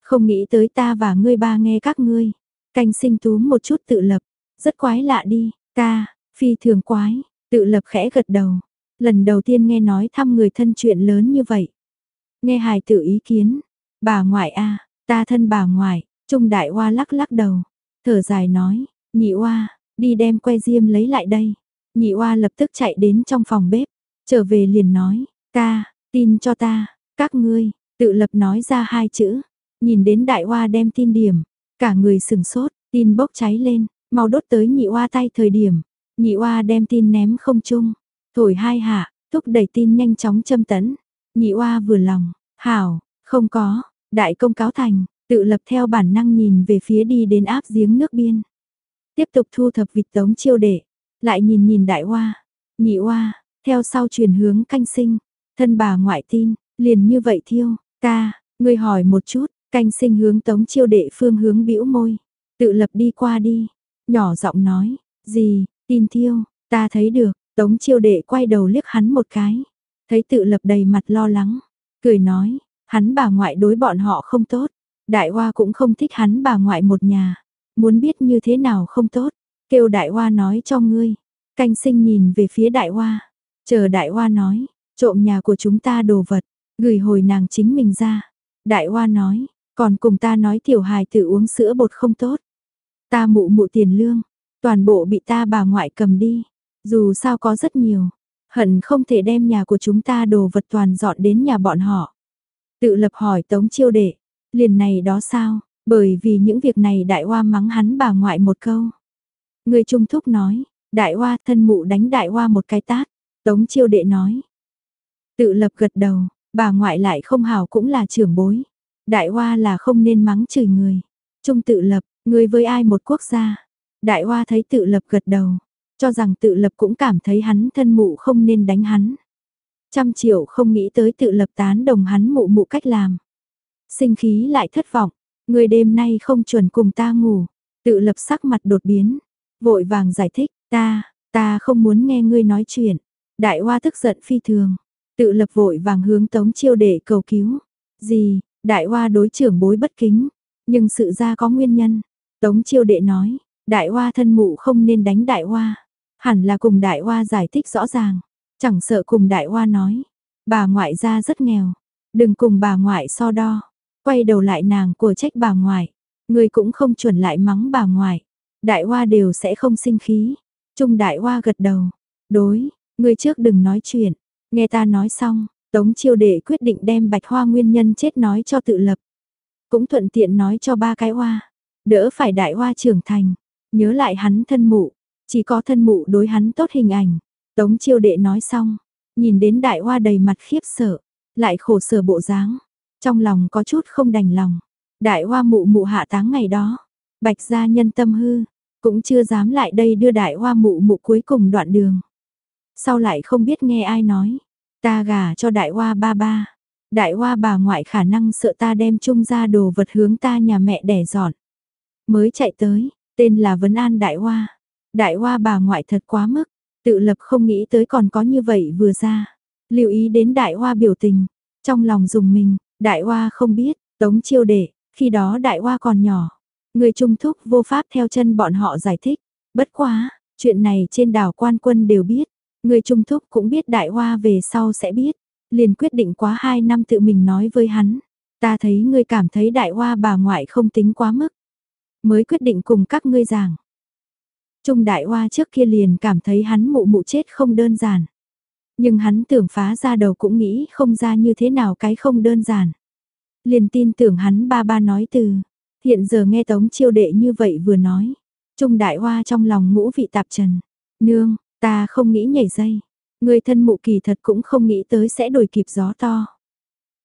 Không nghĩ tới ta và ngươi ba nghe các ngươi. Canh sinh túm một chút tự lập, rất quái lạ đi, ta, phi thường quái, tự lập khẽ gật đầu. Lần đầu tiên nghe nói thăm người thân chuyện lớn như vậy. Nghe hài tự ý kiến, bà ngoại a, ta thân bà ngoại, Trung Đại Hoa lắc lắc đầu, thở dài nói, nhị oa, đi đem que diêm lấy lại đây. Nhị oa lập tức chạy đến trong phòng bếp, trở về liền nói, ta, tin cho ta, các ngươi, tự lập nói ra hai chữ, nhìn đến đại oa đem tin điểm, cả người sừng sốt, tin bốc cháy lên, mau đốt tới nhị oa tay thời điểm, nhị oa đem tin ném không chung, thổi hai hạ, thúc đẩy tin nhanh chóng châm tấn, nhị oa vừa lòng, hảo, không có, đại công cáo thành, tự lập theo bản năng nhìn về phía đi đến áp giếng nước biên. Tiếp tục thu thập vịt tống chiêu đệ, lại nhìn nhìn đại hoa, nhị hoa, theo sau chuyển hướng canh sinh, thân bà ngoại tin, liền như vậy thiêu, ta, ngươi hỏi một chút, canh sinh hướng tống chiêu đệ phương hướng bĩu môi, tự lập đi qua đi, nhỏ giọng nói, gì, tin thiêu, ta thấy được, tống chiêu đệ quay đầu liếc hắn một cái, thấy tự lập đầy mặt lo lắng, cười nói, hắn bà ngoại đối bọn họ không tốt, đại hoa cũng không thích hắn bà ngoại một nhà, muốn biết như thế nào không tốt, kêu đại hoa nói cho ngươi. Canh sinh nhìn về phía đại hoa, chờ đại hoa nói, trộm nhà của chúng ta đồ vật, gửi hồi nàng chính mình ra. Đại hoa nói, còn cùng ta nói tiểu hài tự uống sữa bột không tốt. Ta mụ mụ tiền lương, toàn bộ bị ta bà ngoại cầm đi, dù sao có rất nhiều, hận không thể đem nhà của chúng ta đồ vật toàn dọn đến nhà bọn họ. Tự lập hỏi tống chiêu đệ, liền này đó sao, bởi vì những việc này đại hoa mắng hắn bà ngoại một câu. Người trung thúc nói, đại hoa thân mụ đánh đại hoa một cái tát, tống chiêu đệ nói. Tự lập gật đầu, bà ngoại lại không hào cũng là trưởng bối. Đại hoa là không nên mắng chửi người. Trung tự lập, người với ai một quốc gia. Đại hoa thấy tự lập gật đầu, cho rằng tự lập cũng cảm thấy hắn thân mụ không nên đánh hắn. Trăm triệu không nghĩ tới tự lập tán đồng hắn mụ mụ cách làm. Sinh khí lại thất vọng, người đêm nay không chuẩn cùng ta ngủ, tự lập sắc mặt đột biến, vội vàng giải thích, ta, ta không muốn nghe ngươi nói chuyện. Đại hoa tức giận phi thường, tự lập vội vàng hướng tống chiêu để cầu cứu. Gì, đại hoa đối trưởng bối bất kính, nhưng sự ra có nguyên nhân. Tống chiêu đệ nói, đại hoa thân mụ không nên đánh đại hoa, hẳn là cùng đại hoa giải thích rõ ràng, chẳng sợ cùng đại hoa nói, bà ngoại gia rất nghèo, đừng cùng bà ngoại so đo, quay đầu lại nàng của trách bà ngoại, người cũng không chuẩn lại mắng bà ngoại, đại hoa đều sẽ không sinh khí, trung đại hoa gật đầu, đối, người trước đừng nói chuyện, nghe ta nói xong, tống chiêu đệ quyết định đem bạch hoa nguyên nhân chết nói cho tự lập, cũng thuận tiện nói cho ba cái hoa, đỡ phải đại hoa trưởng thành, nhớ lại hắn thân mụ, chỉ có thân mụ đối hắn tốt hình ảnh, tống chiêu đệ nói xong, nhìn đến đại hoa đầy mặt khiếp sợ, lại khổ sở bộ dáng, trong lòng có chút không đành lòng. Đại hoa mụ mụ hạ táng ngày đó, bạch gia nhân tâm hư, cũng chưa dám lại đây đưa đại hoa mụ mụ cuối cùng đoạn đường. Sau lại không biết nghe ai nói, ta gả cho đại hoa ba ba. Đại hoa bà ngoại khả năng sợ ta đem chung ra đồ vật hướng ta nhà mẹ đẻ dọn. Mới chạy tới, tên là Vấn An Đại Hoa. Đại Hoa bà ngoại thật quá mức, tự lập không nghĩ tới còn có như vậy vừa ra. Lưu ý đến Đại Hoa biểu tình, trong lòng dùng mình, Đại Hoa không biết, Tống Chiêu Đệ, khi đó Đại Hoa còn nhỏ. Người trung thúc vô pháp theo chân bọn họ giải thích. Bất quá, chuyện này trên đảo quan quân đều biết. Người trung thúc cũng biết Đại Hoa về sau sẽ biết. Liền quyết định quá 2 năm tự mình nói với hắn. Ta thấy ngươi cảm thấy Đại Hoa bà ngoại không tính quá mức. Mới quyết định cùng các ngươi giảng. Trung Đại Hoa trước kia liền cảm thấy hắn mụ mụ chết không đơn giản. Nhưng hắn tưởng phá ra đầu cũng nghĩ không ra như thế nào cái không đơn giản. Liền tin tưởng hắn ba ba nói từ. Hiện giờ nghe Tống chiêu đệ như vậy vừa nói. Trung đại hoa trong lòng ngũ vị tạp trần. Nương, ta không nghĩ nhảy dây. Người thân mụ kỳ thật cũng không nghĩ tới sẽ đổi kịp gió to.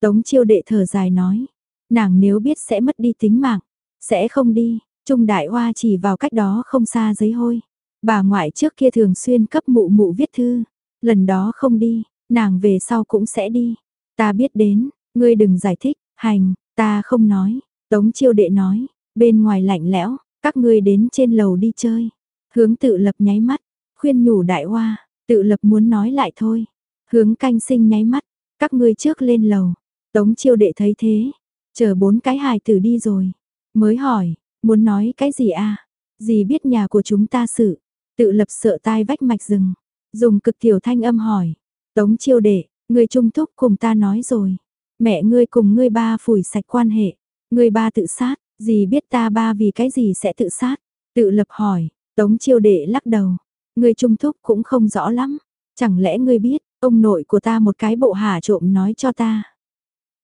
Tống chiêu đệ thở dài nói. Nàng nếu biết sẽ mất đi tính mạng. Sẽ không đi. Trung đại hoa chỉ vào cách đó không xa giấy hôi. Bà ngoại trước kia thường xuyên cấp mụ mụ viết thư. Lần đó không đi, nàng về sau cũng sẽ đi. Ta biết đến, ngươi đừng giải thích, hành, ta không nói. Tống chiêu đệ nói, bên ngoài lạnh lẽo, các ngươi đến trên lầu đi chơi. Hướng tự lập nháy mắt, khuyên nhủ đại hoa, tự lập muốn nói lại thôi. Hướng canh sinh nháy mắt, các ngươi trước lên lầu. Tống chiêu đệ thấy thế, chờ bốn cái hài tử đi rồi. Mới hỏi, muốn nói cái gì à? Gì biết nhà của chúng ta sự? Tự lập sợ tai vách mạch rừng. Dùng cực tiểu thanh âm hỏi. Tống chiêu đệ, người trung thúc cùng ta nói rồi. Mẹ ngươi cùng ngươi ba phủi sạch quan hệ. Ngươi ba tự sát, gì biết ta ba vì cái gì sẽ tự sát. Tự lập hỏi, tống chiêu đệ lắc đầu. Ngươi trung thúc cũng không rõ lắm. Chẳng lẽ ngươi biết, ông nội của ta một cái bộ hà trộm nói cho ta.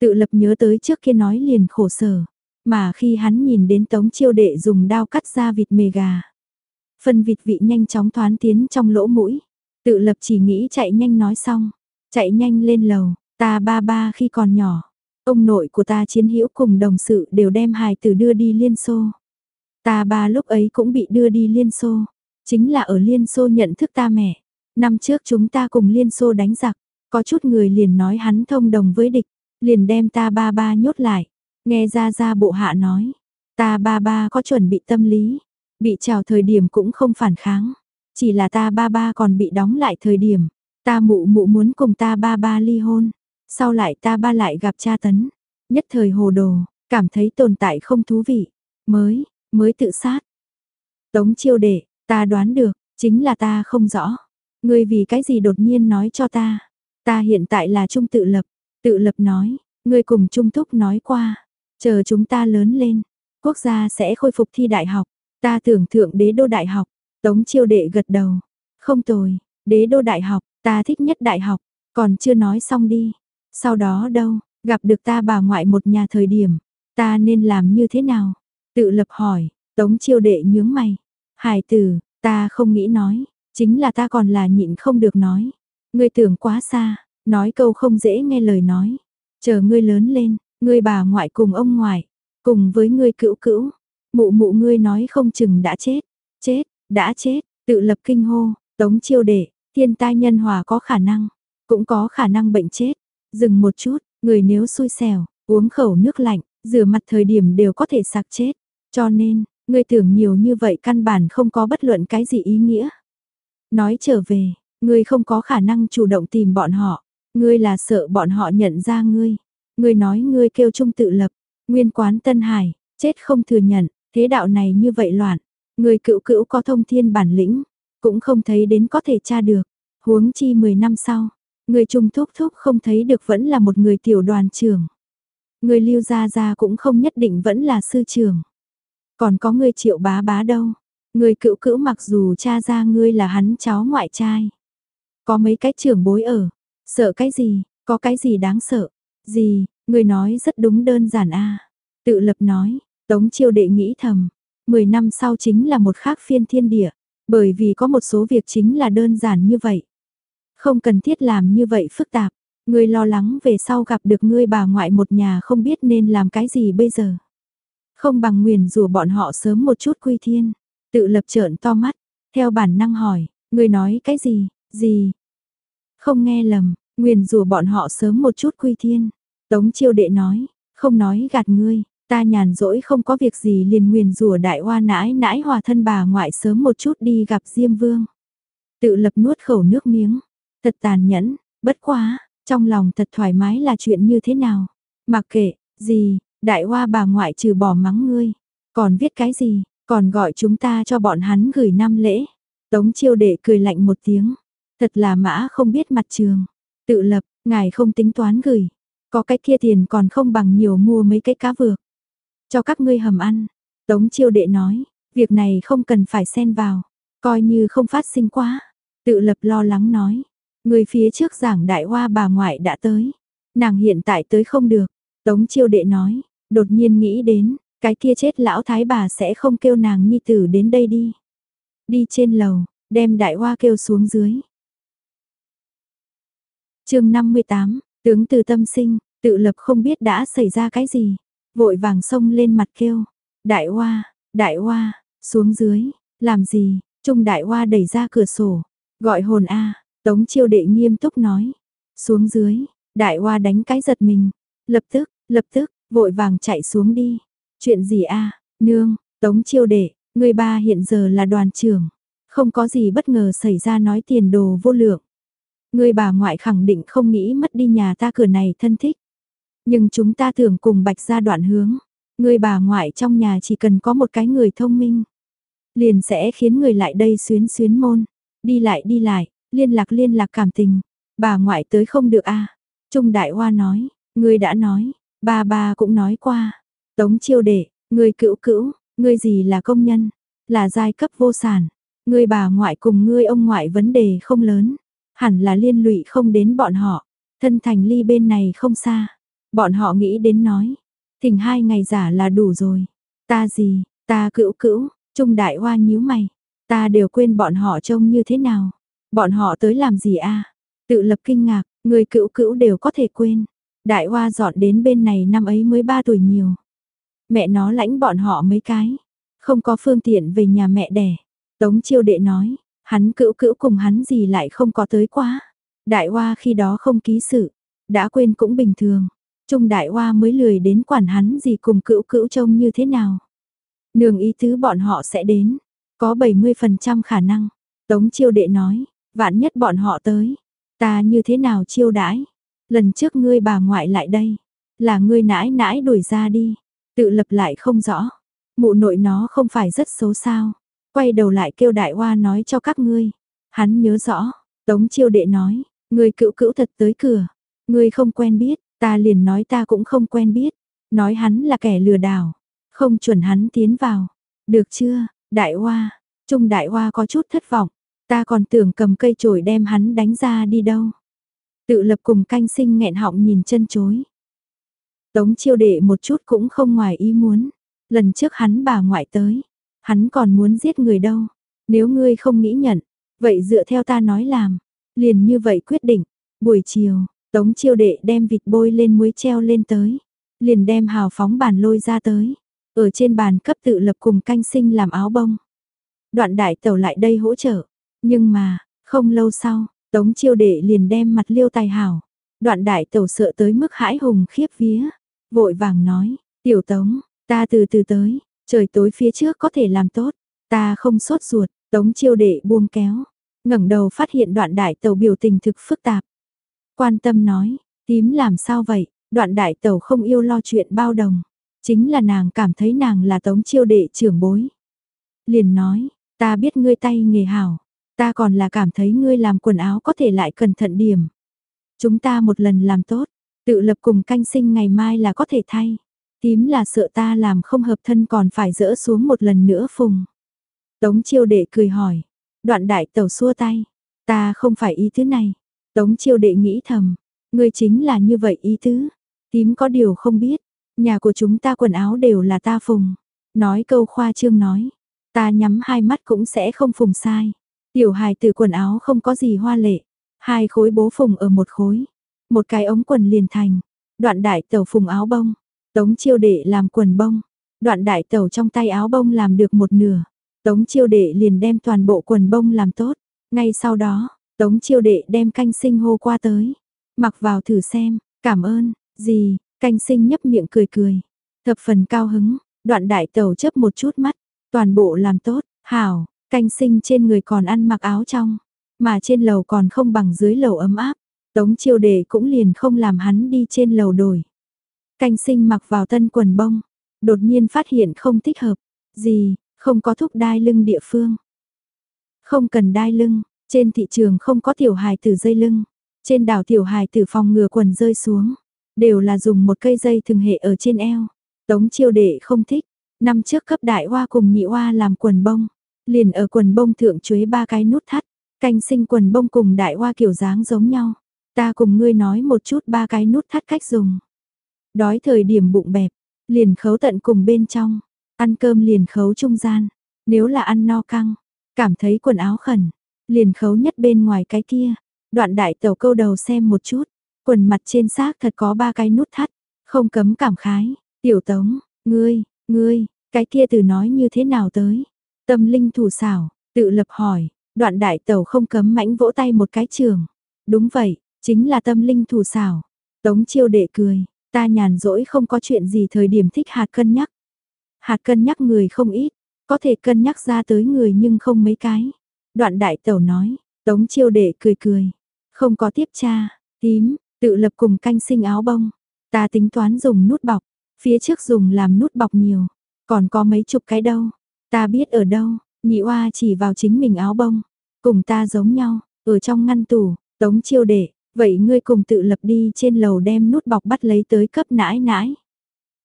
Tự lập nhớ tới trước kia nói liền khổ sở. Mà khi hắn nhìn đến tống chiêu đệ dùng đao cắt ra vịt mề gà. Phân vịt vị nhanh chóng thoán tiến trong lỗ mũi. Tự lập chỉ nghĩ chạy nhanh nói xong. Chạy nhanh lên lầu, ta ba ba khi còn nhỏ. Ông nội của ta chiến hữu cùng đồng sự đều đem hài tử đưa đi Liên Xô. Ta ba lúc ấy cũng bị đưa đi Liên Xô. Chính là ở Liên Xô nhận thức ta mẹ. Năm trước chúng ta cùng Liên Xô đánh giặc. Có chút người liền nói hắn thông đồng với địch. Liền đem ta ba ba nhốt lại. Nghe ra ra bộ hạ nói. Ta ba ba có chuẩn bị tâm lý. Bị trào thời điểm cũng không phản kháng. Chỉ là ta ba ba còn bị đóng lại thời điểm. Ta mụ mụ muốn cùng ta ba ba ly hôn. Sau lại ta ba lại gặp cha tấn. Nhất thời hồ đồ, cảm thấy tồn tại không thú vị. Mới, mới tự sát. Tống chiêu đệ, ta đoán được, chính là ta không rõ. Ngươi vì cái gì đột nhiên nói cho ta. Ta hiện tại là trung tự lập. Tự lập nói, ngươi cùng trung thúc nói qua. Chờ chúng ta lớn lên, quốc gia sẽ khôi phục thi đại học. Ta tưởng thượng đế đô đại học. Tống chiêu đệ gật đầu. Không tồi, đế đô đại học, ta thích nhất đại học. Còn chưa nói xong đi. Sau đó đâu, gặp được ta bà ngoại một nhà thời điểm. Ta nên làm như thế nào? Tự lập hỏi, tống chiêu đệ nhướng mày. Hải tử, ta không nghĩ nói. Chính là ta còn là nhịn không được nói. Ngươi tưởng quá xa, nói câu không dễ nghe lời nói. Chờ ngươi lớn lên, ngươi bà ngoại cùng ông ngoại, cùng với ngươi cữu cữu, mụ mụ ngươi nói không chừng đã chết, chết, đã chết, tự lập kinh hô, tống chiêu đệ, thiên tai nhân hòa có khả năng, cũng có khả năng bệnh chết. Dừng một chút, người nếu xui xẻo, uống khẩu nước lạnh, rửa mặt thời điểm đều có thể sạc chết. Cho nên, ngươi tưởng nhiều như vậy căn bản không có bất luận cái gì ý nghĩa. Nói trở về, ngươi không có khả năng chủ động tìm bọn họ, ngươi là sợ bọn họ nhận ra ngươi. Ngươi nói ngươi kêu trung tự lập, nguyên quán Tân Hải, chết không thừa nhận, thế đạo này như vậy loạn. Ngươi cựu cữu có thông thiên bản lĩnh, cũng không thấy đến có thể tra được. Huống chi 10 năm sau, người trung thúc thúc không thấy được vẫn là một người tiểu đoàn trưởng. Người lưu gia gia cũng không nhất định vẫn là sư trưởng. Còn có người triệu bá bá đâu. Người cựu cữu mặc dù cha ra ngươi là hắn cháu ngoại trai. Có mấy cái trưởng bối ở. Sợ cái gì, có cái gì đáng sợ. Gì, người nói rất đúng đơn giản a Tự lập nói, tống chiêu đệ nghĩ thầm. Mười năm sau chính là một khác phiên thiên địa. Bởi vì có một số việc chính là đơn giản như vậy. Không cần thiết làm như vậy phức tạp. người lo lắng về sau gặp được ngươi bà ngoại một nhà không biết nên làm cái gì bây giờ. Không bằng nguyền rủa bọn họ sớm một chút quy thiên. Tự lập trợn to mắt, theo bản năng hỏi, người nói cái gì, gì? Không nghe lầm, nguyền rủa bọn họ sớm một chút quy thiên. Tống chiêu đệ nói, không nói gạt ngươi, ta nhàn rỗi không có việc gì liền nguyền rủa đại hoa nãi nãi hòa thân bà ngoại sớm một chút đi gặp Diêm Vương. Tự lập nuốt khẩu nước miếng, Thật tàn nhẫn, bất quá, trong lòng thật thoải mái là chuyện như thế nào. Mặc kệ, gì, đại hoa bà ngoại trừ bỏ mắng ngươi. Còn viết cái gì, còn gọi chúng ta cho bọn hắn gửi năm lễ. Tống chiêu đệ cười lạnh một tiếng. Thật là mã không biết mặt trường. Tự lập, ngài không tính toán gửi. Có cái kia tiền còn không bằng nhiều mua mấy cái cá vược. Cho các ngươi hầm ăn. Tống chiêu đệ nói, việc này không cần phải xen vào. Coi như không phát sinh quá. Tự lập lo lắng nói, Người phía trước giảng đại hoa bà ngoại đã tới. Nàng hiện tại tới không được. Tống chiêu đệ nói, đột nhiên nghĩ đến, cái kia chết lão thái bà sẽ không kêu nàng nhi tử đến đây đi. Đi trên lầu, đem đại hoa kêu xuống dưới. chương 58, tướng từ tâm sinh, tự lập không biết đã xảy ra cái gì. Vội vàng xông lên mặt kêu. Đại hoa, đại hoa, xuống dưới, làm gì, trung đại hoa đẩy ra cửa sổ. Gọi hồn A, Tống chiêu đệ nghiêm túc nói. Xuống dưới, đại hoa đánh cái giật mình. Lập tức, lập tức, vội vàng chạy xuống đi. Chuyện gì a nương, tống chiêu đệ, người ba hiện giờ là đoàn trưởng. Không có gì bất ngờ xảy ra nói tiền đồ vô lượng. Người bà ngoại khẳng định không nghĩ mất đi nhà ta cửa này thân thích. Nhưng chúng ta thường cùng bạch ra đoạn hướng. Người bà ngoại trong nhà chỉ cần có một cái người thông minh. Liền sẽ khiến người lại đây xuyến xuyến môn. Đi lại đi lại, liên lạc liên lạc cảm tình. Bà ngoại tới không được a Trung Đại Hoa nói, người đã nói, ba ba cũng nói qua. Tống chiêu đệ, người cữu cữu, người gì là công nhân, là giai cấp vô sản. người bà ngoại cùng ngươi ông ngoại vấn đề không lớn, hẳn là liên lụy không đến bọn họ. Thân thành ly bên này không xa. Bọn họ nghĩ đến nói, thỉnh hai ngày giả là đủ rồi. Ta gì, ta cữu cữu, Trung Đại Hoa nhíu mày. Ta đều quên bọn họ trông như thế nào. Bọn họ tới làm gì a? Tự lập kinh ngạc, người cữu cữu đều có thể quên. Đại Hoa dọn đến bên này năm ấy mới ba tuổi nhiều. Mẹ nó lãnh bọn họ mấy cái. Không có phương tiện về nhà mẹ đẻ. Tống chiêu đệ nói, hắn cữu cữu cùng hắn gì lại không có tới quá. Đại Hoa khi đó không ký sự. Đã quên cũng bình thường. Trung Đại Hoa mới lười đến quản hắn gì cùng cữu cữu trông như thế nào. Nương ý tứ bọn họ sẽ đến. Có 70% khả năng. Tống chiêu đệ nói, vạn nhất bọn họ tới. Ta như thế nào chiêu đãi? Lần trước ngươi bà ngoại lại đây. Là ngươi nãi nãi đuổi ra đi. Tự lập lại không rõ. Mụ nội nó không phải rất xấu sao. Quay đầu lại kêu đại hoa nói cho các ngươi. Hắn nhớ rõ. Tống chiêu đệ nói. Ngươi cựu cữu thật tới cửa. Ngươi không quen biết. Ta liền nói ta cũng không quen biết. Nói hắn là kẻ lừa đảo. Không chuẩn hắn tiến vào. Được chưa, đại hoa. Trung đại hoa có chút thất vọng. Ta còn tưởng cầm cây chổi đem hắn đánh ra đi đâu. Tự lập cùng canh sinh nghẹn họng nhìn chân chối. Tống chiêu đệ một chút cũng không ngoài ý muốn. Lần trước hắn bà ngoại tới. Hắn còn muốn giết người đâu. Nếu ngươi không nghĩ nhận. Vậy dựa theo ta nói làm. Liền như vậy quyết định. Buổi chiều, Tống chiêu đệ đem vịt bôi lên muối treo lên tới. Liền đem hào phóng bàn lôi ra tới. Ở trên bàn cấp tự lập cùng canh sinh làm áo bông. Đoạn đại tẩu lại đây hỗ trợ. Nhưng mà, không lâu sau, Tống chiêu đệ liền đem mặt liêu tài hảo. Đoạn đại tẩu sợ tới mức hãi hùng khiếp vía. Vội vàng nói, tiểu tống, ta từ từ tới, trời tối phía trước có thể làm tốt. Ta không sốt ruột, tống chiêu đệ buông kéo. ngẩng đầu phát hiện đoạn đại tàu biểu tình thực phức tạp. Quan tâm nói, tím làm sao vậy, đoạn đại tàu không yêu lo chuyện bao đồng. Chính là nàng cảm thấy nàng là tống chiêu đệ trưởng bối. Liền nói, ta biết ngươi tay nghề hảo, ta còn là cảm thấy ngươi làm quần áo có thể lại cẩn thận điểm. Chúng ta một lần làm tốt, tự lập cùng canh sinh ngày mai là có thể thay. Tím là sợ ta làm không hợp thân còn phải dỡ xuống một lần nữa phùng. Tống chiêu đệ cười hỏi, đoạn đại tẩu xua tay, ta không phải ý thứ này. Tống chiêu đệ nghĩ thầm, ngươi chính là như vậy ý tứ. Tím có điều không biết, nhà của chúng ta quần áo đều là ta phùng. Nói câu khoa trương nói, ta nhắm hai mắt cũng sẽ không phùng sai. Tiểu hài từ quần áo không có gì hoa lệ. Hai khối bố phùng ở một khối. Một cái ống quần liền thành. Đoạn đại tẩu phùng áo bông. Tống chiêu đệ làm quần bông. Đoạn đại tẩu trong tay áo bông làm được một nửa. Tống chiêu đệ liền đem toàn bộ quần bông làm tốt. Ngay sau đó, Tống chiêu đệ đem canh sinh hô qua tới. Mặc vào thử xem, cảm ơn, gì, canh sinh nhấp miệng cười cười. Thập phần cao hứng, đoạn đại tẩu chấp một chút mắt, toàn bộ làm tốt, hảo, canh sinh trên người còn ăn mặc áo trong, mà trên lầu còn không bằng dưới lầu ấm áp. Tống chiêu đệ cũng liền không làm hắn đi trên lầu đổi. Canh sinh mặc vào tân quần bông, đột nhiên phát hiện không thích hợp. Gì, không có thúc đai lưng địa phương. Không cần đai lưng, trên thị trường không có tiểu hài tử dây lưng, trên đảo tiểu hài tử phòng ngừa quần rơi xuống, đều là dùng một cây dây thường hệ ở trên eo. Tống chiêu đệ không thích, năm trước cấp đại hoa cùng nhị hoa làm quần bông, liền ở quần bông thượng chuế ba cái nút thắt, canh sinh quần bông cùng đại hoa kiểu dáng giống nhau. Ta cùng ngươi nói một chút ba cái nút thắt cách dùng. Đói thời điểm bụng bẹp, liền khấu tận cùng bên trong, ăn cơm liền khấu trung gian, nếu là ăn no căng, cảm thấy quần áo khẩn, Liền khấu nhất bên ngoài cái kia, đoạn đại tàu câu đầu xem một chút, quần mặt trên xác thật có ba cái nút thắt, không cấm cảm khái, tiểu tống, ngươi, ngươi, cái kia từ nói như thế nào tới, tâm linh thủ xảo, tự lập hỏi, đoạn đại tàu không cấm mãnh vỗ tay một cái trường, đúng vậy, chính là tâm linh thủ xảo, tống chiêu đệ cười, ta nhàn rỗi không có chuyện gì thời điểm thích hạt cân nhắc, hạt cân nhắc người không ít, có thể cân nhắc ra tới người nhưng không mấy cái. Đoạn đại tẩu nói, tống chiêu đệ cười cười. Không có tiếp cha, tím, tự lập cùng canh sinh áo bông. Ta tính toán dùng nút bọc, phía trước dùng làm nút bọc nhiều. Còn có mấy chục cái đâu, ta biết ở đâu, nhị oa chỉ vào chính mình áo bông. Cùng ta giống nhau, ở trong ngăn tủ, tống chiêu đệ, Vậy ngươi cùng tự lập đi trên lầu đem nút bọc bắt lấy tới cấp nãi nãi.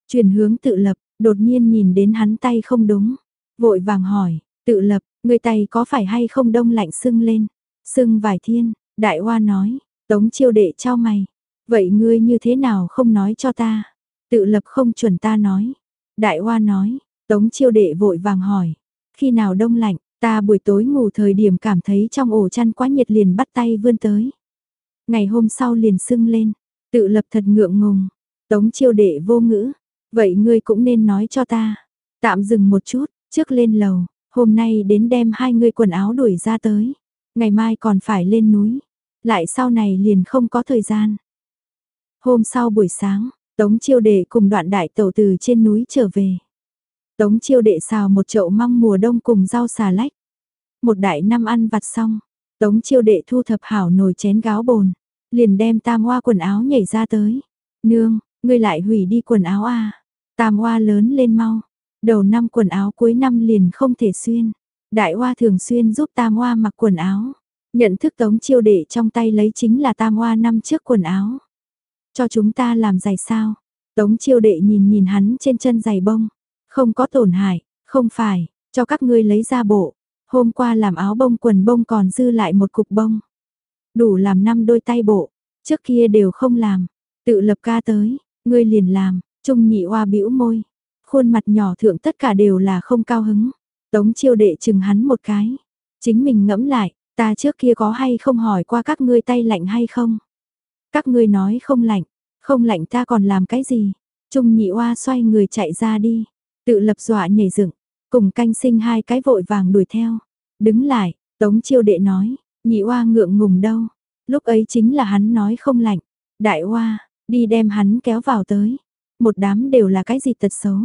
Chuyển hướng tự lập, đột nhiên nhìn đến hắn tay không đúng. Vội vàng hỏi, tự lập, người tay có phải hay không đông lạnh sưng lên. Sưng vài thiên, đại hoa nói, tống chiêu đệ trao mày. Vậy ngươi như thế nào không nói cho ta? Tự lập không chuẩn ta nói. Đại hoa nói, tống chiêu đệ vội vàng hỏi. Khi nào đông lạnh, ta buổi tối ngủ thời điểm cảm thấy trong ổ chăn quá nhiệt liền bắt tay vươn tới. Ngày hôm sau liền sưng lên, tự lập thật ngượng ngùng. Tống chiêu đệ vô ngữ, vậy ngươi cũng nên nói cho ta. Tạm dừng một chút, trước lên lầu, hôm nay đến đem hai người quần áo đuổi ra tới. Ngày mai còn phải lên núi, lại sau này liền không có thời gian. Hôm sau buổi sáng, Tống chiêu đệ cùng đoạn đại tẩu từ trên núi trở về. Tống chiêu đệ xào một chậu măng mùa đông cùng rau xà lách. Một đại năm ăn vặt xong, tống chiêu đệ thu thập hảo nồi chén gáo bồn, liền đem tam hoa quần áo nhảy ra tới. Nương, ngươi lại hủy đi quần áo à. Tam hoa lớn lên mau, đầu năm quần áo cuối năm liền không thể xuyên. Đại hoa thường xuyên giúp tam hoa mặc quần áo. Nhận thức tống chiêu đệ trong tay lấy chính là tam hoa năm trước quần áo. Cho chúng ta làm giày sao? Tống chiêu đệ nhìn nhìn hắn trên chân giày bông. Không có tổn hại, không phải, cho các ngươi lấy ra bộ. Hôm qua làm áo bông quần bông còn dư lại một cục bông. Đủ làm năm đôi tay bộ, trước kia đều không làm. Tự lập ca tới, ngươi liền làm, trung nhị hoa bĩu môi. Khuôn mặt nhỏ thượng tất cả đều là không cao hứng. Tống chiêu đệ chừng hắn một cái. Chính mình ngẫm lại, ta trước kia có hay không hỏi qua các ngươi tay lạnh hay không? Các ngươi nói không lạnh, không lạnh ta còn làm cái gì? Trung nhị oa xoay người chạy ra đi, tự lập dọa nhảy dựng, cùng canh sinh hai cái vội vàng đuổi theo. Đứng lại, tống chiêu đệ nói, nhị oa ngượng ngùng đâu. Lúc ấy chính là hắn nói không lạnh, đại oa, đi đem hắn kéo vào tới. Một đám đều là cái gì tật xấu,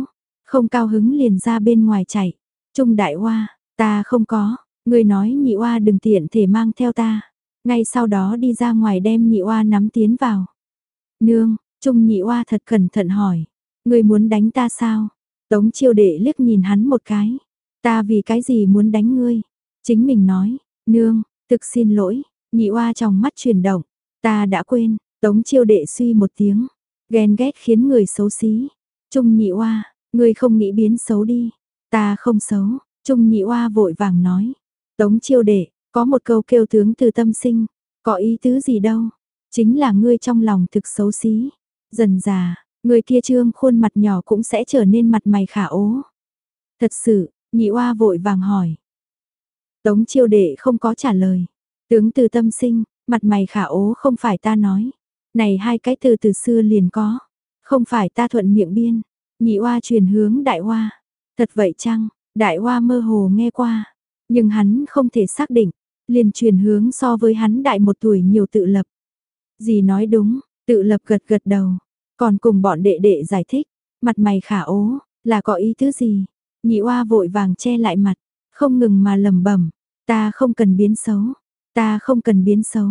không cao hứng liền ra bên ngoài chạy. Trung đại oa, ta không có, người nói nhị oa đừng tiện thể mang theo ta. Ngay sau đó đi ra ngoài đem nhị oa nắm tiến vào. Nương, Trung nhị oa thật cẩn thận hỏi. Người muốn đánh ta sao? Tống chiêu đệ liếc nhìn hắn một cái. Ta vì cái gì muốn đánh ngươi? Chính mình nói, nương, thực xin lỗi. Nhị oa trong mắt chuyển động. Ta đã quên, tống chiêu đệ suy một tiếng. Ghen ghét khiến người xấu xí. Trung nhị oa, ngươi không nghĩ biến xấu đi. Ta không xấu, Trung nhị oa vội vàng nói. Tống chiêu đệ, có một câu kêu tướng từ tâm sinh, có ý tứ gì đâu, chính là ngươi trong lòng thực xấu xí. Dần già, người kia trương khuôn mặt nhỏ cũng sẽ trở nên mặt mày khả ố. Thật sự, nhị oa vội vàng hỏi. Tống chiêu đệ không có trả lời. Tướng từ tâm sinh, mặt mày khả ố không phải ta nói. Này hai cái từ từ xưa liền có. Không phải ta thuận miệng biên. Nhị oa truyền hướng đại oa. Thật vậy chăng, đại oa mơ hồ nghe qua. Nhưng hắn không thể xác định, liền truyền hướng so với hắn đại một tuổi nhiều tự lập. Gì nói đúng, tự lập gật gật đầu, còn cùng bọn đệ đệ giải thích, mặt mày khả ố, là có ý thứ gì? Nhị oa vội vàng che lại mặt, không ngừng mà lầm bẩm ta không cần biến xấu, ta không cần biến xấu.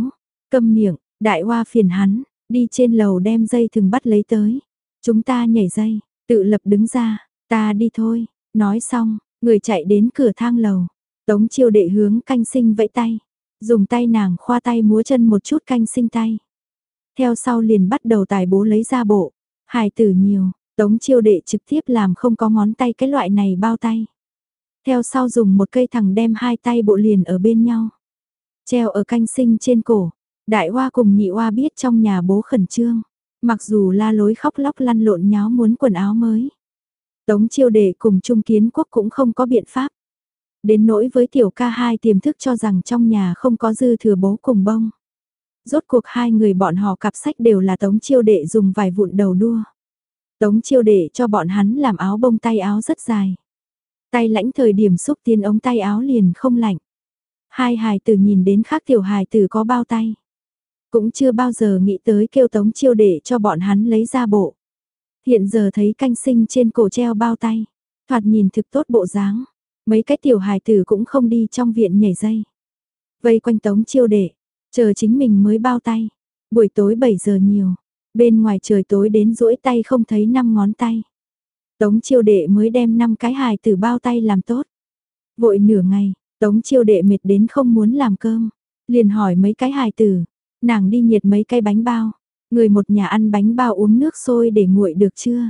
Câm miệng, đại oa phiền hắn, đi trên lầu đem dây thừng bắt lấy tới. Chúng ta nhảy dây, tự lập đứng ra, ta đi thôi, nói xong, người chạy đến cửa thang lầu. Tống chiêu đệ hướng canh sinh vẫy tay, dùng tay nàng khoa tay múa chân một chút canh sinh tay. Theo sau liền bắt đầu tài bố lấy ra bộ, hài tử nhiều, tống chiêu đệ trực tiếp làm không có ngón tay cái loại này bao tay. Theo sau dùng một cây thẳng đem hai tay bộ liền ở bên nhau. Treo ở canh sinh trên cổ, đại hoa cùng nhị hoa biết trong nhà bố khẩn trương. Mặc dù la lối khóc lóc lăn lộn nháo muốn quần áo mới. Tống chiêu đệ cùng Trung Kiến Quốc cũng không có biện pháp. Đến nỗi với tiểu ca hai tiềm thức cho rằng trong nhà không có dư thừa bố cùng bông. Rốt cuộc hai người bọn họ cặp sách đều là tống chiêu đệ dùng vài vụn đầu đua. Tống chiêu đệ cho bọn hắn làm áo bông tay áo rất dài. Tay lãnh thời điểm xúc tiến ống tay áo liền không lạnh. Hai hài tử nhìn đến khác tiểu hài tử có bao tay. Cũng chưa bao giờ nghĩ tới kêu tống chiêu đệ cho bọn hắn lấy ra bộ. Hiện giờ thấy canh sinh trên cổ treo bao tay. Thoạt nhìn thực tốt bộ dáng. Mấy cái tiểu hài tử cũng không đi trong viện nhảy dây. Vây quanh tống chiêu đệ, chờ chính mình mới bao tay. Buổi tối 7 giờ nhiều, bên ngoài trời tối đến rũi tay không thấy năm ngón tay. Tống chiêu đệ mới đem năm cái hài tử bao tay làm tốt. Vội nửa ngày, tống chiêu đệ mệt đến không muốn làm cơm. Liền hỏi mấy cái hài tử, nàng đi nhiệt mấy cái bánh bao, người một nhà ăn bánh bao uống nước sôi để nguội được chưa?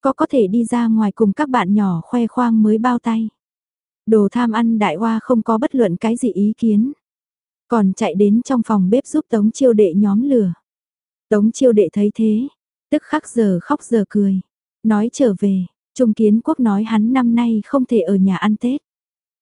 Có có thể đi ra ngoài cùng các bạn nhỏ khoe khoang mới bao tay. Đồ tham ăn đại hoa không có bất luận cái gì ý kiến. Còn chạy đến trong phòng bếp giúp Tống chiêu đệ nhóm lửa. Tống chiêu đệ thấy thế, tức khắc giờ khóc giờ cười. Nói trở về, Trung Kiến Quốc nói hắn năm nay không thể ở nhà ăn Tết.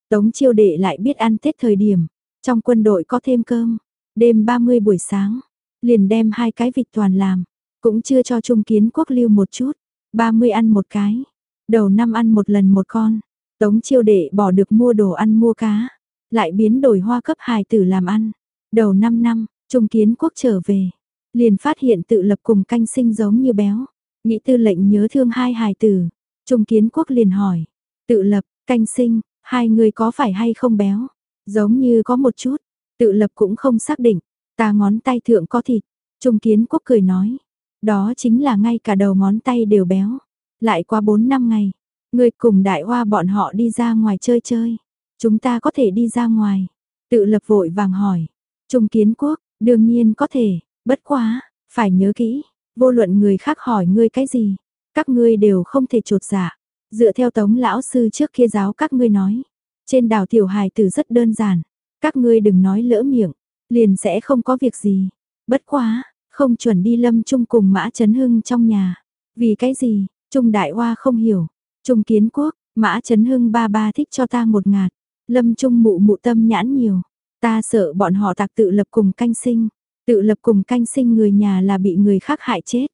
Tống chiêu đệ lại biết ăn Tết thời điểm, trong quân đội có thêm cơm, đêm 30 buổi sáng, liền đem hai cái vịt toàn làm, cũng chưa cho Trung Kiến Quốc lưu một chút, 30 ăn một cái, đầu năm ăn một lần một con, Tống chiêu đệ bỏ được mua đồ ăn mua cá, lại biến đổi hoa cấp hài tử làm ăn. Đầu 5 năm, Trung Kiến Quốc trở về, liền phát hiện tự lập cùng canh sinh giống như béo. Nghĩ tư lệnh nhớ thương hai hài tử, Trung Kiến Quốc liền hỏi, tự lập, canh sinh, hai người có phải hay không béo? Giống như có một chút, tự lập cũng không xác định, ta ngón tay thượng có thịt. Trung Kiến Quốc cười nói, đó chính là ngay cả đầu ngón tay đều béo. Lại qua 4 năm ngày, người cùng đại hoa bọn họ đi ra ngoài chơi chơi. Chúng ta có thể đi ra ngoài. Tự lập vội vàng hỏi. Trung kiến quốc, đương nhiên có thể, bất quá, phải nhớ kỹ, vô luận người khác hỏi ngươi cái gì, các ngươi đều không thể trột dạ. Dựa theo tống lão sư trước kia giáo các ngươi nói, trên đảo tiểu hài tử rất đơn giản, các ngươi đừng nói lỡ miệng, liền sẽ không có việc gì. Bất quá, không chuẩn đi lâm trung cùng mã chấn hưng trong nhà. Vì cái gì, Trung Đại Hoa không hiểu. Trung Kiến Quốc, mã chấn hưng ba ba thích cho ta một ngạt. Lâm Trung mụ mụ tâm nhãn nhiều. Ta sợ bọn họ tạc tự lập cùng canh sinh. Tự lập cùng canh sinh người nhà là bị người khác hại chết.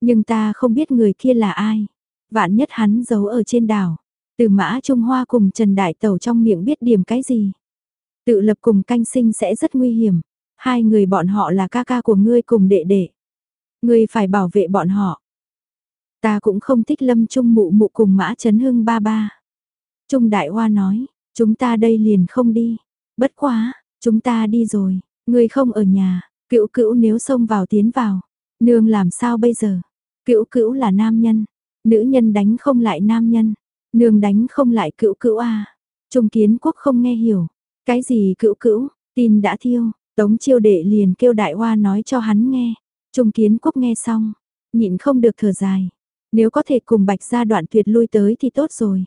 Nhưng ta không biết người kia là ai. Vạn nhất hắn giấu ở trên đảo. Từ mã Trung Hoa cùng Trần Đại Tẩu trong miệng biết điểm cái gì. Tự lập cùng canh sinh sẽ rất nguy hiểm. Hai người bọn họ là ca ca của ngươi cùng đệ đệ. Ngươi phải bảo vệ bọn họ. Ta cũng không thích lâm trung mụ mụ cùng mã chấn hưng ba ba. Trung Đại Hoa nói, chúng ta đây liền không đi. Bất quá, chúng ta đi rồi, người không ở nhà, cữu cữu nếu xông vào tiến vào. Nương làm sao bây giờ? Cữu cữu là nam nhân, nữ nhân đánh không lại nam nhân, nương đánh không lại cữu cữu à. Trung kiến quốc không nghe hiểu, cái gì cữu cữu, tin đã thiêu, tống chiêu đệ liền kêu đại hoa nói cho hắn nghe. Trung kiến quốc nghe xong, nhịn không được thở dài. Nếu có thể cùng bạch gia đoạn tuyệt lui tới thì tốt rồi.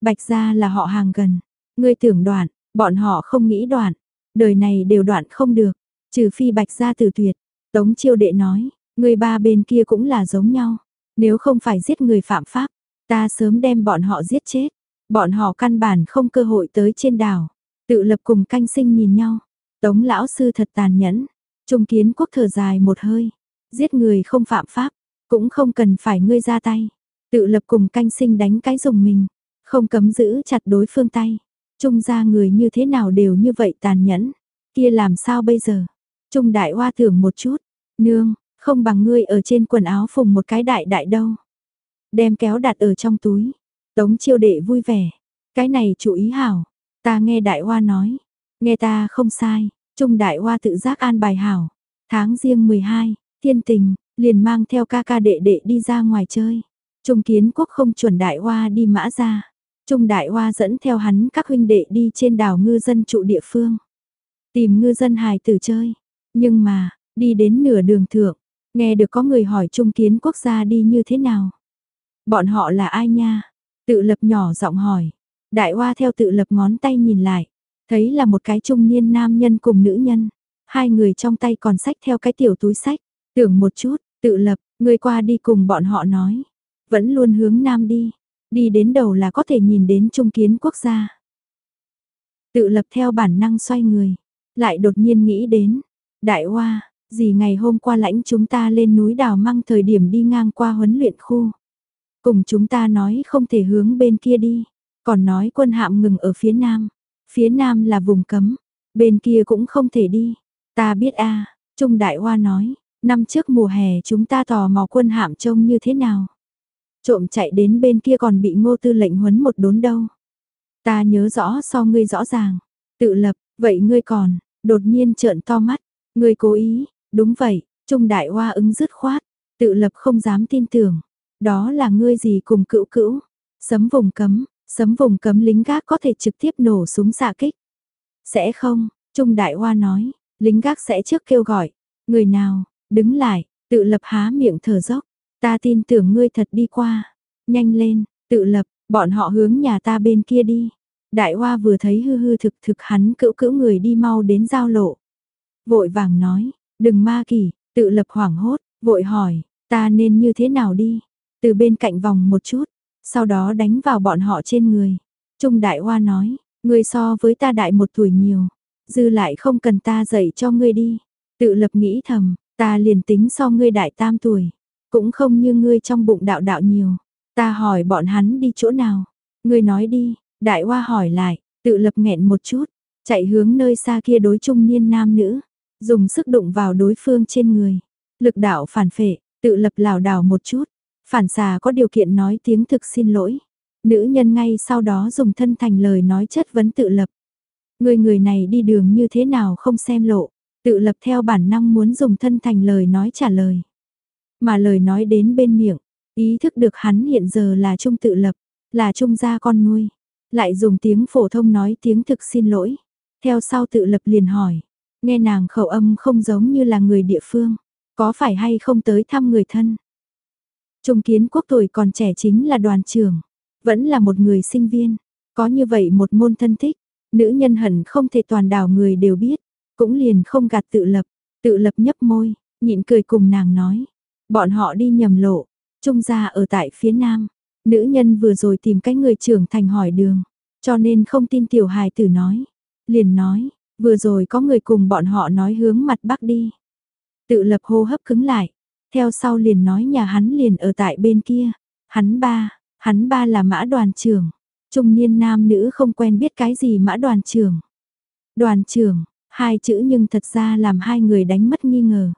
Bạch gia là họ hàng gần, ngươi tưởng đoạn, bọn họ không nghĩ đoạn, đời này đều đoạn không được, trừ phi bạch gia tử tuyệt. Tống chiêu đệ nói, người ba bên kia cũng là giống nhau, nếu không phải giết người phạm pháp, ta sớm đem bọn họ giết chết, bọn họ căn bản không cơ hội tới trên đảo, tự lập cùng canh sinh nhìn nhau. Tống lão sư thật tàn nhẫn, trung kiến quốc thở dài một hơi, giết người không phạm pháp, cũng không cần phải ngươi ra tay, tự lập cùng canh sinh đánh cái dùng mình, không cấm giữ chặt đối phương tay. Trung gia người như thế nào đều như vậy tàn nhẫn, kia làm sao bây giờ? Trung đại hoa thưởng một chút, nương, không bằng ngươi ở trên quần áo phùng một cái đại đại đâu. Đem kéo đặt ở trong túi, tống chiêu đệ vui vẻ, cái này chủ ý hảo, ta nghe đại hoa nói, nghe ta không sai, Trung đại hoa tự giác an bài hảo, tháng riêng 12, thiên tình, liền mang theo ca ca đệ đệ đi ra ngoài chơi. Trung kiến quốc không chuẩn đại hoa đi mã ra. Trung đại hoa dẫn theo hắn các huynh đệ đi trên đảo ngư dân trụ địa phương. Tìm ngư dân hài tử chơi. Nhưng mà, đi đến nửa đường thượng, nghe được có người hỏi trung kiến quốc gia đi như thế nào. Bọn họ là ai nha? Tự lập nhỏ giọng hỏi. Đại hoa theo tự lập ngón tay nhìn lại. Thấy là một cái trung niên nam nhân cùng nữ nhân. Hai người trong tay còn sách theo cái tiểu túi sách. Tưởng một chút, tự lập, người qua đi cùng bọn họ nói. Vẫn luôn hướng nam đi. Đi đến đầu là có thể nhìn đến trung kiến quốc gia. Tự lập theo bản năng xoay người. Lại đột nhiên nghĩ đến. Đại Hoa, gì ngày hôm qua lãnh chúng ta lên núi đào măng thời điểm đi ngang qua huấn luyện khu. Cùng chúng ta nói không thể hướng bên kia đi. Còn nói quân hạm ngừng ở phía nam. Phía nam là vùng cấm. Bên kia cũng không thể đi. Ta biết a Trung Đại Hoa nói. Năm trước mùa hè chúng ta tò mò quân hạm trông như thế nào. Trộm chạy đến bên kia còn bị ngô tư lệnh huấn một đốn đâu. Ta nhớ rõ so ngươi rõ ràng. Tự lập, vậy ngươi còn, đột nhiên trợn to mắt. Ngươi cố ý, đúng vậy, Trung Đại Hoa ứng dứt khoát. Tự lập không dám tin tưởng. Đó là ngươi gì cùng cữu cữu. Sấm vùng cấm, sấm vùng cấm lính gác có thể trực tiếp nổ súng xạ kích. Sẽ không, Trung Đại Hoa nói. Lính gác sẽ trước kêu gọi, người nào, đứng lại, tự lập há miệng thở dốc, ta tin tưởng ngươi thật đi qua, nhanh lên, tự lập, bọn họ hướng nhà ta bên kia đi. Đại Hoa vừa thấy hư hư thực thực hắn cữu cữu người đi mau đến giao lộ. Vội vàng nói, đừng ma kỳ, tự lập hoảng hốt, vội hỏi, ta nên như thế nào đi? Từ bên cạnh vòng một chút, sau đó đánh vào bọn họ trên người. Trung Đại Hoa nói, ngươi so với ta đại một tuổi nhiều, dư lại không cần ta dạy cho ngươi đi. Tự lập nghĩ thầm, ta liền tính so ngươi đại tam tuổi, cũng không như ngươi trong bụng đạo đạo nhiều. Ta hỏi bọn hắn đi chỗ nào? Ngươi nói đi, đại hoa hỏi lại, tự lập nghẹn một chút, chạy hướng nơi xa kia đối trung niên nam nữ, dùng sức đụng vào đối phương trên người. Lực đạo phản phệ, tự lập lảo đảo một chút, phản xà có điều kiện nói tiếng thực xin lỗi. Nữ nhân ngay sau đó dùng thân thành lời nói chất vấn tự lập. Người người này đi đường như thế nào không xem lộ, tự lập theo bản năng muốn dùng thân thành lời nói trả lời. Mà lời nói đến bên miệng, ý thức được hắn hiện giờ là trung tự lập, là trung gia con nuôi. Lại dùng tiếng phổ thông nói tiếng thực xin lỗi. Theo sau tự lập liền hỏi, nghe nàng khẩu âm không giống như là người địa phương, có phải hay không tới thăm người thân. Trung kiến quốc tuổi còn trẻ chính là đoàn trưởng, vẫn là một người sinh viên, có như vậy một môn thân thích, nữ nhân hận không thể toàn đảo người đều biết, cũng liền không gạt tự lập, tự lập nhấp môi, nhịn cười cùng nàng nói, bọn họ đi nhầm lộ, trung gia ở tại phía nam, nữ nhân vừa rồi tìm cái người trưởng thành hỏi đường, cho nên không tin tiểu hài tử nói, liền nói, vừa rồi có người cùng bọn họ nói hướng mặt bắc đi. Tự lập hô hấp cứng lại, theo sau liền nói nhà hắn liền ở tại bên kia, hắn ba, hắn ba là mã đoàn trưởng, trung niên nam nữ không quen biết cái gì mã đoàn trưởng. Đoàn trưởng, hai chữ nhưng thật ra làm hai người đánh mất nghi ngờ.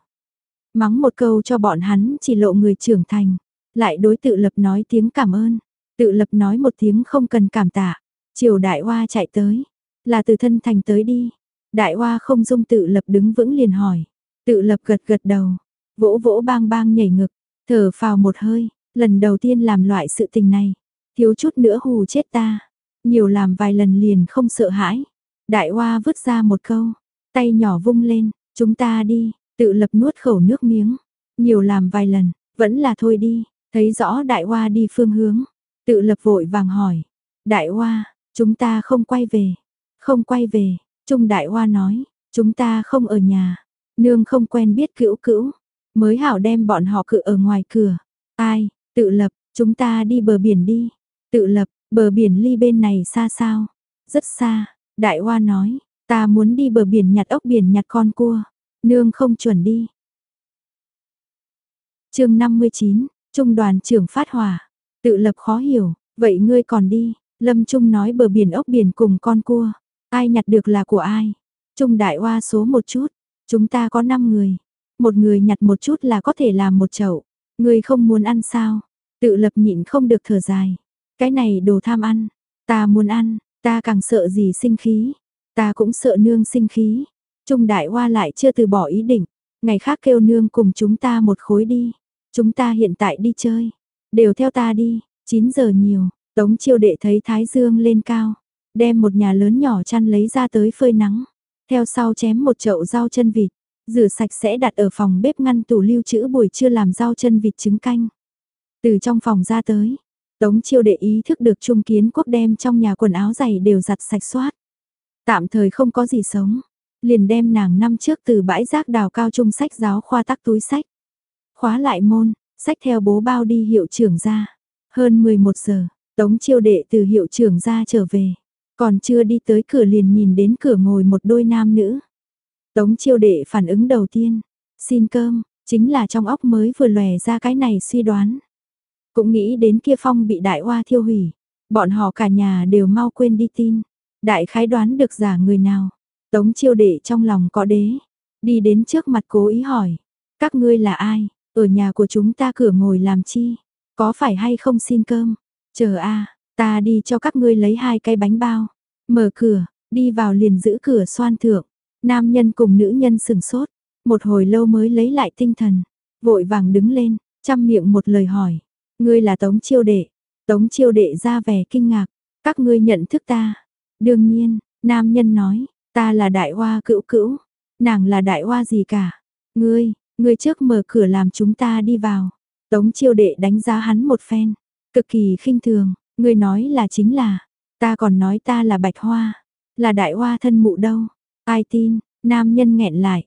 Mắng một câu cho bọn hắn chỉ lộ người trưởng thành, lại đối tự lập nói tiếng cảm ơn, tự lập nói một tiếng không cần cảm tạ, chiều đại hoa chạy tới, là từ thân thành tới đi. Đại hoa không dung tự lập đứng vững liền hỏi, tự lập gật gật đầu, vỗ vỗ bang bang nhảy ngực, thở phào một hơi, lần đầu tiên làm loại sự tình này, thiếu chút nữa hù chết ta, nhiều làm vài lần liền không sợ hãi. Đại hoa vứt ra một câu, tay nhỏ vung lên, chúng ta đi, tự lập nuốt khẩu nước miếng, nhiều làm vài lần, vẫn là thôi đi, thấy rõ đại hoa đi phương hướng, tự lập vội vàng hỏi, đại hoa, chúng ta không quay về, không quay về, Trung đại hoa nói, chúng ta không ở nhà, nương không quen biết cữu cữu, mới hảo đem bọn họ cự ở ngoài cửa, ai, tự lập, chúng ta đi bờ biển đi, tự lập, bờ biển ly bên này xa sao, rất xa, đại hoa nói, ta muốn đi bờ biển nhặt ốc biển nhặt con cua, nương không chuẩn đi. chương 59, Trung đoàn trưởng phát hỏa, tự lập khó hiểu, vậy ngươi còn đi, Lâm Trung nói bờ biển ốc biển cùng con cua, ai nhặt được là của ai. Trung đại hoa số một chút, chúng ta có 5 người, một người nhặt một chút là có thể làm một chậu, ngươi không muốn ăn sao, tự lập nhịn không được thở dài, cái này đồ tham ăn, ta muốn ăn, ta càng sợ gì sinh khí, ta cũng sợ nương sinh khí. Trung đại hoa lại chưa từ bỏ ý định, ngày khác kêu nương cùng chúng ta một khối đi. Chúng ta hiện tại đi chơi, đều theo ta đi, 9 giờ nhiều, Tống chiêu đệ thấy Thái Dương lên cao, đem một nhà lớn nhỏ chăn lấy ra tới phơi nắng, theo sau chém một chậu rau chân vịt, rửa sạch sẽ đặt ở phòng bếp ngăn tủ lưu trữ buổi trưa làm rau chân vịt trứng canh. Từ trong phòng ra tới, Tống chiêu đệ ý thức được Trung Kiến Quốc đem trong nhà quần áo giày đều giặt sạch soát. Tạm thời không có gì sống, liền đem nàng năm trước từ bãi rác đào cao trung sách giáo khoa tắc túi sách. Khóa lại môn, sách theo bố bao đi hiệu trưởng ra. Hơn 11 giờ, Tống chiêu đệ từ hiệu trưởng ra trở về. Còn chưa đi tới cửa liền nhìn đến cửa ngồi một đôi nam nữ. Tống chiêu đệ phản ứng đầu tiên. Xin cơm, chính là trong óc mới vừa lòe ra cái này suy đoán. Cũng nghĩ đến kia phong bị đại hoa thiêu hủy. Bọn họ cả nhà đều mau quên đi tin. Đại khái đoán được giả người nào. Tống chiêu đệ trong lòng có đế. Đi đến trước mặt cố ý hỏi. Các ngươi là ai? Ở nhà của chúng ta cửa ngồi làm chi? Có phải hay không xin cơm? Chờ a ta đi cho các ngươi lấy hai cái bánh bao. Mở cửa, đi vào liền giữ cửa xoan thượng. Nam nhân cùng nữ nhân sừng sốt. Một hồi lâu mới lấy lại tinh thần. Vội vàng đứng lên, chăm miệng một lời hỏi. Ngươi là Tống Chiêu Đệ. Tống Chiêu Đệ ra vẻ kinh ngạc. Các ngươi nhận thức ta. Đương nhiên, nam nhân nói, ta là đại hoa cữu cữu. nàng là đại hoa gì cả. Ngươi, ngươi trước mở cửa làm chúng ta đi vào. Tống chiêu đệ đánh giá hắn một phen, cực kỳ khinh thường, ngươi nói là chính là, ta còn nói ta là bạch hoa, là đại hoa thân mụ đâu, ai tin, nam nhân nghẹn lại.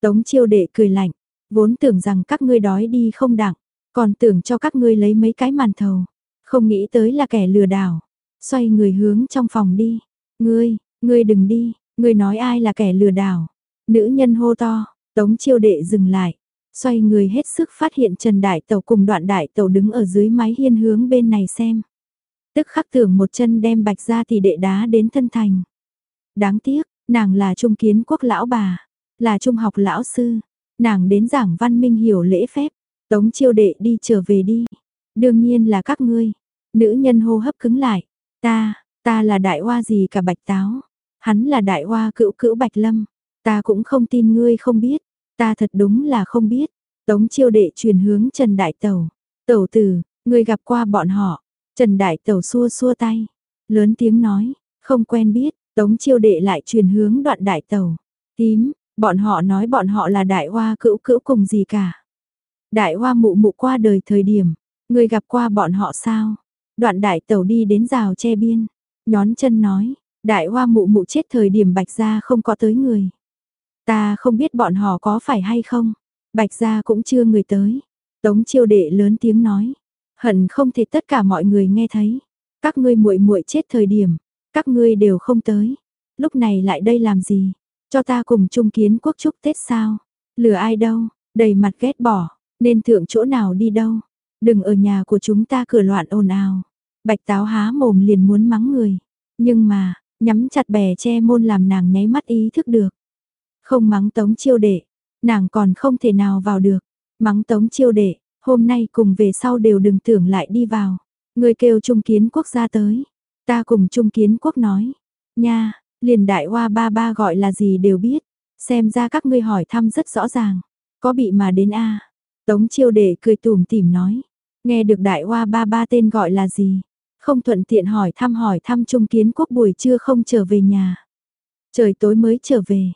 Tống chiêu đệ cười lạnh, vốn tưởng rằng các ngươi đói đi không đặng, còn tưởng cho các ngươi lấy mấy cái màn thầu, không nghĩ tới là kẻ lừa đảo, xoay người hướng trong phòng đi, ngươi, ngươi đừng đi, ngươi nói ai là kẻ lừa đảo, nữ nhân hô to, tống chiêu đệ dừng lại, xoay người hết sức phát hiện Trần Đại Tẩu cùng đoạn Đại Tẩu đứng ở dưới mái hiên hướng bên này xem. Tức khắc tưởng một chân đem bạch ra thì đệ đá đến thân thành. Đáng tiếc, nàng là trung kiến quốc lão bà, là trung học lão sư, nàng đến giảng văn minh hiểu lễ phép, tống chiêu đệ đi trở về đi. Đương nhiên là các ngươi, nữ nhân hô hấp cứng lại, ta, ta là đại hoa gì cả bạch táo, hắn là đại hoa cữu cữu bạch lâm, ta cũng không tin ngươi không biết, Ta thật đúng là không biết. Tống chiêu đệ truyền hướng Trần Đại Tẩu. Tẩu tử, ngươi gặp qua bọn họ. Trần Đại Tẩu xua xua tay. Lớn tiếng nói, không quen biết. Tống chiêu đệ lại truyền hướng đoạn Đại Tẩu. Tím, bọn họ nói bọn họ là đại hoa cữu cữu cùng gì cả. Đại hoa mụ mụ qua đời thời điểm. ngươi gặp qua bọn họ sao? Đoạn đại tẩu đi đến rào che biên. Nhón chân nói, đại hoa mụ mụ chết thời điểm bạch gia không có tới người. Ta không biết bọn họ có phải hay không. Bạch gia cũng chưa người tới. Tống chiêu đệ lớn tiếng nói. Hận không thể tất cả mọi người nghe thấy. Các ngươi muội muội chết thời điểm. Các ngươi đều không tới. Lúc này lại đây làm gì? Cho ta cùng chung kiến quốc chúc Tết sao? Lừa ai đâu? Đầy mặt ghét bỏ. Nên thượng chỗ nào đi đâu? Đừng ở nhà của chúng ta cửa loạn ồn ào. Bạch táo há mồm liền muốn mắng người. Nhưng mà, nhắm chặt bè che môn làm nàng nháy mắt ý thức được. Không mắng tống chiêu đệ, nàng còn không thể nào vào được. Mắng tống chiêu đệ, hôm nay cùng về sau đều đừng tưởng lại đi vào. Người kêu trung kiến quốc gia tới. Ta cùng trung kiến quốc nói. Nha, liền đại hoa ba ba gọi là gì đều biết. Xem ra các ngươi hỏi thăm rất rõ ràng. Có bị mà đến a Tống chiêu đệ cười tủm tỉm nói. Nghe được đại hoa ba ba tên gọi là gì? Không thuận tiện hỏi thăm hỏi thăm trung kiến quốc buổi trưa không trở về nhà. Trời tối mới trở về.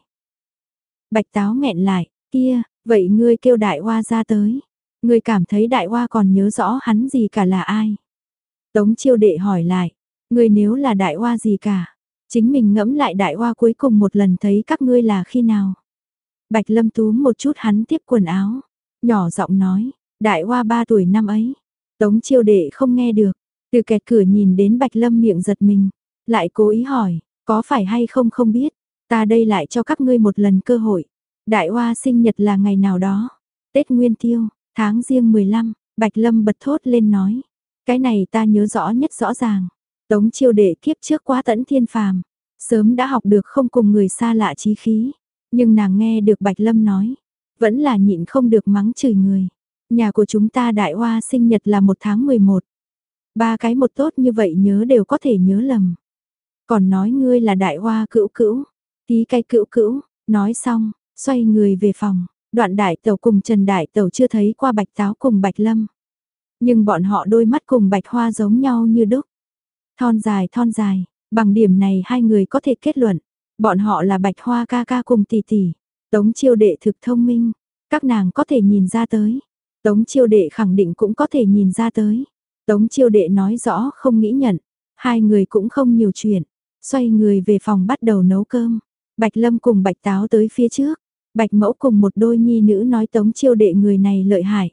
Bạch táo nghẹn lại, kia, vậy ngươi kêu đại hoa ra tới. Ngươi cảm thấy đại hoa còn nhớ rõ hắn gì cả là ai. Tống chiêu đệ hỏi lại, ngươi nếu là đại hoa gì cả, chính mình ngẫm lại đại hoa cuối cùng một lần thấy các ngươi là khi nào. Bạch lâm túm một chút hắn tiếp quần áo, nhỏ giọng nói, đại hoa ba tuổi năm ấy. Tống chiêu đệ không nghe được, từ kẹt cửa nhìn đến bạch lâm miệng giật mình, lại cố ý hỏi, có phải hay không không biết, Ta đây lại cho các ngươi một lần cơ hội. Đại hoa sinh nhật là ngày nào đó. Tết Nguyên Tiêu, tháng riêng 15, Bạch Lâm bật thốt lên nói. Cái này ta nhớ rõ nhất rõ ràng. Tống chiêu đệ kiếp trước quá tẫn thiên phàm. Sớm đã học được không cùng người xa lạ trí khí. Nhưng nàng nghe được Bạch Lâm nói. Vẫn là nhịn không được mắng chửi người. Nhà của chúng ta đại hoa sinh nhật là một tháng 11. Ba cái một tốt như vậy nhớ đều có thể nhớ lầm. Còn nói ngươi là đại hoa cữu cữu. Tí cái cữu cữu, nói xong, xoay người về phòng, đoạn đại tẩu cùng Trần Đại tẩu chưa thấy qua bạch táo cùng bạch lâm. Nhưng bọn họ đôi mắt cùng bạch hoa giống nhau như đúc. Thon dài thon dài, bằng điểm này hai người có thể kết luận, bọn họ là bạch hoa ca ca cùng tỷ tỷ. Tống chiêu đệ thực thông minh, các nàng có thể nhìn ra tới. Tống chiêu đệ khẳng định cũng có thể nhìn ra tới. Tống chiêu đệ nói rõ không nghĩ nhận, hai người cũng không nhiều chuyện, xoay người về phòng bắt đầu nấu cơm. Bạch Lâm cùng Bạch Táo tới phía trước, Bạch Mẫu cùng một đôi nhi nữ nói tống chiêu đệ người này lợi hại.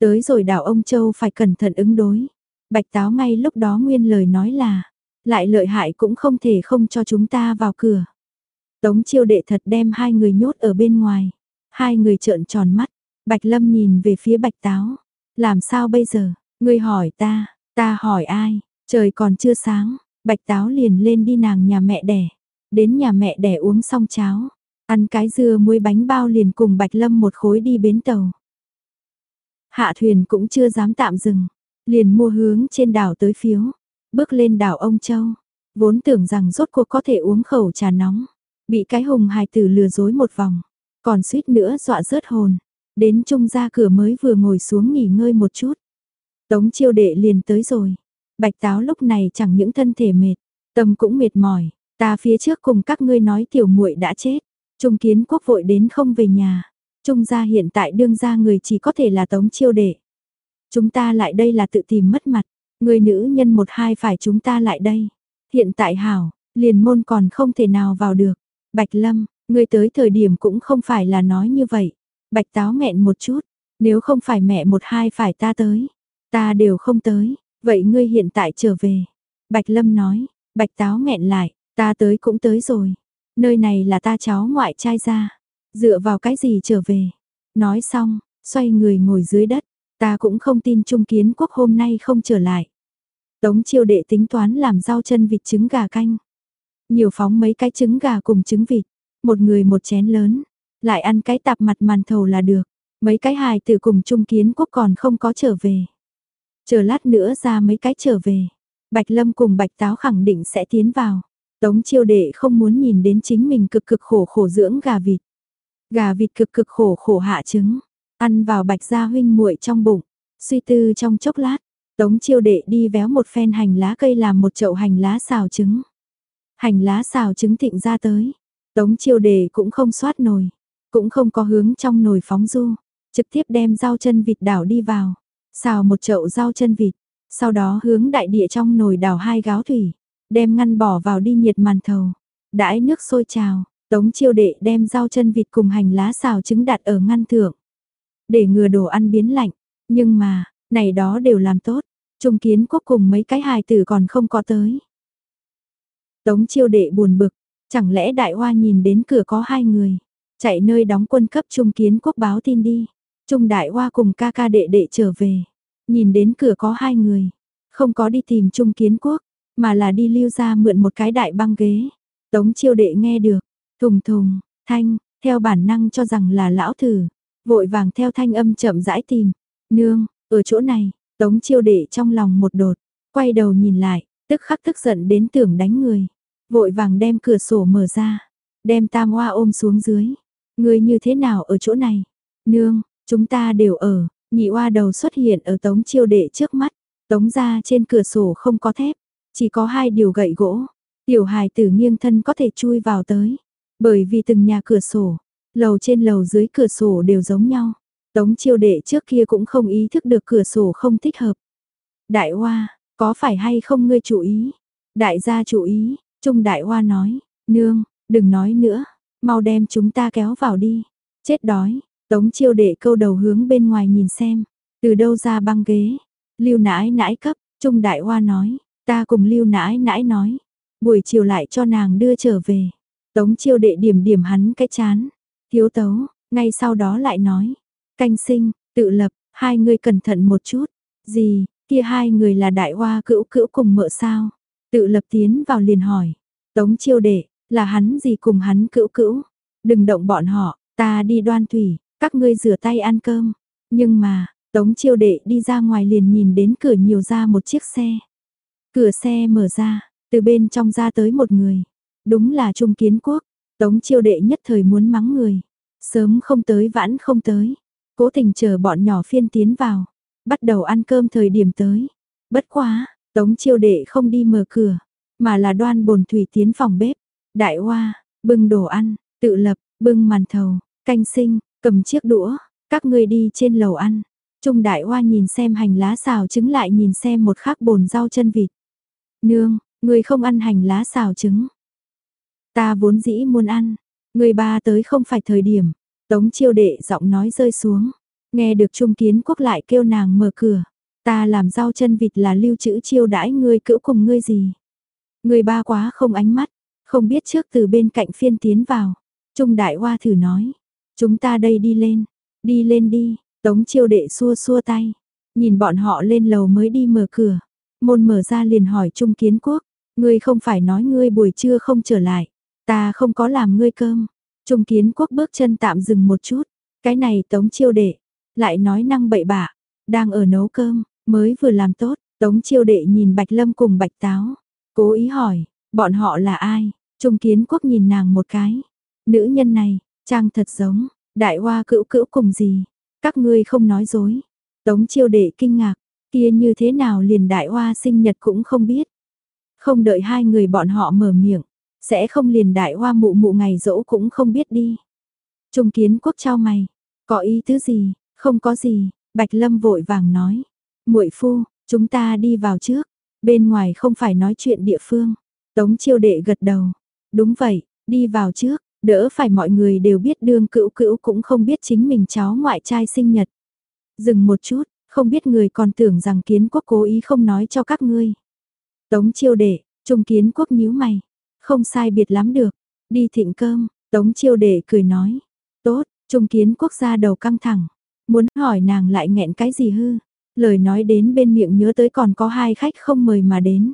Tới rồi đảo ông Châu phải cẩn thận ứng đối. Bạch Táo ngay lúc đó nguyên lời nói là, lại lợi hại cũng không thể không cho chúng ta vào cửa. Tống chiêu đệ thật đem hai người nhốt ở bên ngoài. Hai người trợn tròn mắt, Bạch Lâm nhìn về phía Bạch Táo. Làm sao bây giờ, ngươi hỏi ta, ta hỏi ai, trời còn chưa sáng, Bạch Táo liền lên đi nàng nhà mẹ đẻ đến nhà mẹ đẻ uống xong cháo, ăn cái dưa muối bánh bao liền cùng Bạch Lâm một khối đi bến tàu. Hạ thuyền cũng chưa dám tạm dừng, liền mua hướng trên đảo tới phiếu, bước lên đảo Ông Châu, vốn tưởng rằng rốt cuộc có thể uống khẩu trà nóng, bị cái hùng hài tử lừa dối một vòng, còn suýt nữa dọa rớt hồn, đến trung ra cửa mới vừa ngồi xuống nghỉ ngơi một chút. Tống chiêu đệ liền tới rồi, bạch táo lúc này chẳng những thân thể mệt, tâm cũng mệt mỏi, Ta phía trước cùng các ngươi nói tiểu muội đã chết, Trung kiến quốc vội đến không về nhà. Trung gia hiện tại đương gia người chỉ có thể là tống chiêu đệ. Chúng ta lại đây là tự tìm mất mặt. Người nữ nhân một hai phải chúng ta lại đây. Hiện tại hảo, liền môn còn không thể nào vào được. Bạch Lâm, người tới thời điểm cũng không phải là nói như vậy. Bạch Táo nghẹn một chút, nếu không phải mẹ một hai phải ta tới, ta đều không tới, vậy ngươi hiện tại trở về. Bạch Lâm nói, Bạch Táo nghẹn lại, ta tới cũng tới rồi. Nơi này là ta cháu ngoại trai ra, dựa vào cái gì trở về. Nói xong, xoay người ngồi dưới đất, ta cũng không tin Trung Kiến Quốc hôm nay không trở lại. Tống chiêu đệ tính toán làm rau chân vịt trứng gà canh. Nhiều phóng mấy cái trứng gà cùng trứng vịt, một người một chén lớn, lại ăn cái tạp mặt màn thầu là được. Mấy cái hài tử cùng Trung Kiến Quốc còn không có trở về. Chờ lát nữa ra mấy cái trở về. Bạch Lâm cùng Bạch Táo khẳng định sẽ tiến vào. Tống chiêu đệ không muốn nhìn đến chính mình cực cực khổ khổ dưỡng gà vịt. Gà vịt cực cực khổ khổ hạ trứng, ăn vào Bạch gia huynh muội trong bụng. Suy tư trong chốc lát, Tống chiêu đệ đi véo một phen hành lá cây làm một chậu hành lá xào trứng. Hành lá xào trứng thịnh ra tới. Tống chiêu đệ cũng không xoát nồi, cũng không có hướng trong nồi phóng du, trực tiếp đem rau chân vịt đảo đi vào. Xào một chậu rau chân vịt, sau đó hướng đại địa trong nồi đào hai gáo thủy, đem ngăn bỏ vào đi nhiệt màn thầu. Đãi nước sôi trào, tống chiêu đệ đem rau chân vịt cùng hành lá xào trứng đặt ở ngăn thượng. Để ngừa đồ ăn biến lạnh, nhưng mà, này đó đều làm tốt, trung kiến quốc cùng mấy cái hài tử còn không có tới. Tống chiêu đệ buồn bực, chẳng lẽ đại hoa nhìn đến cửa có hai người, chạy nơi đóng quân cấp trung kiến quốc báo tin đi. Trung đại hoa cùng ca ca đệ đệ trở về, nhìn đến cửa có hai người, không có đi tìm trung kiến quốc, mà là đi lưu ra mượn một cái đại băng ghế. Tống chiêu đệ nghe được, thùng thùng, thanh, theo bản năng cho rằng là lão thử, vội vàng theo thanh âm chậm rãi tìm, nương, ở chỗ này, tống chiêu đệ trong lòng một đột, quay đầu nhìn lại, tức khắc tức giận đến tưởng đánh người, vội vàng đem cửa sổ mở ra, đem tam hoa ôm xuống dưới, người như thế nào ở chỗ này, nương, chúng ta đều ở, nhị oa đầu xuất hiện ở tống chiêu đệ trước mắt, tống ra trên cửa sổ không có thép, chỉ có hai điều gậy gỗ, tiểu hài tử nghiêng thân có thể chui vào tới. Bởi vì từng nhà cửa sổ, lầu trên lầu dưới cửa sổ đều giống nhau. Tống chiêu đệ trước kia cũng không ý thức được cửa sổ không thích hợp. Đại hoa, có phải hay không ngươi chú ý? Đại gia chú ý, Trung Đại hoa nói, nương, đừng nói nữa, mau đem chúng ta kéo vào đi. Chết đói, Tống chiêu đệ câu đầu hướng bên ngoài nhìn xem, từ đâu ra băng ghế. Lưu nãi nãi cấp, Trung Đại hoa nói, Ta cùng lưu nãi nãi nói, buổi chiều lại cho nàng đưa trở về. Tống chiêu đệ điểm điểm hắn cái chán. Thiếu tấu, ngay sau đó lại nói. Canh sinh, tự lập, hai người cẩn thận một chút. Gì, kia hai người là đại hoa cữu cữu cùng mợ sao? Tự lập tiến vào liền hỏi. Tống chiêu đệ, là hắn gì cùng hắn cữu cữu? Đừng động bọn họ, ta đi đoan thủy, các ngươi rửa tay ăn cơm. Nhưng mà, Tống chiêu đệ đi ra ngoài liền nhìn đến cửa nhiều ra một chiếc xe. Cửa xe mở ra, từ bên trong ra tới một người. Đúng là Trung Kiến Quốc, Tống chiêu đệ nhất thời muốn mắng người. Sớm không tới vãn không tới. Cố tình chờ bọn nhỏ phiên tiến vào. Bắt đầu ăn cơm thời điểm tới. Bất quá, Tống chiêu đệ không đi mở cửa. Mà là đoan bồn thủy tiến phòng bếp. Đại hoa, bưng đồ ăn, tự lập, bưng màn thầu, canh sinh, cầm chiếc đũa. Các ngươi đi trên lầu ăn. Trung đại hoa nhìn xem hành lá xào trứng lại nhìn xem một khắc bồn rau chân vịt. Nương, người không ăn hành lá xào trứng. Ta vốn dĩ muốn ăn, người ba tới không phải thời điểm. Tống chiêu đệ giọng nói rơi xuống. Nghe được Trung Kiến Quốc lại kêu nàng mở cửa. Ta làm rau chân vịt là lưu trữ chiêu đãi ngươi cữu cùng ngươi gì. Người ba quá không ánh mắt, không biết trước từ bên cạnh phiên tiến vào. Trung Đại Hoa thử nói. Chúng ta đây đi lên, đi lên đi, tống chiêu đệ xua xua tay. Nhìn bọn họ lên lầu mới đi mở cửa. Môn mở ra liền hỏi Trung Kiến Quốc, ngươi không phải nói ngươi buổi trưa không trở lại, ta không có làm ngươi cơm. Trung Kiến Quốc bước chân tạm dừng một chút, cái này Tống Chiêu Đệ, lại nói năng bậy bạ, đang ở nấu cơm, mới vừa làm tốt, Tống Chiêu Đệ nhìn Bạch Lâm cùng Bạch Táo, cố ý hỏi, bọn họ là ai? Trung Kiến Quốc nhìn nàng một cái, nữ nhân này, trang thật giống, đại hoa cữu cữu cùng gì, các ngươi không nói dối. Tống Chiêu Đệ kinh ngạc, Kia như thế nào liền đại hoa sinh nhật cũng không biết. Không đợi hai người bọn họ mở miệng, Sẽ không liền đại hoa mụ mụ ngày dỗ cũng không biết đi. Trung kiến quốc trao mày, có ý tứ gì, không có gì, Bạch Lâm vội vàng nói. muội phu, chúng ta đi vào trước, bên ngoài không phải nói chuyện địa phương. Tống chiêu đệ gật đầu, đúng vậy, đi vào trước, đỡ phải mọi người đều biết đương cữu cữu cũng không biết chính mình cháu ngoại trai sinh nhật. Dừng một chút, không biết người còn tưởng rằng kiến quốc cố ý không nói cho các ngươi. Tống chiêu đệ, trung kiến quốc nhíu mày, không sai biệt lắm được, đi thịnh cơm, tống chiêu đệ cười nói, tốt, trung kiến quốc gia đầu căng thẳng, muốn hỏi nàng lại nghẹn cái gì hư, lời nói đến bên miệng nhớ tới còn có hai khách không mời mà đến.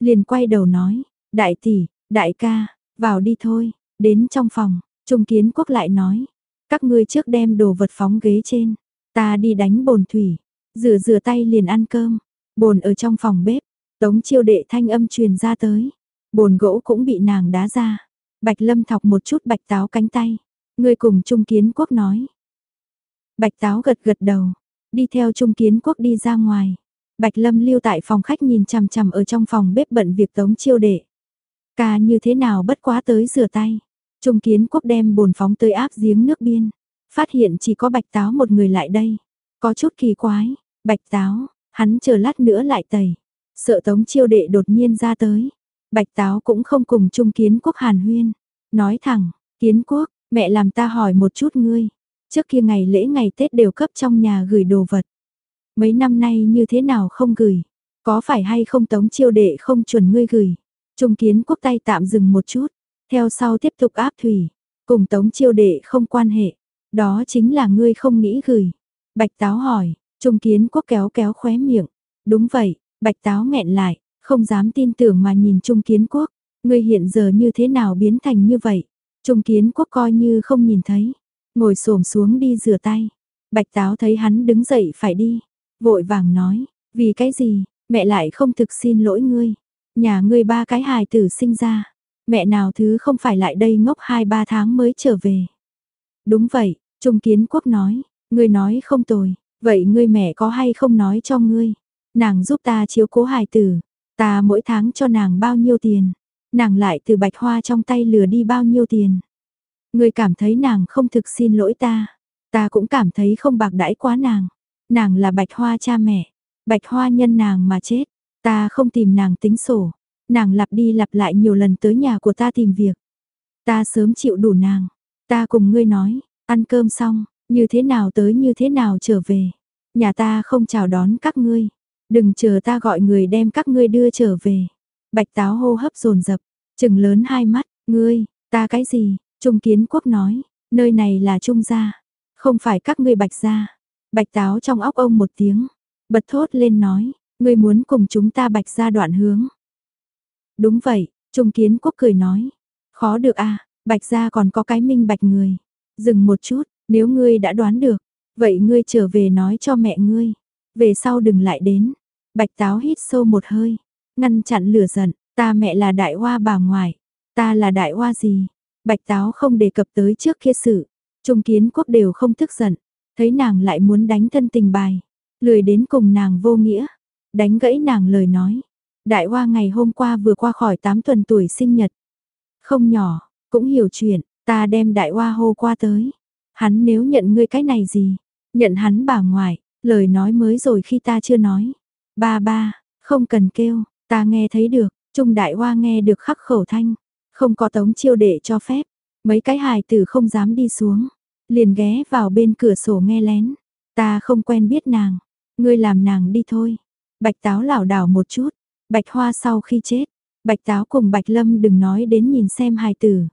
Liền quay đầu nói, đại tỷ, đại ca, vào đi thôi, đến trong phòng, trung kiến quốc lại nói, các ngươi trước đem đồ vật phóng ghế trên, ta đi đánh bồn thủy, rửa rửa tay liền ăn cơm, bồn ở trong phòng bếp, tống chiêu đệ thanh âm truyền ra tới, bồn gỗ cũng bị nàng đá ra, bạch lâm thọc một chút bạch táo cánh tay, người cùng trung kiến quốc nói. Bạch táo gật gật đầu, đi theo trung kiến quốc đi ra ngoài. Bạch Lâm lưu tại phòng khách nhìn chằm chằm ở trong phòng bếp bận việc tống chiêu đệ. Ca như thế nào bất quá tới rửa tay. Trung kiến quốc đem bồn phóng tới áp giếng nước biên. Phát hiện chỉ có bạch táo một người lại đây. Có chút kỳ quái. Bạch táo, hắn chờ lát nữa lại tẩy. Sợ tống chiêu đệ đột nhiên ra tới. Bạch táo cũng không cùng trung kiến quốc hàn huyên. Nói thẳng, kiến quốc, mẹ làm ta hỏi một chút ngươi. Trước kia ngày lễ ngày Tết đều cấp trong nhà gửi đồ vật. Mấy năm nay như thế nào không gửi? Có phải hay không tống chiêu đệ không chuẩn ngươi gửi? Trung kiến quốc tay tạm dừng một chút. Theo sau tiếp tục áp thủy. Cùng tống chiêu đệ không quan hệ. Đó chính là ngươi không nghĩ gửi. Bạch táo hỏi. Trung kiến quốc kéo kéo khóe miệng. Đúng vậy. Bạch táo nghẹn lại. Không dám tin tưởng mà nhìn Trung kiến quốc. Ngươi hiện giờ như thế nào biến thành như vậy? Trung kiến quốc coi như không nhìn thấy. Ngồi xổm xuống đi rửa tay. Bạch táo thấy hắn đứng dậy phải đi. Vội vàng nói, vì cái gì, mẹ lại không thực xin lỗi ngươi. Nhà ngươi ba cái hài tử sinh ra. Mẹ nào thứ không phải lại đây ngốc 2-3 tháng mới trở về. Đúng vậy, Trung Kiến Quốc nói, ngươi nói không tồi, vậy ngươi mẹ có hay không nói cho ngươi. Nàng giúp ta chiếu cố hài tử, ta mỗi tháng cho nàng bao nhiêu tiền. Nàng lại từ bạch hoa trong tay lừa đi bao nhiêu tiền. Ngươi cảm thấy nàng không thực xin lỗi ta, ta cũng cảm thấy không bạc đãi quá nàng. Nàng là bạch hoa cha mẹ, bạch hoa nhân nàng mà chết, ta không tìm nàng tính sổ. Nàng lặp đi lặp lại nhiều lần tới nhà của ta tìm việc. Ta sớm chịu đủ nàng, ta cùng ngươi nói, ăn cơm xong, như thế nào tới như thế nào trở về. Nhà ta không chào đón các ngươi, đừng chờ ta gọi người đem các ngươi đưa trở về. Bạch táo hô hấp dồn dập, chừng lớn hai mắt, ngươi, ta cái gì, Trung Kiến Quốc nói, nơi này là Trung gia, không phải các ngươi bạch gia. Bạch táo trong óc ông một tiếng, bật thốt lên nói, ngươi muốn cùng chúng ta bạch gia đoạn hướng. Đúng vậy, Trung Kiến Quốc cười nói, khó được a, bạch gia còn có cái minh bạch người. Dừng một chút, nếu ngươi đã đoán được, vậy ngươi trở về nói cho mẹ ngươi, về sau đừng lại đến. Bạch táo hít sâu một hơi, ngăn chặn lửa giận, ta mẹ là đại hoa bà ngoại, ta là đại hoa gì, Bạch Táo không đề cập tới trước kia sự, Trung Kiến Quốc đều không tức giận, thấy nàng lại muốn đánh thân tình bài, lười đến cùng nàng vô nghĩa, đánh gãy nàng lời nói. Đại Hoa ngày hôm qua vừa qua khỏi 8 tuần tuổi sinh nhật. Không nhỏ, cũng hiểu chuyện, ta đem Đại Hoa hô qua tới. Hắn nếu nhận ngươi cái này gì, nhận hắn bà ngoại, lời nói mới rồi khi ta chưa nói. Ba ba, không cần kêu, ta nghe thấy được, Trung Đại Hoa nghe được khắc khẩu thanh. Không có tống chiêu đệ cho phép, mấy cái hài tử không dám đi xuống, liền ghé vào bên cửa sổ nghe lén. Ta không quen biết nàng, ngươi làm nàng đi thôi. Bạch táo lảo đảo một chút, bạch hoa sau khi chết, bạch táo cùng bạch lâm đừng nói đến nhìn xem hài tử.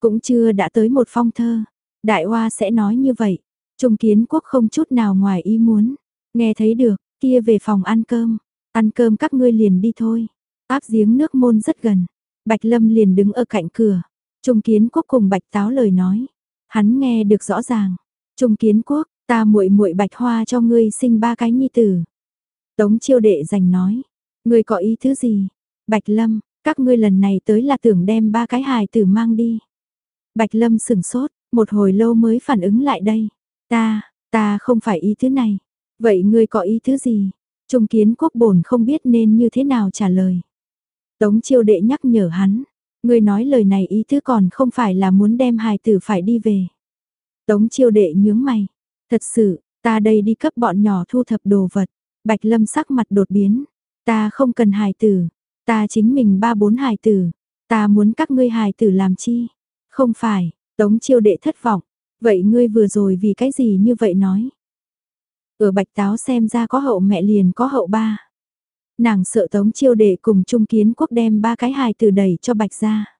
Cũng chưa đã tới một phong thơ, đại hoa sẽ nói như vậy. Trung kiến quốc không chút nào ngoài ý muốn, nghe thấy được, kia về phòng ăn cơm, ăn cơm các ngươi liền đi thôi. Áp giếng nước môn rất gần, Bạch Lâm liền đứng ở cạnh cửa. Trung Kiến Quốc cùng Bạch Táo lời nói, hắn nghe được rõ ràng. Trung Kiến Quốc, ta muội muội Bạch Hoa cho ngươi sinh ba cái nhi tử. Tống Chiêu Đệ giành nói, ngươi có ý thứ gì? Bạch Lâm, các ngươi lần này tới là tưởng đem ba cái hài tử mang đi. Bạch Lâm sừng sốt, một hồi lâu mới phản ứng lại đây. Ta, ta không phải ý thứ này. Vậy ngươi có ý thứ gì? Trung Kiến Quốc bổn không biết nên như thế nào trả lời. Tống chiêu đệ nhắc nhở hắn, Ngươi nói lời này ý thứ còn không phải là muốn đem hài tử phải đi về. Tống chiêu đệ nhướng mày. Thật sự, ta đây đi cấp bọn nhỏ thu thập đồ vật. Bạch Lâm sắc mặt đột biến. Ta không cần hài tử. Ta chính mình ba bốn hài tử. Ta muốn các ngươi hài tử làm chi? Không phải, Tống chiêu đệ thất vọng. Vậy ngươi vừa rồi vì cái gì như vậy nói? Ở bạch táo xem ra có hậu mẹ liền có hậu ba. Nàng sợ tống chiêu đệ cùng trung kiến quốc đem ba cái hài tử đẩy cho bạch ra.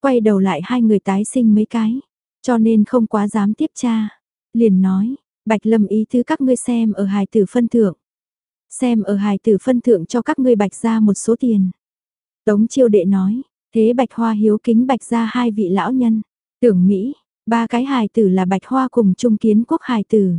Quay đầu lại hai người tái sinh mấy cái, cho nên không quá dám tiếp cha. Liền nói, bạch lâm ý thứ các ngươi xem ở hài tử phân thượng. Xem ở hài tử phân thượng cho các ngươi bạch ra một số tiền. Tống chiêu đệ nói, thế bạch hoa hiếu kính bạch ra hai vị lão nhân. Tưởng Mỹ, ba cái hài tử là bạch hoa cùng trung kiến quốc hài tử.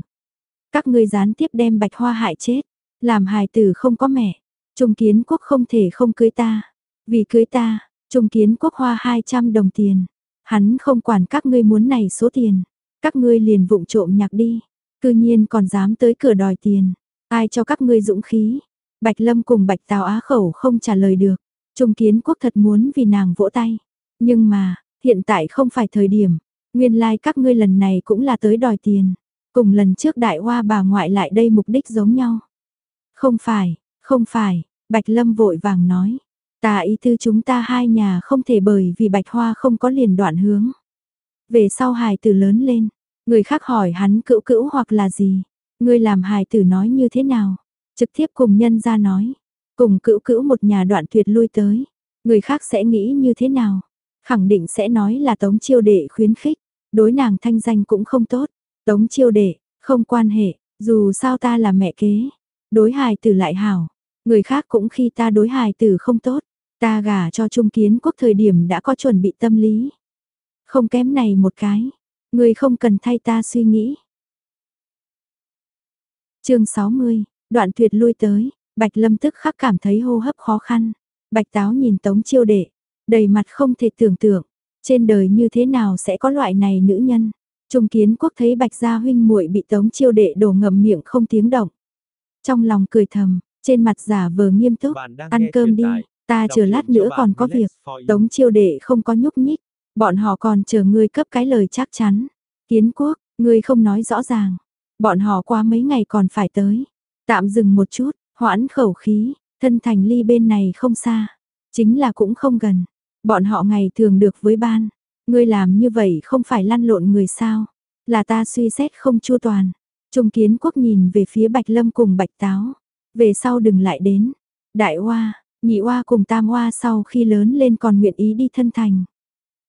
Các ngươi gián tiếp đem bạch hoa hại chết, làm hài tử không có mẹ. Trung kiến quốc không thể không cưới ta. Vì cưới ta, trung kiến quốc hoa 200 đồng tiền. Hắn không quản các ngươi muốn này số tiền. Các ngươi liền vụng trộm nhạc đi. Cư nhiên còn dám tới cửa đòi tiền. Ai cho các ngươi dũng khí. Bạch Lâm cùng Bạch Tào Á khẩu không trả lời được. Trung kiến quốc thật muốn vì nàng vỗ tay. Nhưng mà, hiện tại không phải thời điểm. Nguyên lai like các ngươi lần này cũng là tới đòi tiền. Cùng lần trước đại hoa bà ngoại lại đây mục đích giống nhau. Không phải, không phải, Bạch Lâm vội vàng nói. Ta ý tư chúng ta hai nhà không thể bởi vì Bạch Hoa không có liền đoạn hướng. Về sau hài tử lớn lên, người khác hỏi hắn cữu cữu hoặc là gì ngươi làm hài tử nói như thế nào? Trực tiếp cùng nhân ra nói. Cùng cữu cữu một nhà đoạn tuyệt lui tới. Người khác sẽ nghĩ như thế nào? Khẳng định sẽ nói là tống chiêu đệ khuyến khích. Đối nàng thanh danh cũng không tốt. Tống chiêu đệ, không quan hệ, dù sao ta là mẹ kế. Đối hài tử lại hảo, người khác cũng khi ta đối hài tử không tốt. Ta gả cho trung kiến quốc thời điểm đã có chuẩn bị tâm lý. Không kém này một cái, người không cần thay ta suy nghĩ chương 60, đoạn tuyệt lui tới, Bạch Lâm tức khắc cảm thấy hô hấp khó khăn. Bạch Táo nhìn Tống Chiêu Đệ, đầy mặt không thể tưởng tượng, trên đời như thế nào sẽ có loại này nữ nhân. Trung kiến quốc thấy bạch gia huynh muội bị tống chiêu đệ đổ ngậm miệng không tiếng động. Trong lòng cười thầm, trên mặt giả vờ nghiêm túc, ăn cơm đi, ta chờ lát nữa còn có việc. Tống chiêu đệ không có nhúc nhích, bọn họ còn chờ ngươi cấp cái lời chắc chắn. Kiến quốc, ngươi không nói rõ ràng, bọn họ qua mấy ngày còn phải tới. Tạm dừng một chút, hoãn khẩu khí, thân thành ly bên này không xa, chính là cũng không gần. Bọn họ ngày thường được với ban, Ngươi làm như vậy không phải lăn lộn người sao? Là ta suy xét không chu toàn. Trung kiến quốc nhìn về phía Bạch Lâm cùng Bạch Táo. Về sau đừng lại đến. Đại Hoa, nhị Hoa cùng Tam Hoa sau khi lớn lên còn nguyện ý đi thân thành.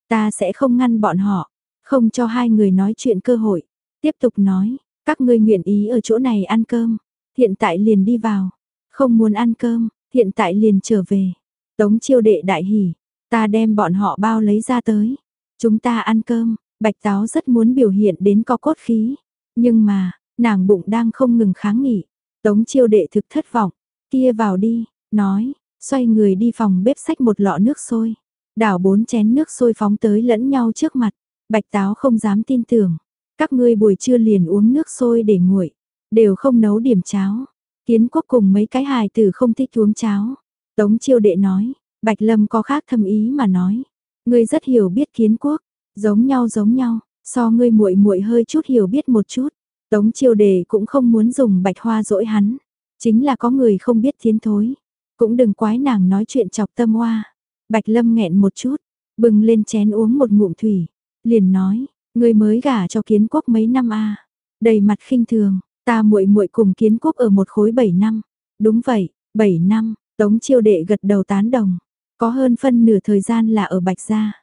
Ta sẽ không ngăn bọn họ, không cho hai người nói chuyện cơ hội. Tiếp tục nói, các ngươi nguyện ý ở chỗ này ăn cơm. Hiện tại liền đi vào. Không muốn ăn cơm, hiện tại liền trở về. Tống chiêu đệ đại hỉ, ta đem bọn họ bao lấy ra tới. Chúng ta ăn cơm, bạch táo rất muốn biểu hiện đến có cốt khí. Nhưng mà, nàng bụng đang không ngừng kháng nghị. Tống chiêu đệ thực thất vọng. Kia vào đi, nói, xoay người đi phòng bếp xách một lọ nước sôi. Đảo bốn chén nước sôi phóng tới lẫn nhau trước mặt. Bạch táo không dám tin tưởng. Các ngươi buổi trưa liền uống nước sôi để nguội. Đều không nấu điểm cháo. Kiến quốc cùng mấy cái hài tử không thích uống cháo. Tống chiêu đệ nói, Bạch Lâm có khác thâm ý mà nói. Ngươi rất hiểu biết kiến quốc, giống nhau giống nhau, so ngươi muội muội hơi chút hiểu biết một chút. Tống chiêu đề cũng không muốn dùng bạch hoa dỗi hắn, chính là có người không biết tiến thối. Cũng đừng quái nàng nói chuyện chọc tâm hoa. Bạch lâm nghẹn một chút, bừng lên chén uống một ngụm thủy, liền nói, ngươi mới gả cho kiến quốc mấy năm a Đầy mặt khinh thường, ta muội muội cùng kiến quốc ở một khối 7 năm. Đúng vậy, 7 năm, tống chiêu đệ gật đầu tán đồng. Có hơn phân nửa thời gian là ở Bạch Gia.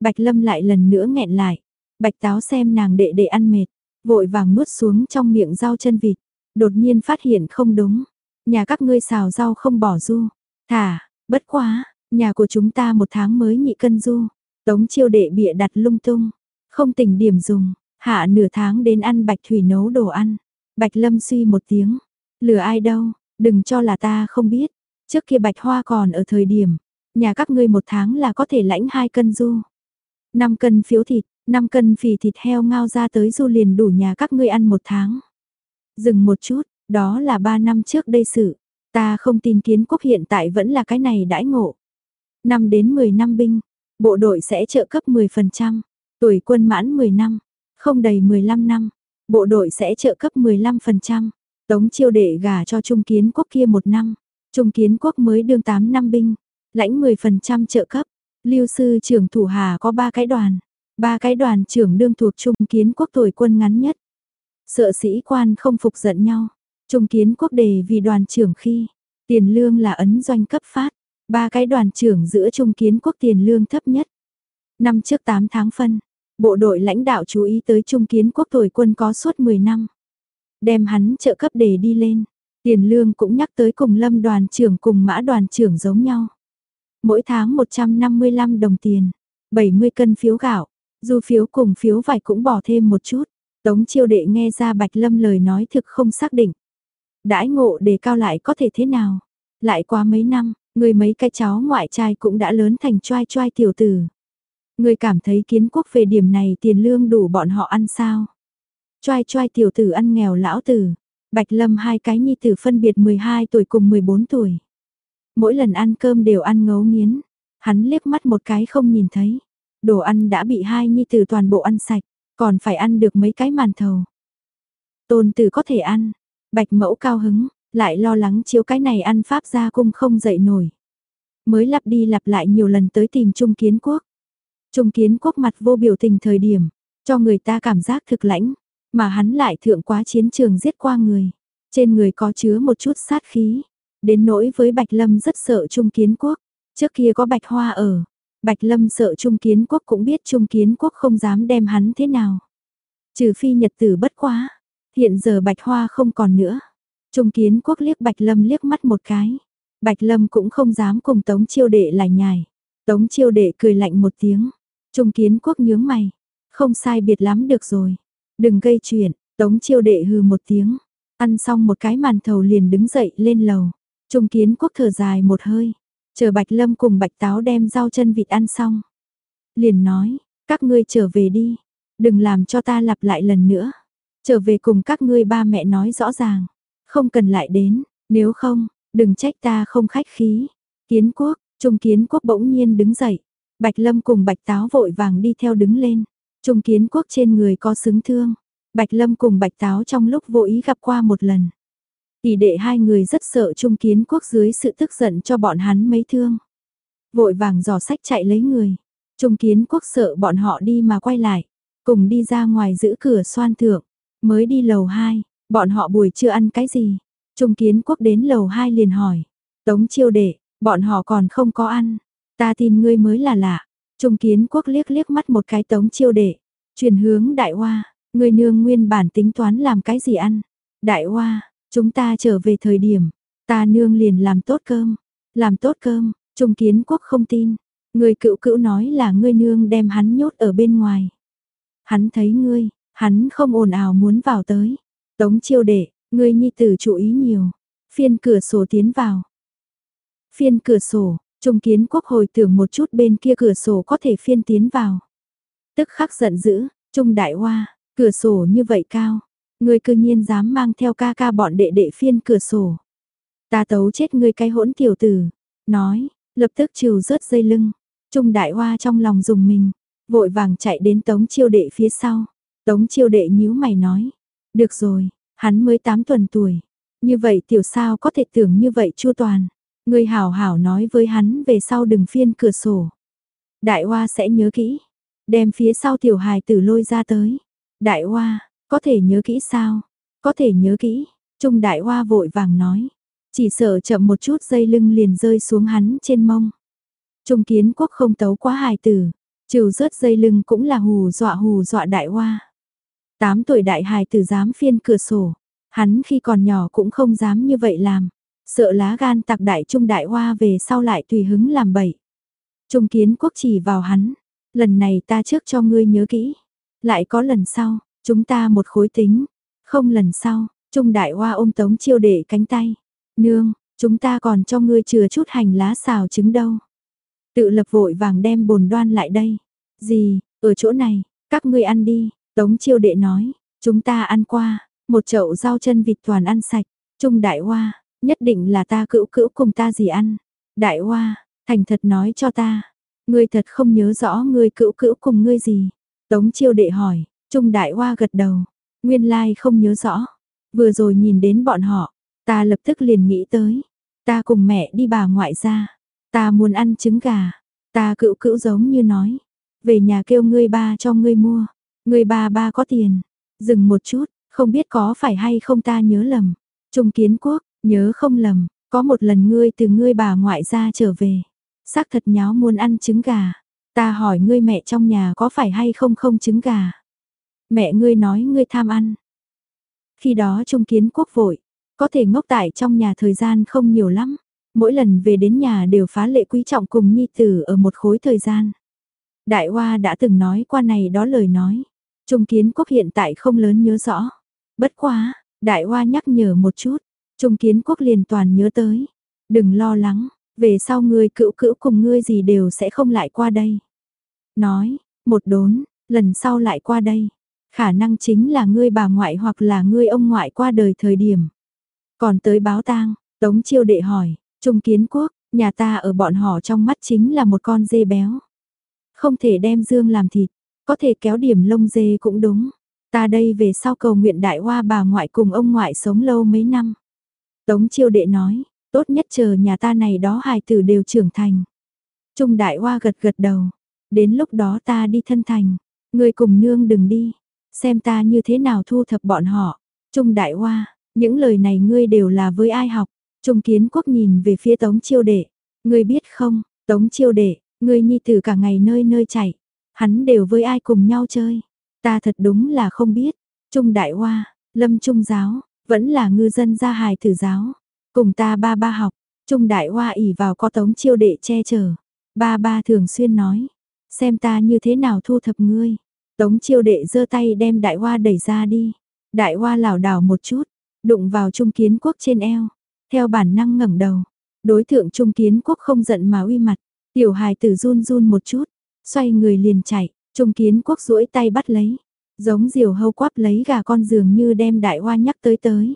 Bạch Lâm lại lần nữa nghẹn lại. Bạch Táo xem nàng đệ đệ ăn mệt, vội vàng nuốt xuống trong miệng rau chân vịt. Đột nhiên phát hiện không đúng. Nhà các ngươi xào rau không bỏ du. Thả, bất quá, nhà của chúng ta một tháng mới nhị cân du. Tống chiêu đệ bịa đặt lung tung. Không tỉnh điểm dùng. Hạ nửa tháng đến ăn bạch thủy nấu đồ ăn. Bạch Lâm suy một tiếng. Lừa ai đâu, đừng cho là ta không biết. Trước kia bạch hoa còn ở thời điểm, nhà các ngươi một tháng là có thể lãnh hai cân du. 5 cân phiếu thịt, 5 cân phì thịt heo ngao ra tới du liền đủ nhà các ngươi ăn một tháng. Dừng một chút, đó là 3 năm trước đây sự. Ta không tin kiến quốc hiện tại vẫn là cái này đãi ngộ. năm đến 10 năm binh, bộ đội sẽ trợ cấp 10%, tuổi quân mãn 10 năm, không đầy 15 năm, bộ đội sẽ trợ cấp 15%. Tống chiêu đệ gả cho Trung Kiến Quốc kia một năm, Trung Kiến Quốc mới đương 8 năm binh, lãnh 10% trợ cấp. Lưu sư trưởng thủ hà có 3 cái đoàn, ba cái đoàn trưởng đương thuộc Trung Kiến Quốc tuổi quân ngắn nhất. Sợ sĩ quan không phục giận nhau, Trung Kiến Quốc đề vì đoàn trưởng khi tiền lương là ấn doanh cấp phát, ba cái đoàn trưởng giữa Trung Kiến Quốc tiền lương thấp nhất. Năm trước 8 tháng phân, bộ đội lãnh đạo chú ý tới Trung Kiến Quốc tuổi quân có suốt 10 năm đem hắn trợ cấp để đi lên. Tiền lương cũng nhắc tới cùng lâm đoàn trưởng cùng mã đoàn trưởng giống nhau. Mỗi tháng 155 đồng tiền, 70 cân phiếu gạo, dù phiếu cùng phiếu vải cũng bỏ thêm một chút. Tống chiêu đệ nghe ra Bạch Lâm lời nói thực không xác định. Đãi ngộ đề cao lại có thể thế nào? Lại qua mấy năm, người mấy cái cháu ngoại trai cũng đã lớn thành choai choai tiểu tử. Người cảm thấy kiến quốc về điểm này tiền lương đủ bọn họ ăn sao? Choai choai tiểu tử ăn nghèo lão tử. Bạch Lâm hai cái nhi tử phân biệt 12 tuổi cùng 14 tuổi. Mỗi lần ăn cơm đều ăn ngấu nghiến. Hắn liếc mắt một cái không nhìn thấy. Đồ ăn đã bị hai nhi tử toàn bộ ăn sạch, còn phải ăn được mấy cái màn thầu. Tôn tử có thể ăn. Bạch mẫu cao hứng, lại lo lắng chiếu cái này ăn pháp ra cung không dậy nổi. Mới lặp đi lặp lại nhiều lần tới tìm Trung Kiến Quốc. Trung Kiến Quốc mặt vô biểu tình thời điểm, cho người ta cảm giác thực lãnh. Mà hắn lại thượng quá chiến trường giết qua người. Trên người có chứa một chút sát khí. Đến nỗi với Bạch Lâm rất sợ Trung Kiến Quốc. Trước kia có Bạch Hoa ở. Bạch Lâm sợ Trung Kiến Quốc cũng biết Trung Kiến Quốc không dám đem hắn thế nào. Trừ phi nhật tử bất quá. Hiện giờ Bạch Hoa không còn nữa. Trung Kiến Quốc liếc Bạch Lâm liếc mắt một cái. Bạch Lâm cũng không dám cùng Tống Chiêu Đệ lại nhài. Tống Chiêu Đệ cười lạnh một tiếng. Trung Kiến Quốc nhướng mày. Không sai biệt lắm được rồi. Đừng gây chuyện, tống chiêu đệ hừ một tiếng. Ăn xong một cái màn thầu liền đứng dậy lên lầu. Trung kiến quốc thở dài một hơi. Chờ Bạch Lâm cùng Bạch Táo đem rau chân vịt ăn xong. Liền nói, các ngươi trở về đi. Đừng làm cho ta lặp lại lần nữa. Trở về cùng các ngươi ba mẹ nói rõ ràng. Không cần lại đến, nếu không, đừng trách ta không khách khí. Kiến quốc, Trung kiến quốc bỗng nhiên đứng dậy. Bạch Lâm cùng Bạch Táo vội vàng đi theo đứng lên. Trung kiến quốc trên người có xứng thương. Bạch Lâm cùng Bạch Táo trong lúc vô ý gặp qua một lần. Tỷ đệ hai người rất sợ Trung kiến quốc dưới sự tức giận cho bọn hắn mấy thương. Vội vàng dò sách chạy lấy người. Trung kiến quốc sợ bọn họ đi mà quay lại. Cùng đi ra ngoài giữ cửa xoan thượng. Mới đi lầu 2, bọn họ buổi trưa ăn cái gì? Trung kiến quốc đến lầu 2 liền hỏi. Tống chiêu đệ, bọn họ còn không có ăn. Ta tin ngươi mới là lạ. Trung kiến quốc liếc liếc mắt một cái tống chiêu đệ, chuyển hướng đại hoa, ngươi nương nguyên bản tính toán làm cái gì ăn. Đại hoa, chúng ta trở về thời điểm, ta nương liền làm tốt cơm, làm tốt cơm, trung kiến quốc không tin, người cựu cữu nói là ngươi nương đem hắn nhốt ở bên ngoài. Hắn thấy ngươi, hắn không ồn ào muốn vào tới. Tống chiêu đệ, ngươi nhi tử chú ý nhiều. Phiên cửa sổ tiến vào. Phiên cửa sổ, Trung kiến quốc hồi tưởng một chút bên kia cửa sổ có thể phiên tiến vào. Tức khắc giận dữ, Trung đại hoa, cửa sổ như vậy cao. Ngươi cư nhiên dám mang theo ca ca bọn đệ đệ phiên cửa sổ. Ta tấu chết ngươi cái hỗn tiểu tử. Nói, lập tức chiều rớt dây lưng. Trung đại hoa trong lòng dùng mình, vội vàng chạy đến tống chiêu đệ phía sau. Tống chiêu đệ nhíu mày nói. Được rồi, hắn mới 8 tuần tuổi. Như vậy tiểu sao có thể tưởng như vậy chu toàn. Người hảo hảo nói với hắn về sau đừng phiên cửa sổ. Đại Hoa sẽ nhớ kỹ. Đem phía sau tiểu hài tử lôi ra tới. Đại Hoa, có thể nhớ kỹ sao? Có thể nhớ kỹ. Trung Đại Hoa vội vàng nói. Chỉ sợ chậm một chút dây lưng liền rơi xuống hắn trên mông. Trung kiến quốc không tấu quá hài tử. Trừ rớt dây lưng cũng là hù dọa hù dọa Đại Hoa. Tám tuổi đại hài tử dám phiên cửa sổ. Hắn khi còn nhỏ cũng không dám như vậy làm sợ lá gan tặc đại trung đại hoa về sau lại tùy hứng làm bậy. Trung kiến quốc chỉ vào hắn, lần này ta trước cho ngươi nhớ kỹ, lại có lần sau, chúng ta một khối tính, không lần sau, trung đại hoa ôm tống chiêu để cánh tay, nương, chúng ta còn cho ngươi chừa chút hành lá xào trứng đâu. Tự lập vội vàng đem bồn đoan lại đây, gì, ở chỗ này, các ngươi ăn đi, tống chiêu đệ nói, chúng ta ăn qua, một chậu rau chân vịt toàn ăn sạch, trung đại hoa, Nhất định là ta cữu cữu cùng ta gì ăn. Đại hoa, Thành thật nói cho ta, ngươi thật không nhớ rõ ngươi cữu cữu cùng ngươi gì. Tống chiêu đệ hỏi, Trung Đại Hoa gật đầu, nguyên lai không nhớ rõ. Vừa rồi nhìn đến bọn họ, ta lập tức liền nghĩ tới. Ta cùng mẹ đi bà ngoại ra, ta muốn ăn trứng gà. Ta cựu cữu giống như nói, về nhà kêu ngươi ba cho ngươi mua. Ngươi ba ba có tiền. Dừng một chút, không biết có phải hay không ta nhớ lầm. Trung kiến quốc, nhớ không lầm, có một lần ngươi từ ngươi bà ngoại ra trở về. Xác thật nháo muốn ăn trứng gà. Ta hỏi ngươi mẹ trong nhà có phải hay không không trứng gà. Mẹ ngươi nói ngươi tham ăn. Khi đó Trung kiến quốc vội, có thể ngốc tại trong nhà thời gian không nhiều lắm. Mỗi lần về đến nhà đều phá lệ quý trọng cùng nhi tử ở một khối thời gian. Đại Hoa đã từng nói qua này đó lời nói. Trung kiến quốc hiện tại không lớn nhớ rõ. Bất quá, Đại Hoa nhắc nhở một chút. Trung kiến quốc liền toàn nhớ tới. Đừng lo lắng, về sau ngươi cữu cữu cùng ngươi gì đều sẽ không lại qua đây. Nói, một đốn, lần sau lại qua đây. Khả năng chính là ngươi bà ngoại hoặc là ngươi ông ngoại qua đời thời điểm. Còn tới báo tang, Tống chiêu đệ hỏi, Trung kiến quốc, nhà ta ở bọn họ trong mắt chính là một con dê béo. Không thể đem dương làm thịt, có thể kéo điểm lông dê cũng đúng. Ta đây về sau cầu nguyện đại hoa bà ngoại cùng ông ngoại sống lâu mấy năm. Tống chiêu đệ nói, tốt nhất chờ nhà ta này đó hài tử đều trưởng thành. Trung đại hoa gật gật đầu, đến lúc đó ta đi thân thành, người cùng nương đừng đi, xem ta như thế nào thu thập bọn họ. Trung đại hoa, những lời này ngươi đều là với ai học? Trung kiến quốc nhìn về phía tống chiêu đệ, ngươi biết không, tống chiêu đệ, ngươi nhi tử cả ngày nơi nơi chạy, hắn đều với ai cùng nhau chơi. Ta thật đúng là không biết. Trung đại hoa, lâm trung giáo, vẫn là ngư dân gia hài tử giáo. Cùng ta ba ba học, trung đại hoa ỉ vào có tống chiêu đệ che chở. Ba ba thường xuyên nói, xem ta như thế nào thu thập ngươi. Tống chiêu đệ giơ tay đem đại hoa đẩy ra đi. Đại hoa lảo đảo một chút, đụng vào trung kiến quốc trên eo. Theo bản năng ngẩng đầu, đối tượng trung kiến quốc không giận mà uy mặt. Tiểu hài tử run run một chút, xoay người liền chạy, trung kiến quốc duỗi tay bắt lấy, giống diều hâu quắp lấy gà con giường như đem đại hoa nhắc tới tới.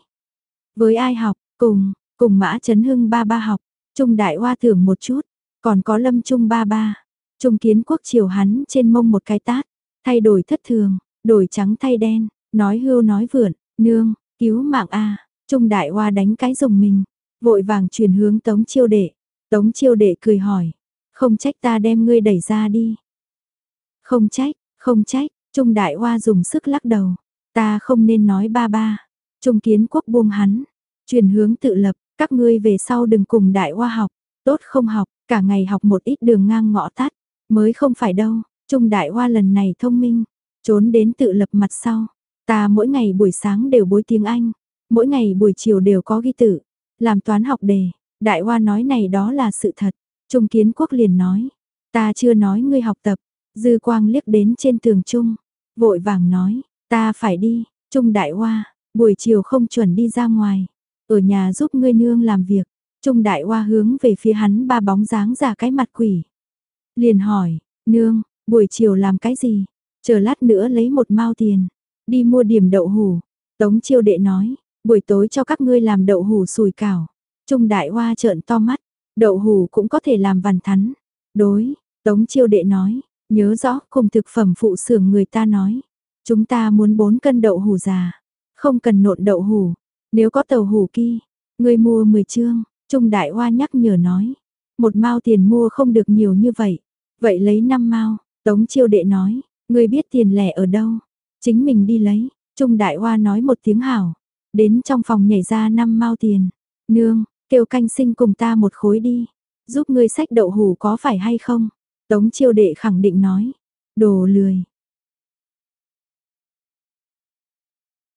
Với ai học, cùng, cùng mã chấn hưng ba ba học, trung đại hoa thưởng một chút, còn có lâm trung ba ba. Trung kiến quốc chiều hắn trên mông một cái tát, thay đổi thất thường, đổi trắng thay đen, nói hưu nói vượn, nương, cứu mạng a Trung đại hoa đánh cái rồng mình, vội vàng chuyển hướng tống chiêu đệ. Tống chiêu đệ cười hỏi, không trách ta đem ngươi đẩy ra đi. Không trách, không trách, Trung Đại Hoa dùng sức lắc đầu. Ta không nên nói ba ba. Trung Kiến Quốc buông hắn. Chuyển hướng tự lập, các ngươi về sau đừng cùng Đại Hoa học. Tốt không học, cả ngày học một ít đường ngang ngõ tắt. Mới không phải đâu, Trung Đại Hoa lần này thông minh. Trốn đến tự lập mặt sau. Ta mỗi ngày buổi sáng đều bối tiếng Anh. Mỗi ngày buổi chiều đều có ghi tự. Làm toán học đề. Đại Hoa nói này đó là sự thật. Trung Kiến Quốc liền nói, ta chưa nói ngươi học tập, Dư Quang liếc đến trên tường Trung, vội vàng nói, ta phải đi, Trung Đại Hoa, buổi chiều không chuẩn đi ra ngoài, ở nhà giúp ngươi nương làm việc. Trung Đại Hoa hướng về phía hắn ba bóng dáng giả cái mặt quỷ. Liền hỏi, nương, buổi chiều làm cái gì? Chờ lát nữa lấy một mao tiền, đi mua điểm đậu hủ. Tống chiêu đệ nói, buổi tối cho các ngươi làm đậu hủ sùi cảo. Trung Đại Hoa trợn to mắt, Đậu hủ cũng có thể làm vằn thắn. Đối, Tống chiêu đệ nói, nhớ rõ cùng thực phẩm phụ xưởng người ta nói. Chúng ta muốn 4 cân đậu hủ già, không cần nộn đậu hủ. Nếu có tàu hủ kia, người mua 10 chương, Trung Đại Hoa nhắc nhở nói. Một mao tiền mua không được nhiều như vậy. Vậy lấy 5 mao, Tống chiêu đệ nói, người biết tiền lẻ ở đâu. Chính mình đi lấy, Trung Đại Hoa nói một tiếng hảo. Đến trong phòng nhảy ra 5 mao tiền. Nương, Kêu canh sinh cùng ta một khối đi, giúp ngươi sách đậu hủ có phải hay không? Tống chiêu đệ khẳng định nói, đồ lười,